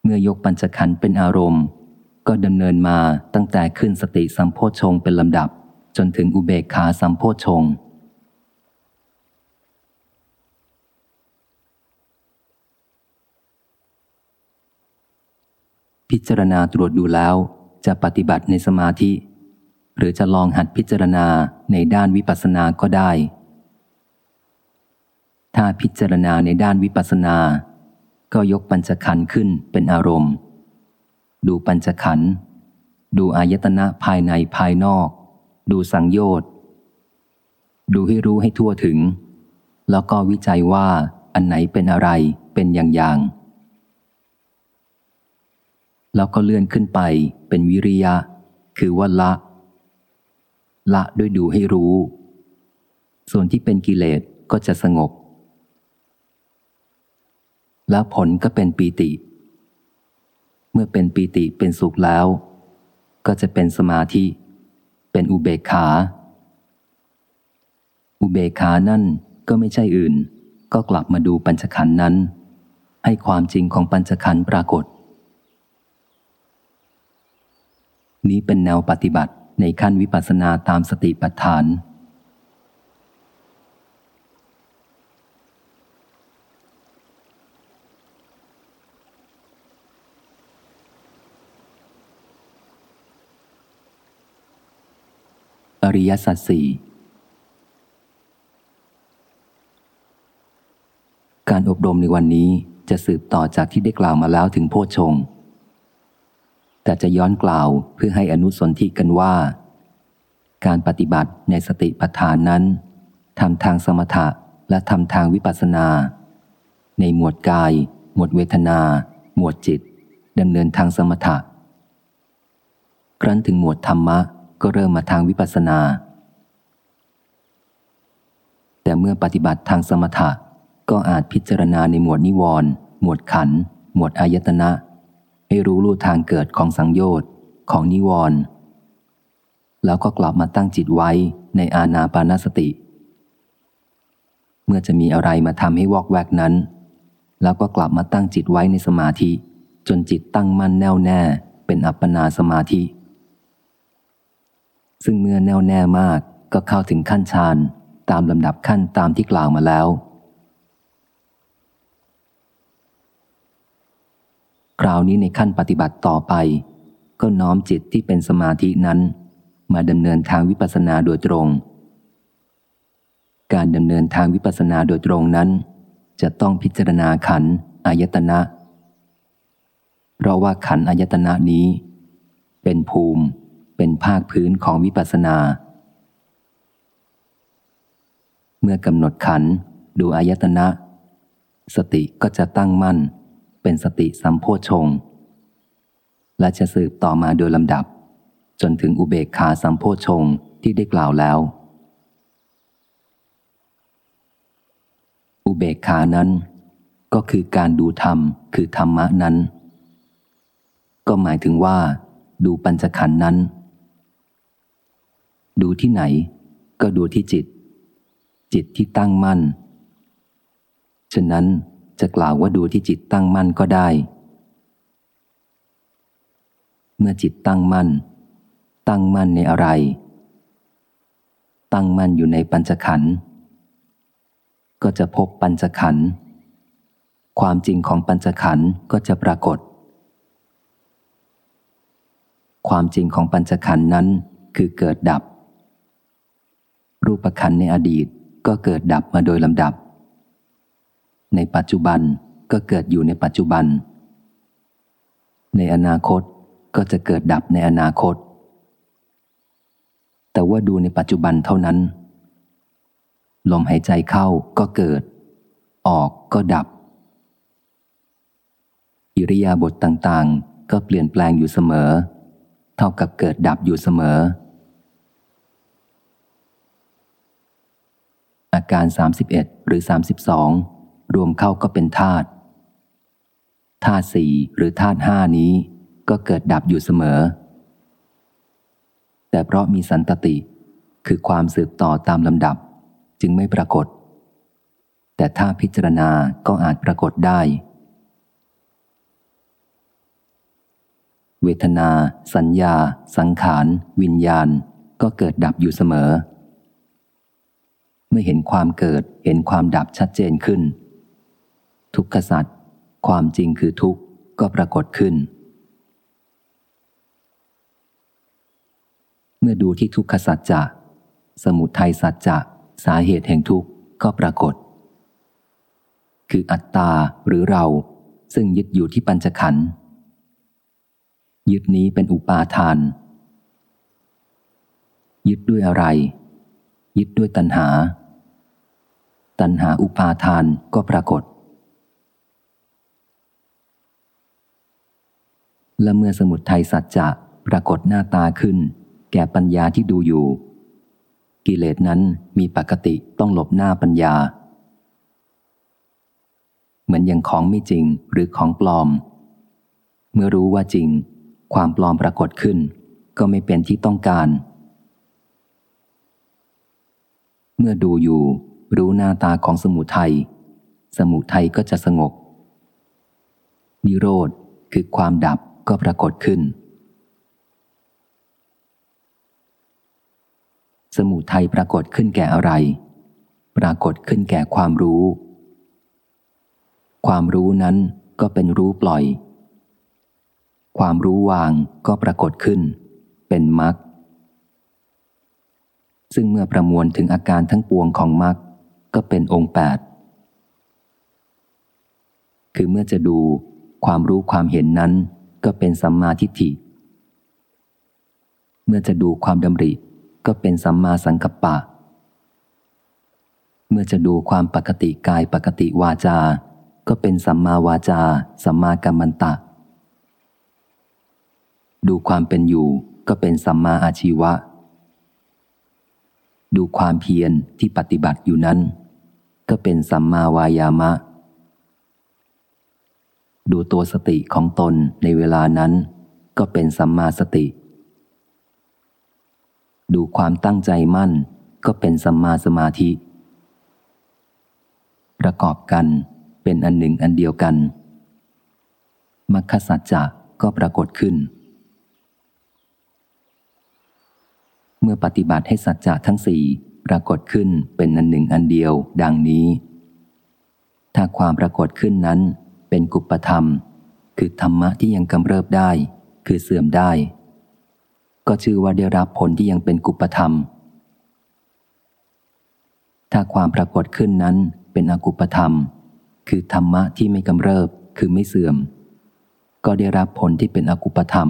มื่อยกปัญจขันธ์เป็นอารมณ์ ก็ดำเนินมาตั้งแต่ขึ้นสติสัมโพชงเป็นลำดับ จนถึงอุเบกขาสัมโพชงพิจารณาตรวจดูแล้ว จะปฏิบัติในสมาธิ หรือจะลองหัดพิจารณาในด้านวิปัสสนาก็ได้ ถ้าพิจารณาในด้านวิปัสสนา ก็ยกปัญจขันธ์ขึ้นเป็นอารมณ์ ดูปัญจขันธ์ดูอายตนะภายในภายนอก ดูสังโยชน์ดูให้รู้ให้ทั่วถึง แล้วก็วิจัยว่าอันไหนเป็นอะไรเป็นอย่างอย่างแล้วก็เลื่อนขึ้นไปเป็นวิริยะ คือว่าละ ละด้วยดูให้รู้ ส่วนที่เป็นกิเลสก็จะสงบ แล้วผลก็เป็นปีติ เมื่อเป็นปีติเป็นสุขแล้ว ก็จะเป็นสมาธิ เป็นอุเบกขา อุเบกขานั่นก็ไม่ใช่อื่น ก็กลับมาดูปัญจขันธ์นั้น ให้ความจริงของปัญจขันธ์ปรากฏ นี้เป็นแนวปฏิบัติในขั้นวิปัสสนาตามสติปัฏฐาน อ ริยสัจสี่การอบรมในวันนี้จะสืบต่อจากที่ได้กล่าวมาแล้วถึงโพชฌงค์แต่จะย้อนกล่าวเพื่อให้อนุสนธิกันว่า การปฏิบัติในสติปัฏฐานนั้นทำทางสมถะและทำทางวิปัสสนา ในหมวดกาย หมวดเวทนา หมวดจิตดำเนินทางสมถะครั้นถึงหมวดธรรมะ ก็เริ่มมาทางวิปัสสนา แต่เมื่อปฏิบัติทางสมถะก็อาจพิจารณาในหมวดนิวรณ์หมวดขัน หมวดอายตนะ ให้รู้ลู่ทางเกิดของสังโยชน์ของนิวรณ์แล้วก็กลับมาตั้งจิตไว้ในอาณาปานสติ เมื่อจะมีอะไรมาทำให้วอกแวกนั้น แล้วก็กลับมาตั้งจิตไว้ในสมาธิ จนจิตตั้งมั่นแน่วแน่เป็นอัปปนาสมาธิ ซึ่งเมื่อแน่วแน่มากก็เข้าถึงขั้นฌานตามลำดับขั้นตามที่กล่าวมาแล้ว คราวนี้ในขั้นปฏิบัติต่อไป ก็น้อมจิตที่เป็นสมาธินั้น มาดำเนินทางวิปัสสนาโดยตรง การดำเนินทางวิปัสสนาโดยตรงนั้น จะต้องพิจารณาขันอายตนะ เพราะว่าขันอายตนะนี้ เป็นภูมิ เป็นภาคพื้นของวิปัสสนา เมื่อกำหนดขันดูอายตนะ สติก็จะตั้งมั่น เป็นสติสัมโพชง และจะสืบต่อมาโดยลำดับ จนถึงอุเบกขาสัมโพชงที่ได้กล่าวแล้ว อุเบกขานั้น ก็คือการดูธรรมคือธรรมะนั้น ก็หมายถึงว่าดูปัญจขันธ์นั้น ดูที่ไหน ก็ดูที่จิต จิตที่ตั้งมั่น ฉะนั้นจะกล่าวว่าดูที่จิตตั้งมั่นก็ได้ เมื่อจิตตั้งมั่น ตั้งมั่นในอะไร ตั้งมั่นอยู่ในปัญจขันธ์ก็จะพบปัญจขันธ์ความจริงของปัญจขันธ์ก็จะปรากฏ ความจริงของปัญจขันธ์นั้นคือเกิดดับ รูปขันในอดีตก็เกิดดับมาโดยลำดับ ในปัจจุบันก็เกิดอยู่ในปัจจุบัน ในอนาคตก็จะเกิดดับในอนาคต แต่ว่าดูในปัจจุบันเท่านั้น ลมหายใจเข้าก็เกิด ออกก็ดับ อิริยาบถต่างๆ ก็เปลี่ยนแปลงอยู่เสมอ เท่ากับเกิดดับอยู่เสมอ อาการ 31 หรือ 32 รวมเข้าก็เป็นธาตุธาตุสี่หรือธาตุห้านี้ก็เกิดดับอยู่เสมอ แต่เพราะมีสันตติคือความสืบต่อตามลำดับจึงไม่ปรากฏ แต่ถ้าพิจารณาก็อาจปรากฏได้ เวทนา สัญญา สังขาร วิญญาณ ก็เกิดดับอยู่เสมอเมื่อเห็นความเกิดเห็นความดับชัดเจนขึ้น ทุกขสัตว์ความจริงคือทุกข์ก็ปรากฏขึ้น เมื่อดูที่ทุกขสัจจะ สมุทัยสัจจะสาเหตุแห่งทุกข์ก็ปรากฏ คืออัตตาหรือเราซึ่งยึดอยู่ที่ปัญจขันธ์ยึดนี้เป็นอุปาทาน ยึดด้วยอะไร ยึดด้วยตัณหา ตัณหาอุปาทานก็ปรากฏ และเมื่อสมุดไทยสัจจะปรากฏหน้าตาขึ้น แก่ปัญญาที่ดูอยู่ กิเลสนั้นมีปกติต้องหลบหน้าปัญญา เหมือนอย่างของไม่จริงหรือของปลอม เมื่อรู้ว่าจริง ความปลอมปรากฏขึ้น ก็ไม่เป็นที่ต้องการ เมื่อดูอยู่ รู้หน้าตาของสมุทัย สมุทัยก็จะสงบ นิโรธคือความดับก็ปรากฏขึ้น สมุทัยปรากฏขึ้นแก่อะไร ปรากฏขึ้นแก่ความรู้ ความรู้นั้นก็เป็นรู้ปล่อย ความรู้วางก็ปรากฏขึ้น เป็นมรรคซึ่งเมื่อประมวลถึงอาการทั้งปวงของมรรค ก็เป็นองค์แปดคือเมื่อจะดูความรู้ความเห็นนั้น ก็เป็นสัมมาทิฏฐิ เมื่อจะดูความดำริ ก็เป็นสัมมาสังกัปปะ เมื่อจะดูความปกติกายปกติวาจา ก็เป็นสัมมาวาจา สัมมากัมมันตะ ดูความเป็นอยู่ก็เป็นสัมมาอาชีวะ ดูความเพียรที่ปฏิบัติอยู่นั้น ก็เป็นสัมมาวายามะ ดูตัวสติของตนในเวลานั้น ก็เป็นสัมมาสติ ดูความตั้งใจมั่น ก็เป็นสัมมาสมาธิ ประกอบกันเป็นอันหนึ่งอันเดียวกันมัคคสัจจะก็ปรากฏขึ้น เมื่อปฏิบัติให้สัจจะทั้งสี่ ปรากฏขึ้นเป็นอันหนึ่งอันเดียวดังนี้ ถ้าความปรากฏขึ้นนั้นเป็นกุปธรรม คือธรรมะที่ยังกำเริบได้ คือเสื่อมได้ ก็ชื่อว่าได้รับผลที่ยังเป็นกุปธรรม ถ้าความปรากฏขึ้นนั้นเป็นอกุปธรรม คือธรรมะที่ไม่กำเริบคือไม่เสื่อม ก็ได้รับผลที่เป็นอกุปธรรม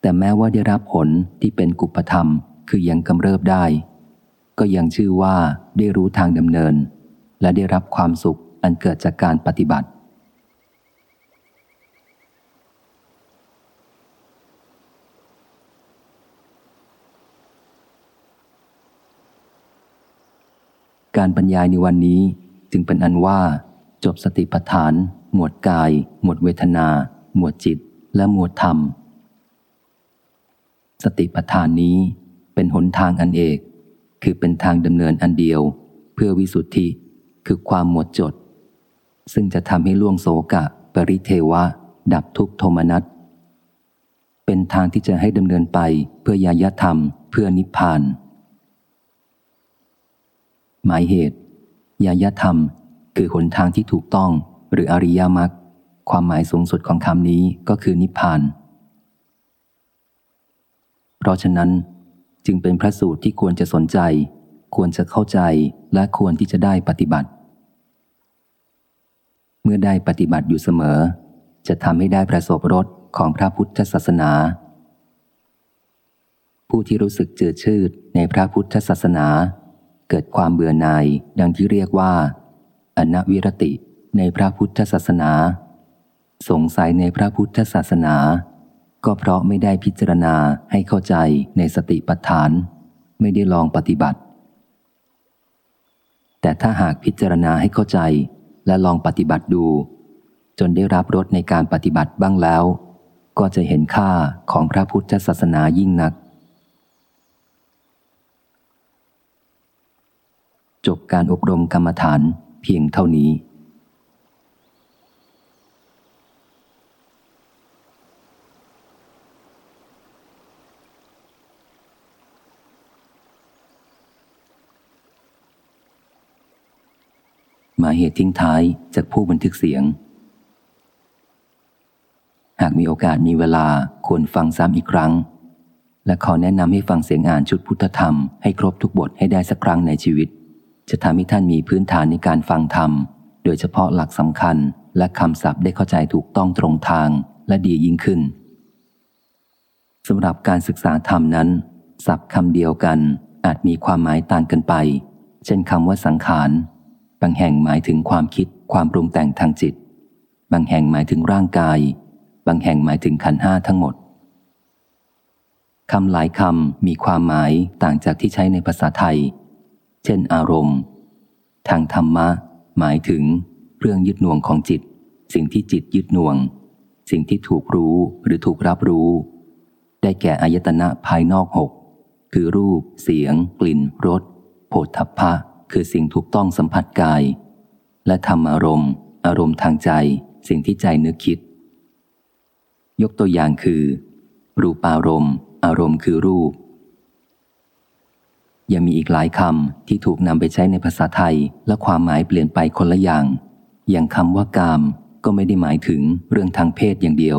แต่แม้ว่าได้รับผลที่เป็นกุปธรรม คือยังกำเริบได้ ก็ยังชื่อว่าได้รู้ทางดำเนิน และได้รับความสุขอันเกิดจากการปฏิบัติ การบรรยายในวันนี้จึงเป็นอันว่า จบสติปัฏฐาน หมวดกาย หมวดเวทนา หมวดจิต และหมวดธรรม สติปัฏฐานนี้เป็นหนทางอันเอก คือเป็นทางดำเนินอันเดียว เพื่อวิสุทธิคือความหมดจด ซึ่งจะทำให้ล่วงโศกะ ปริเทวะ ดับทุกโทมนัสเป็นทางที่จะให้ดำเนินไปเพื่อยายธรรม เพื่อนิพพาน หมายเหตุ ยายธรรม คือหนทางที่ถูกต้อง หรืออริยมรรคความหมายสูงสุดของคำนี้ก็คือนิพพาน เพราะฉะนั้นจึงเป็นพระสูตรที่ควรจะสนใจ ควรจะเข้าใจและควรที่จะได้ปฏิบัติ เมื่อได้ปฏิบัติอยู่เสมอ จะทำให้ได้ประสบรสของพระพุทธศาสนา ผู้ที่รู้สึกเจือชืดในพระพุทธศาสนา เกิดความเบื่อหน่ายดังที่เรียกว่าอนวิรติในพระพุทธศาสนา สงสัยในพระพุทธศาสนา ก็เพราะไม่ได้พิจารณาให้เข้าใจในสติปัฏฐาน ไม่ได้ลองปฏิบัติ แต่ถ้าหากพิจารณาให้เข้าใจและลองปฏิบัติดู จนได้รับรสในการปฏิบัติบ้างแล้ว ก็จะเห็นค่าของพระพุทธศาสนายิ่งนัก จบการอบรมกรรมฐานเพียงเท่านี้ มาเหตุทิ้งท้ายจากผู้บันทึกเสียง หากมีโอกาสมีเวลาควรฟังซ้ำอีกครั้ง และขอแนะนำให้ฟังเสียงอ่านชุดพุทธธรรมให้ครบทุกบทให้ได้สักครั้งในชีวิต จะทำให้ท่านมีพื้นฐานในการฟังธรรม โดยเฉพาะหลักสำคัญและคำศัพท์ได้เข้าใจถูกต้องตรงทางและดียิ่งขึ้นสำหรับการศึกษาธรรมนั้น ศัพท์คำเดียวกันอาจมีความหมายต่างกันไป เช่นคำว่าสังขาร บางแห่งหมายถึงความคิดความปรุงแต่งทางจิต บางแห่งหมายถึงร่างกาย บางแห่งหมายถึงขันห้าทั้งหมดคำหลายคำมีความหมายต่างจากที่ใช้ในภาษาไทย เช่น อารมณ์ ทางธรรมะ หมายถึงเรื่องยึดหน่วงของจิต สิ่งที่จิตยึดหน่วง สิ่งที่ถูกรู้หรือถูกรับรู้ ได้แก่อายตนะภายนอกหกคือรูป เสียง กลิ่นรสโผฏฐัพพะ คือสิ่งถูกต้องสัมผัสกาย และธรรมอารมณ์ อารมณ์ทางใจ สิ่งที่ใจนึกคิด ยกตัวอย่างคือ รูปารมณ์ อารมณ์คือรูป ยังมีอีกหลายคำที่ถูกนำไปใช้ในภาษาไทยและความหมายเปลี่ยนไปคนละอย่าง อย่างคำว่ากามก็ไม่ได้หมายถึงเรื่องทางเพศอย่างเดียว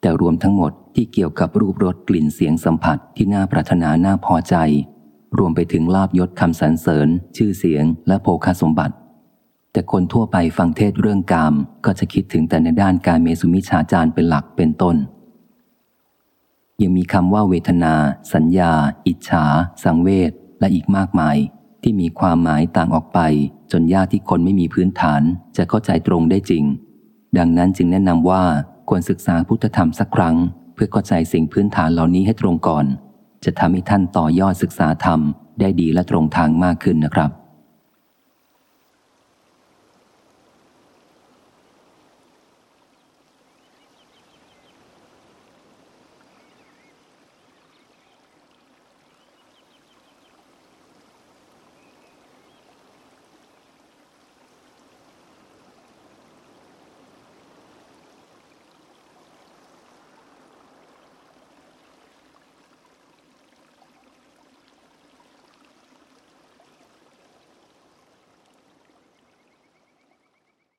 แต่รวมทั้งหมดที่เกี่ยวกับรูปรสกลิ่นเสียงสัมผัสที่น่าปรารถนาน่าพอใจ รวมไปถึงลาบยศคำสรรเสริญ ชื่อเสียง และโภคสมบัติ แต่คนทั่วไปฟังเทศเรื่องกาม ก็จะคิดถึงแต่ในด้านการเมสุมิชาจารเป็นหลักเป็นต้น ยังมีคำว่าเวทนา สัญญา อิจฉา สังเวชและอีกมากมาย ที่มีความหมายต่างออกไป จนยากที่คนไม่มีพื้นฐานจะเข้าใจตรงได้จริง ดังนั้นจึงแนะนำว่าควรศึกษาพุทธธรรมสักครั้ง เพื่อเข้าใจสิ่งพื้นฐานเหล่านี้ให้ตรงก่อน จะทำให้ท่านต่อยอดศึกษาธรรมได้ดีและตรงทางมากขึ้นนะครับ